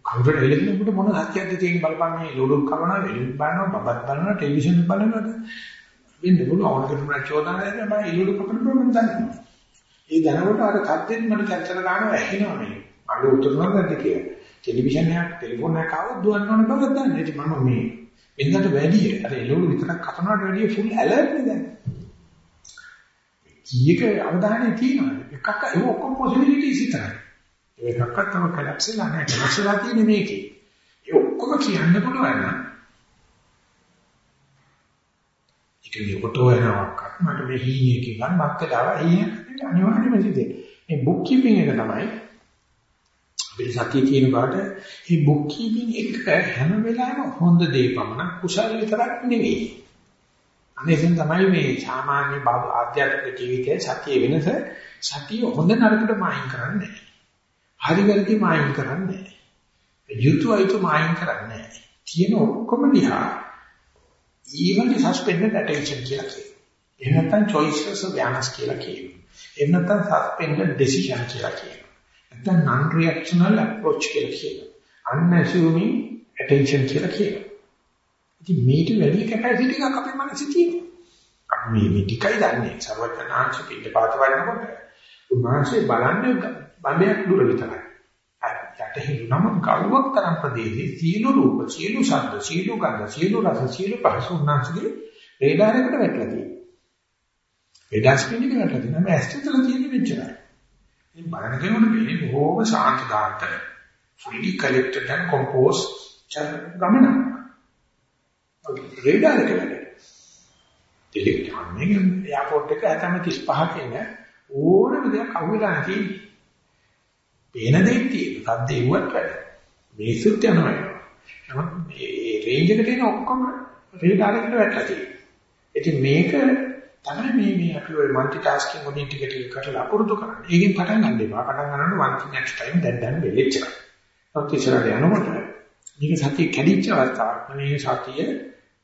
කවුරුට එළෙන්නකොට මොන සත්‍යයක්ද තියෙන්නේ බලපන් මේ ලෝඩු කරනවා වෙලින් බලනවා බබත් බලනවා ටෙලිවිෂන් බලනවාද වෙන්න පුළුවන්. අවුරුදු තුනක් චෝදනා දෙන්න මම ඉලුඩු කපන ප්‍රමණ දන්නවා ඒ දැනකොට අර කද්දෙන් මට කැන්සර් ගන්නවා. ඇහෙනවා මේ. අර උතුරනවා නැද්ද කියලා. ටෙලිවිෂන් එකක් ටෙලිෆෝන් එකක් ආවොත් දුවන්න ඕන බව දන්නේ ඉතින් මම මේ වෙනකට වැඩි අර එළවලු විතරක් කපනවට වැඩිය ෆුල් ඇලර්ට් නේ දැන්. කීයක අවධානය තියෙනවද එකක් ඒක ඔක්කොම පොසිබිලිටිස් විතරයි ඒකක්වත් තම කලප්සලා නැහැ. කලප්සලා තියෙන්නේ මේකේ. ඒ ඔක්කොම කියන්න පුළුවන් නම් ඒක නියපොතෝ වෙනවක්. මට මේ හීනේ කියන්න මත්තලාව හීනේ අනිවාර්යයෙන්ම සිද්ධ මේ බුක් කීපින් එක තමයි අපිට සතිය කියන බාට මේ බුක් කීපින් එක හැම වෙලාවෙම හොඳ දේ පමණ කුසල විතරක් නෙවෙයි. අනේසෙන් තමයි මේ සාමාන්‍ය ආධ්‍යාත්මික ජීවිතයේ සතිය වෙනස සතිය හොඳ නරකට මායින් කරන්නේ නැහැ. හරි වැරදි මායින් කරන්නේ නැහැ. යුතු අයුතු මායින් කරන්නේ නැහැ. තියෙන ඔක්කොම දිහා evenly suspended attention කියලා කියනවා. එහෙම නැත්නම් choiceless awareness කියලා කියනවා. එහෙම නැත්නම් suspended decision කියලා කියනවා. නැත්නම් non reactional approach කියලා කියනවා. unassuming attention කියලා කියනවා. ඉතින් මේක වැඩි කැපැසිටි එකක් අපේ මනසේ තියෙනවා. අපි මේ මේ ටිකයි දන්නේ. සර්වඥාන්ස පිට පාත වඩනකොට උන්වහන්සේ බලන්නේ බඹයක් දුර විතරයි. යටහි නම කවුවක් තරම් ප්‍රදේශයේ සියලු රූප, සියලු ශබ්ද, සියලු ගන්ධ, සියලු රස, සියලු පහස උන්වහන්සේගේ රේඩාරයකට වැටලා තියෙනවා. රේඩාර් ස්ක්‍රීන් එකට වැටලා තියෙනවා. මේ ඇස්තෙතල තියෙන මෙච්චරයි. ඉතින් බලන කෙනෙකුට මේ බොහෝම ශාන්ත දාත fully collected and composed ගමන. රේඩාර් එක වැඩ. ටෙලිග්‍රෑම් එකේ එයාපෝට් එක ඇතම 35 කියන ඕනම දෙයක් අහුවෙලා නැති පේන දෙයක් තියෙන. සද්ද එව්වත් වැඩ. මේසුත් යනවා. නමුත් මේ රේන්ජ් එකට එන ඔක්කොම රේඩාර් එකට වැටලා තියෙනවා. ඉතින් මේක තමයි මේ මේ අපි ඔය মালටි ටාස්කින් වලින් ටික ටික කරලා පුරුදු කරන්නේ. ඒකෙන් පටන් ගන්න එපා. පටන් ගන්නකොට one thing next time දැන් දැන් වෙලෙච්ච. ඔක්කොචරට යනකොට මේක සතිය කැඩිච්ච අවස්ථාවක්. මේ සතිය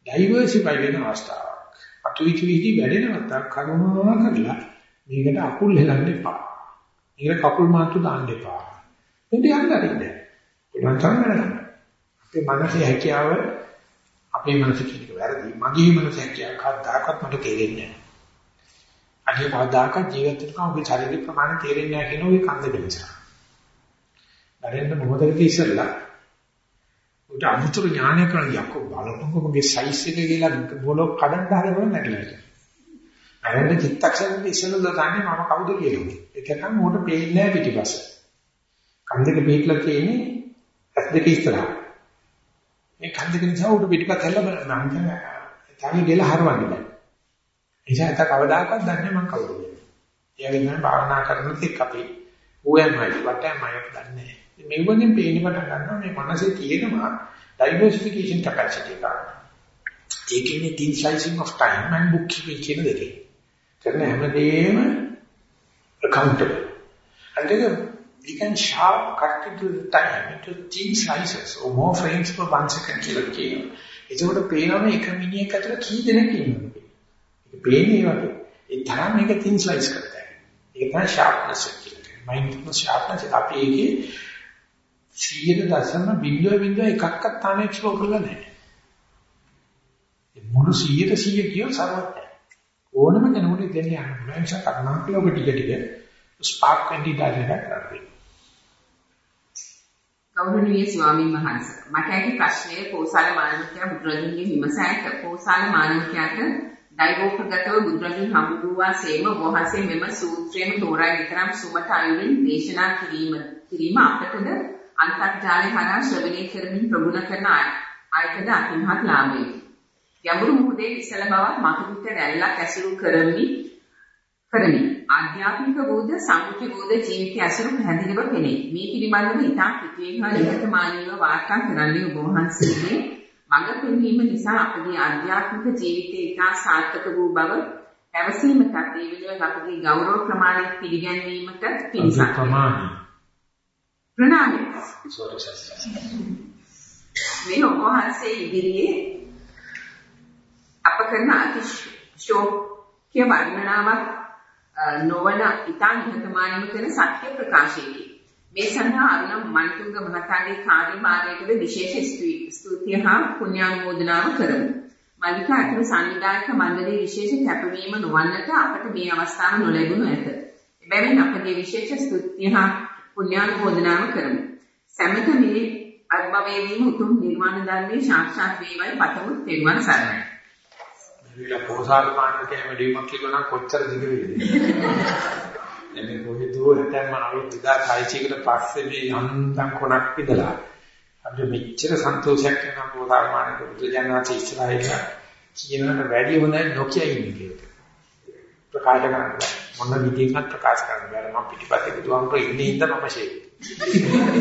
ඩයිවර්සිෆයි වෙන අවස්ථාවක්. අතුවිචි විදි වැඩෙන අවස්ථාවක් කරුණා කරලා මේකට අකුල් හෙලන්න එපා. මේකට කකුල් මාතු දාන්න එපා. මේක යන්න අරින්න. පුළුවන් තරම් වැඩ අපේ මනසේ හැකියාව අපේ මනස කියන වැරදි. මගේ මනසේ හැකියාව කවදාකවත් මට තේරෙන්නේ නැහැ. අනිත් කවදාකවත් ජීවිතේක ඔබේ ශරීර ප්‍රමාණය තේරෙන්නේ නැහැ කියන ඔය කන්ද නිසා. බරෙන්ද මොහොතකදී ඉස්සෙල්ලා උට අමුතුර ඥානය කරන යකෝ බලපංකො මගේ සයිස් එක කියලා බොලොක් කඩන්න හදලා නැගලා. අරෙන් චිත්තක්ෂණෙ ඉස්සෙල්ලා දන්නේ මම කවුද කියලා. ඒකනම් උඩ පේන්නේ නැහැ පිටිපස්ස. කන් දෙක පිටලා තියෙන්නේ ඇස් දෙක ඉස්සරහා. මේ කන් දෙක නිසා උඩ පිටිපස්ස හැල්ල මම කියන්නේ තාමි ගෙල හරවන්නේ නැහැ. එනිසා ඒක කවදාකවත් දන්නේ මම කවුද කියලා. ඒ වගේ තමයි භාවනා කරන තෙක් අපි ඕයන්මයි වටයන්මයි දන්නේ. මේ වගේ පේන්න පටන් ගන්නවා මේ මනසේ තියෙනවා diversification capacity එක. ඒකෙන්නේ thin slicing of time and bookkeeping කියන දෙකේ. කරන හැමදේම accountable. And then we can sharp cut into the time into thin slices or more frames per one second කියලා කියනවා. ඒකෝට පේනවනේ එක මිනිහෙක් ඇතුළේ කී දෙනෙක් ඉන්නවද ඒක පේන්නේ වගේ. ඒ තරම් මේක thin slice කරලා. ඒක තමයි sharpness කියන්නේ. mindfulness sharpness අපි ඒකේ 100.0 එකක්වත් තාම එක්ස්ප්ලෝර් කරලා නැහැ. මුළු 100 100 කියෝ සරවත් ඕනම කෙනෙකුට ඉතින් යන්න පුළුවන්. ඒ නිසා කරුණාකර ඔබ ටික ටික ස්පාර්ක් වෙන්ටි ඩාටා කරලා ගෞරවනීය ස්වාමීන් වහන්සේ මට ඇති ප්‍රශ්නය කෝසල මානවිකයා බුදුරජුන්ගේ විමස ඇත කෝසල මානවිකයාට දෛවෝපගතව බුදුරජාණන් හමු වූවා සේම වහන්සේ මෙම සූත්‍රයෙන් තෝරා විතරම් සුමට අයුරින් දේශනා කිරීම කිරීම අපටද අන්තර්ජාලය හරහා ශ්‍රවණය කරමින් ප්‍රගුණ කරන අයටද අතිමහත් ලාභයකි. ගැඹුරු මුහුදේ විසල බවක් මතුපිට රැල්ලක් ඇසුරු කරමි කරමි. ආධ්‍යාත්මික බෝධ සංකෘති බෝධ ජීවිතය ඇසුරු පැහැදිලිව පෙනේ. මේ පිළිබඳව ඉතා පිටින් හා නිහතමානීව වාර්තා කරන්නේ ඔබ වහන්සේගේ මඟ පෙන්වීම නිසා අපගේ ආධ්‍යාත්මික ජීවිතය ඉතා සාර්ථක වූ බව පැවසීමටත් ඒ වෙනුවෙන් අපගේ ගෞරව ප්‍රමාණය පිළිගැන්වීමට පිණිසක්. ප්‍රමාණය. ප්‍රණාමය. සෝරසස්. මේ ඔබ වහන්සේ ඉදිරියේ අප කරන අතිශෝක්‍ය වර්ණනාවක් නොවන ඉතා නිහතමානීව කරන සත්‍ය ප්‍රකාශයකි. මේ සඳහා අරුණ මන්තුංග මහතාගේ කාර්යභාරයටද විශේෂ ස්තුතිය හා පුණ්‍යානුමෝදනාව කරමු. මල්ලිකා අතුරු සංවිධායක මණ්ඩලයේ විශේෂ කැපවීම නොවන්නට අපට මේ අවස්ථාව නොලැබුණු ඇත. එබැවින් අපගේ විශේෂ ස්තුතිය හා පුණ්‍යානුමෝදනාව කරමු. සැමට මේ අත්භවයේදීම උතුම් නිර්වාණ ධර්මයේ සාක්ෂාත් වේවයි පතමු තෙරුවන් සරණයි. විලා පොසාර පාන්න කැම ඩීමක් කියනවා කොච්චර දිග වේද? එන්නේ කොහෙද නැත්නම් අවුරුදු 2600 කට පස්සේ මේ යන්තම් කොනක් ඉඳලා අපිට මෙච්චර සන්තෝෂයක් වෙනවා පොසාර පාන්න බුදුජානනාච ඉස්සරහින් කියනකට වැඩි හොඳයි නොකිය ඉන්නේ කියලා. ප්‍රකාශ කරන්න මොන විදිහකට ප්‍රකාශ කරන්න බැහැ මම පිටිපස්සේ බුදුහාමුදුරු ඉන්නේ ඉඳ මම ෂේ.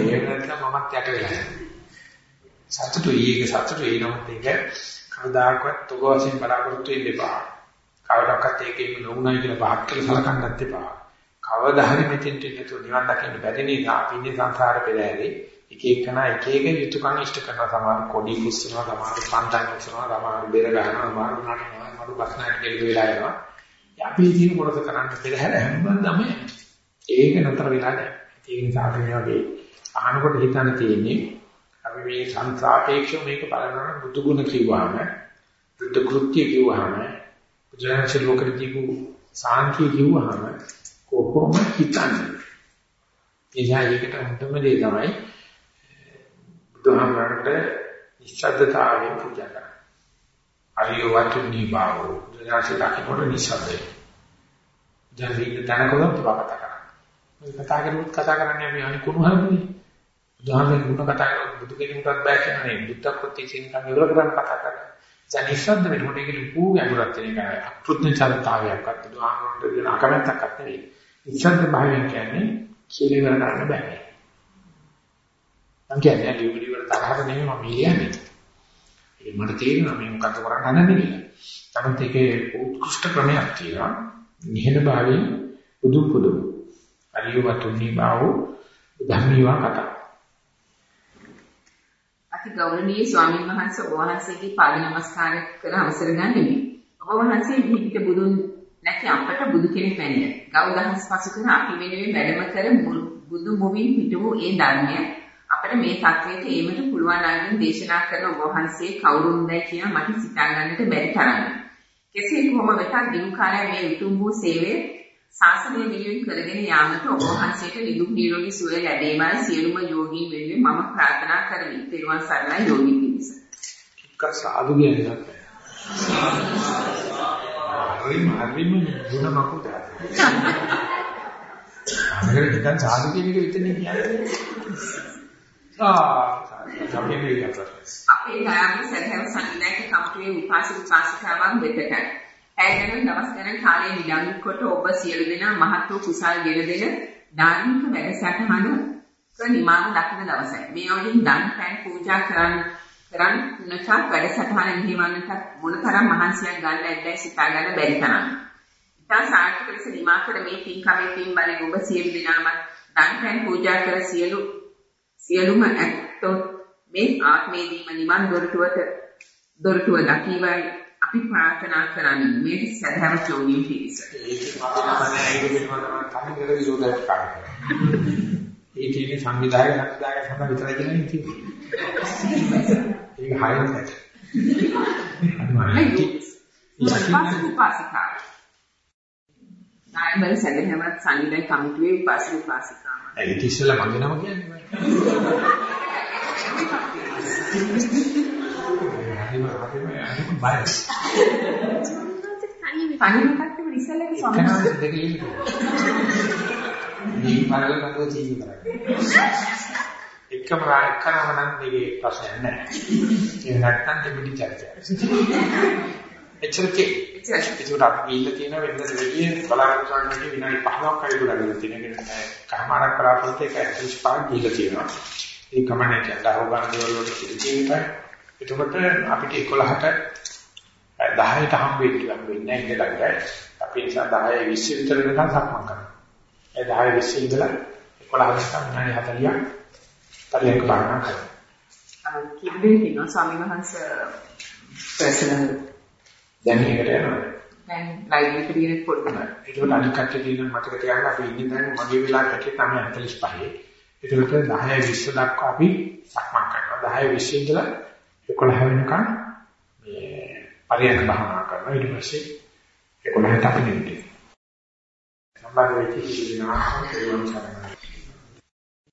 ඒක නැත්නම් මමත් යට වෙලා. සතුටුයි ඒක සතුටුයි නමුත් ඒක කවදාකවත් තොග වශයෙන් බලාපොරොත්තු වෙන්න එපා. කවදාකවත් ඒකෙම නොඋනායි කියලා පහත් කියලා සලකන්නත් එපා. කවදා හරි මෙතෙන්ට එන්නතු නිවන් දකින්න බැරි නිසා අපි ඉන්නේ සංසාර පෙරහැරේ එක එකනා එක එක යුතුයකම් ඉෂ්ට කරන සමහර කොඩි කුස්සනවා සමහර පන්තන් කුස්සනවා සමහර බෙර ගන්නවා සමහර නටනවා මඩු බස්නාට ගෙලි වෙලා යනවා. අපි ඉතින් මොකද කරන්න පෙරහැර හැමදාම ඒක නතර වෙලා නැහැ. ඒ නිසා අපි මේ වගේ අහනකොට හිතන්න තියෙන්නේ අපි මේ සංසාපේක්ෂව මේක බලනවා බුදු ගුණ කිව්වහම බුද්ධ කෘත්‍ය කිව්වහම බුදුරජාණන් ලෝකෙ දීපු සාන්තිය කිව්වහම කොහොම හිතන්නේ? එයා ඒකට හොඳම දේ තමයි බුදුහාමරට නිශ්ශබ්දතාවයෙන් පූජා කරන්නේ. අරිය වතු නිබාවෝ. බුදුරජාණන් දකින්නට නිශ්ශබ්දයි. දැන් විඳ තනකොළ කතා කරන්නේ කතා කරුවොත් කතා කරන්නේ අපි අනිකුණු හරන්නේ බුදුහාමගේ ගුණ කතා කරලා බුදු කෙනෙකුටත් බෑ කියන්නේ බුද්ධ ප්‍රතිචින් කම ඉවර කරන්න කතා කරලා. දැන් ඉස්සද්ද වෙනකොට ඒක ලুকু ගැඹුරක් තියෙන එක අකෘත්‍ය චරිතාවයක්වත් බුදුහාමරට දෙන අකමැත්තක්වත් නෙවෙයි. ඉස්සද්ද භාවයෙන් කියන්නේ කියලා ඉවර කරන්න බෑ. මම කියන්නේ ලියුමලි වල තරහට නෙමෙයි මම කියන්නේ. ඒක මට තේරෙනවා මේ මොකක්ද කරන්න හදන්නේ කියලා. නමුත් ඒකේ උත්කෘෂ්ඨ ක්‍රමයක් තියෙනවා. නිහඬ භාවයෙන් බුදු පුදු. අරියවතුනි බාවෝ ධම්මීවා කතා. අති ගෞරවනීය ස්වාමීන් වහන්සේ ඔබ වහන්සේගේ පාද නමස්කාර කර අවසර ගන්නෙමි. ඔබ වහන්සේ විහිිත බුදුන් නැති අපට බුදු කෙනෙක් වෙන්නේ. ගෞ දහස් පසු කර අපි වෙනුවෙන් වැඩම කර බුදු මුවින් පිට වූ ඒ ධර්මය අපට මේ තත්වයට ඒමට පුළුවන් අයගෙන් දේශනා කරන ඔබ වහන්සේ කවුරුන්දයි කියලා මට සිතා ගන්නට බැරි තරම්. කෙසේ කොහොම වෙතත් දිනු කාලය මේ උතුම් වූ සේවය ශාසනය වෙනුවෙන් කරගෙන යාමට ඔබ වහන්සේට නිදුක් නිරෝගී සුවය ලැබේවායි සියලුම යෝගීන් වෙනුවෙන් මම ප්‍රාර්ථනා කරමි. ත්වන් සරණයි යෝගී පිණිස. කික්ක සාදු කියන්නේ. හරිම හරිම ගුණ මකුද. අපිට හිතන් සාදු කියන එක විතරනේ කියන්නේ. ආ අපේ මේ අපේ ගාමී සරහව සංවිධායක කමිටුවේ උපාසක උපාසිකාවන් වෙතට ඇය ගැන දවස් ගණන් කාලය විඩංගු කොට ඔබ සියලු දෙනා මහත් වූ කුසල් ගෙන දෙන ධාර්මික වැඩසටහනක නිමාව දක්වන දවසයි. මේ අවුලින් දන් පෑන් පූජා කරන් කරන් නැචක් වැඩසටහන නිවන්නට මොනතරම් මහන්සියක් ගන්න ඇද්දයි සිතා ගන්න බැරි තරම්. ඉතා සාර්ථක ලෙස නිමා කර මේ පින්කමේ පින් බලෙන් ඔබ සියලු දෙනාම දන් පෑන් පූජා කර සියලු සියලුම ඇත්තෝ මේ ආත්මයේදීම නිවන් දොරටුවට දොරටුව දකිවයි අපි ප්‍රාර්ථනා කරන්නේ මේ සදහව විරෝධයක් කරනවා. ඒ කියන්නේ සංවිධායක සංවිධායක සඳහා විතරයි කියලා ඉතින්. ඒක හයිලයිට්. උපාසක උපාසිකා. නායබල සදහවත් සංවිධායක කමිටුවේ උපාසිකා. ඒක ඉතිස්සලා මගේ නම කියන්නේ. හරිම හරිම හරිම බයස්. පණින කට්ටිය ඉස්සෙල්ලා එකනම සම්මත දෙක ඉන්නේ. මේ බලල නඩුව තීන්දුව කරන්නේ. එකම රායකනම නම් මේකේ ප්‍රශ්නයක් නැහැ. ඒ නැත්තම් දෙමිඩි චර්චා. එච්චරකේ ඒකට අපි ඉල්ල තියෙන වෙනද දෙවිය බලාපොරොත්තු වෙන්නේ විනාඩි 15ක් හරි ගන්න තියෙන කෙනෙක් කහමාරක් බලාපොරොත්තු එක 35ක් දීලා තියෙනවා. ඒ කමනේ කියන්න අවබෝධ දේවල් වලට කිරිචේකයි. එතකොට අපිට 11ට 10ට හම් වෙන්න වෙන්නේ නැහැ අපි නිසා 10 20 විතර වෙනකන් සක්මන් කරනවා. ඒ 10 20 ඉඳලා 11 වෙනකන් විනාඩි 40ක් පරිලක භාවනා කරනවා. කිව්වේ තියෙනවා ස්වාමීන් වහන්සේ පර්සනල් දැන් ඒකට යනවා. දැන් එකට ගිහින් පොඩ්ඩක් ඒකට අනිත් කට්ටිය දින මතක තියාගන්න අපි ඉන්නේ දැන් මගේ වෙලාව කටේ තමයි 45. ඒකට 10 20 දක්වා අපි සක්මන් කරනවා. 10 20 ඉඳලා 11 වෙනකන් මේ පරියන්ක භාවනා කරනවා. ඊට පස්සේ 11ට අපි නිදි. සම්බන්ධ වෙච්ච ඉන්නවා ඒ වගේ කරනවා.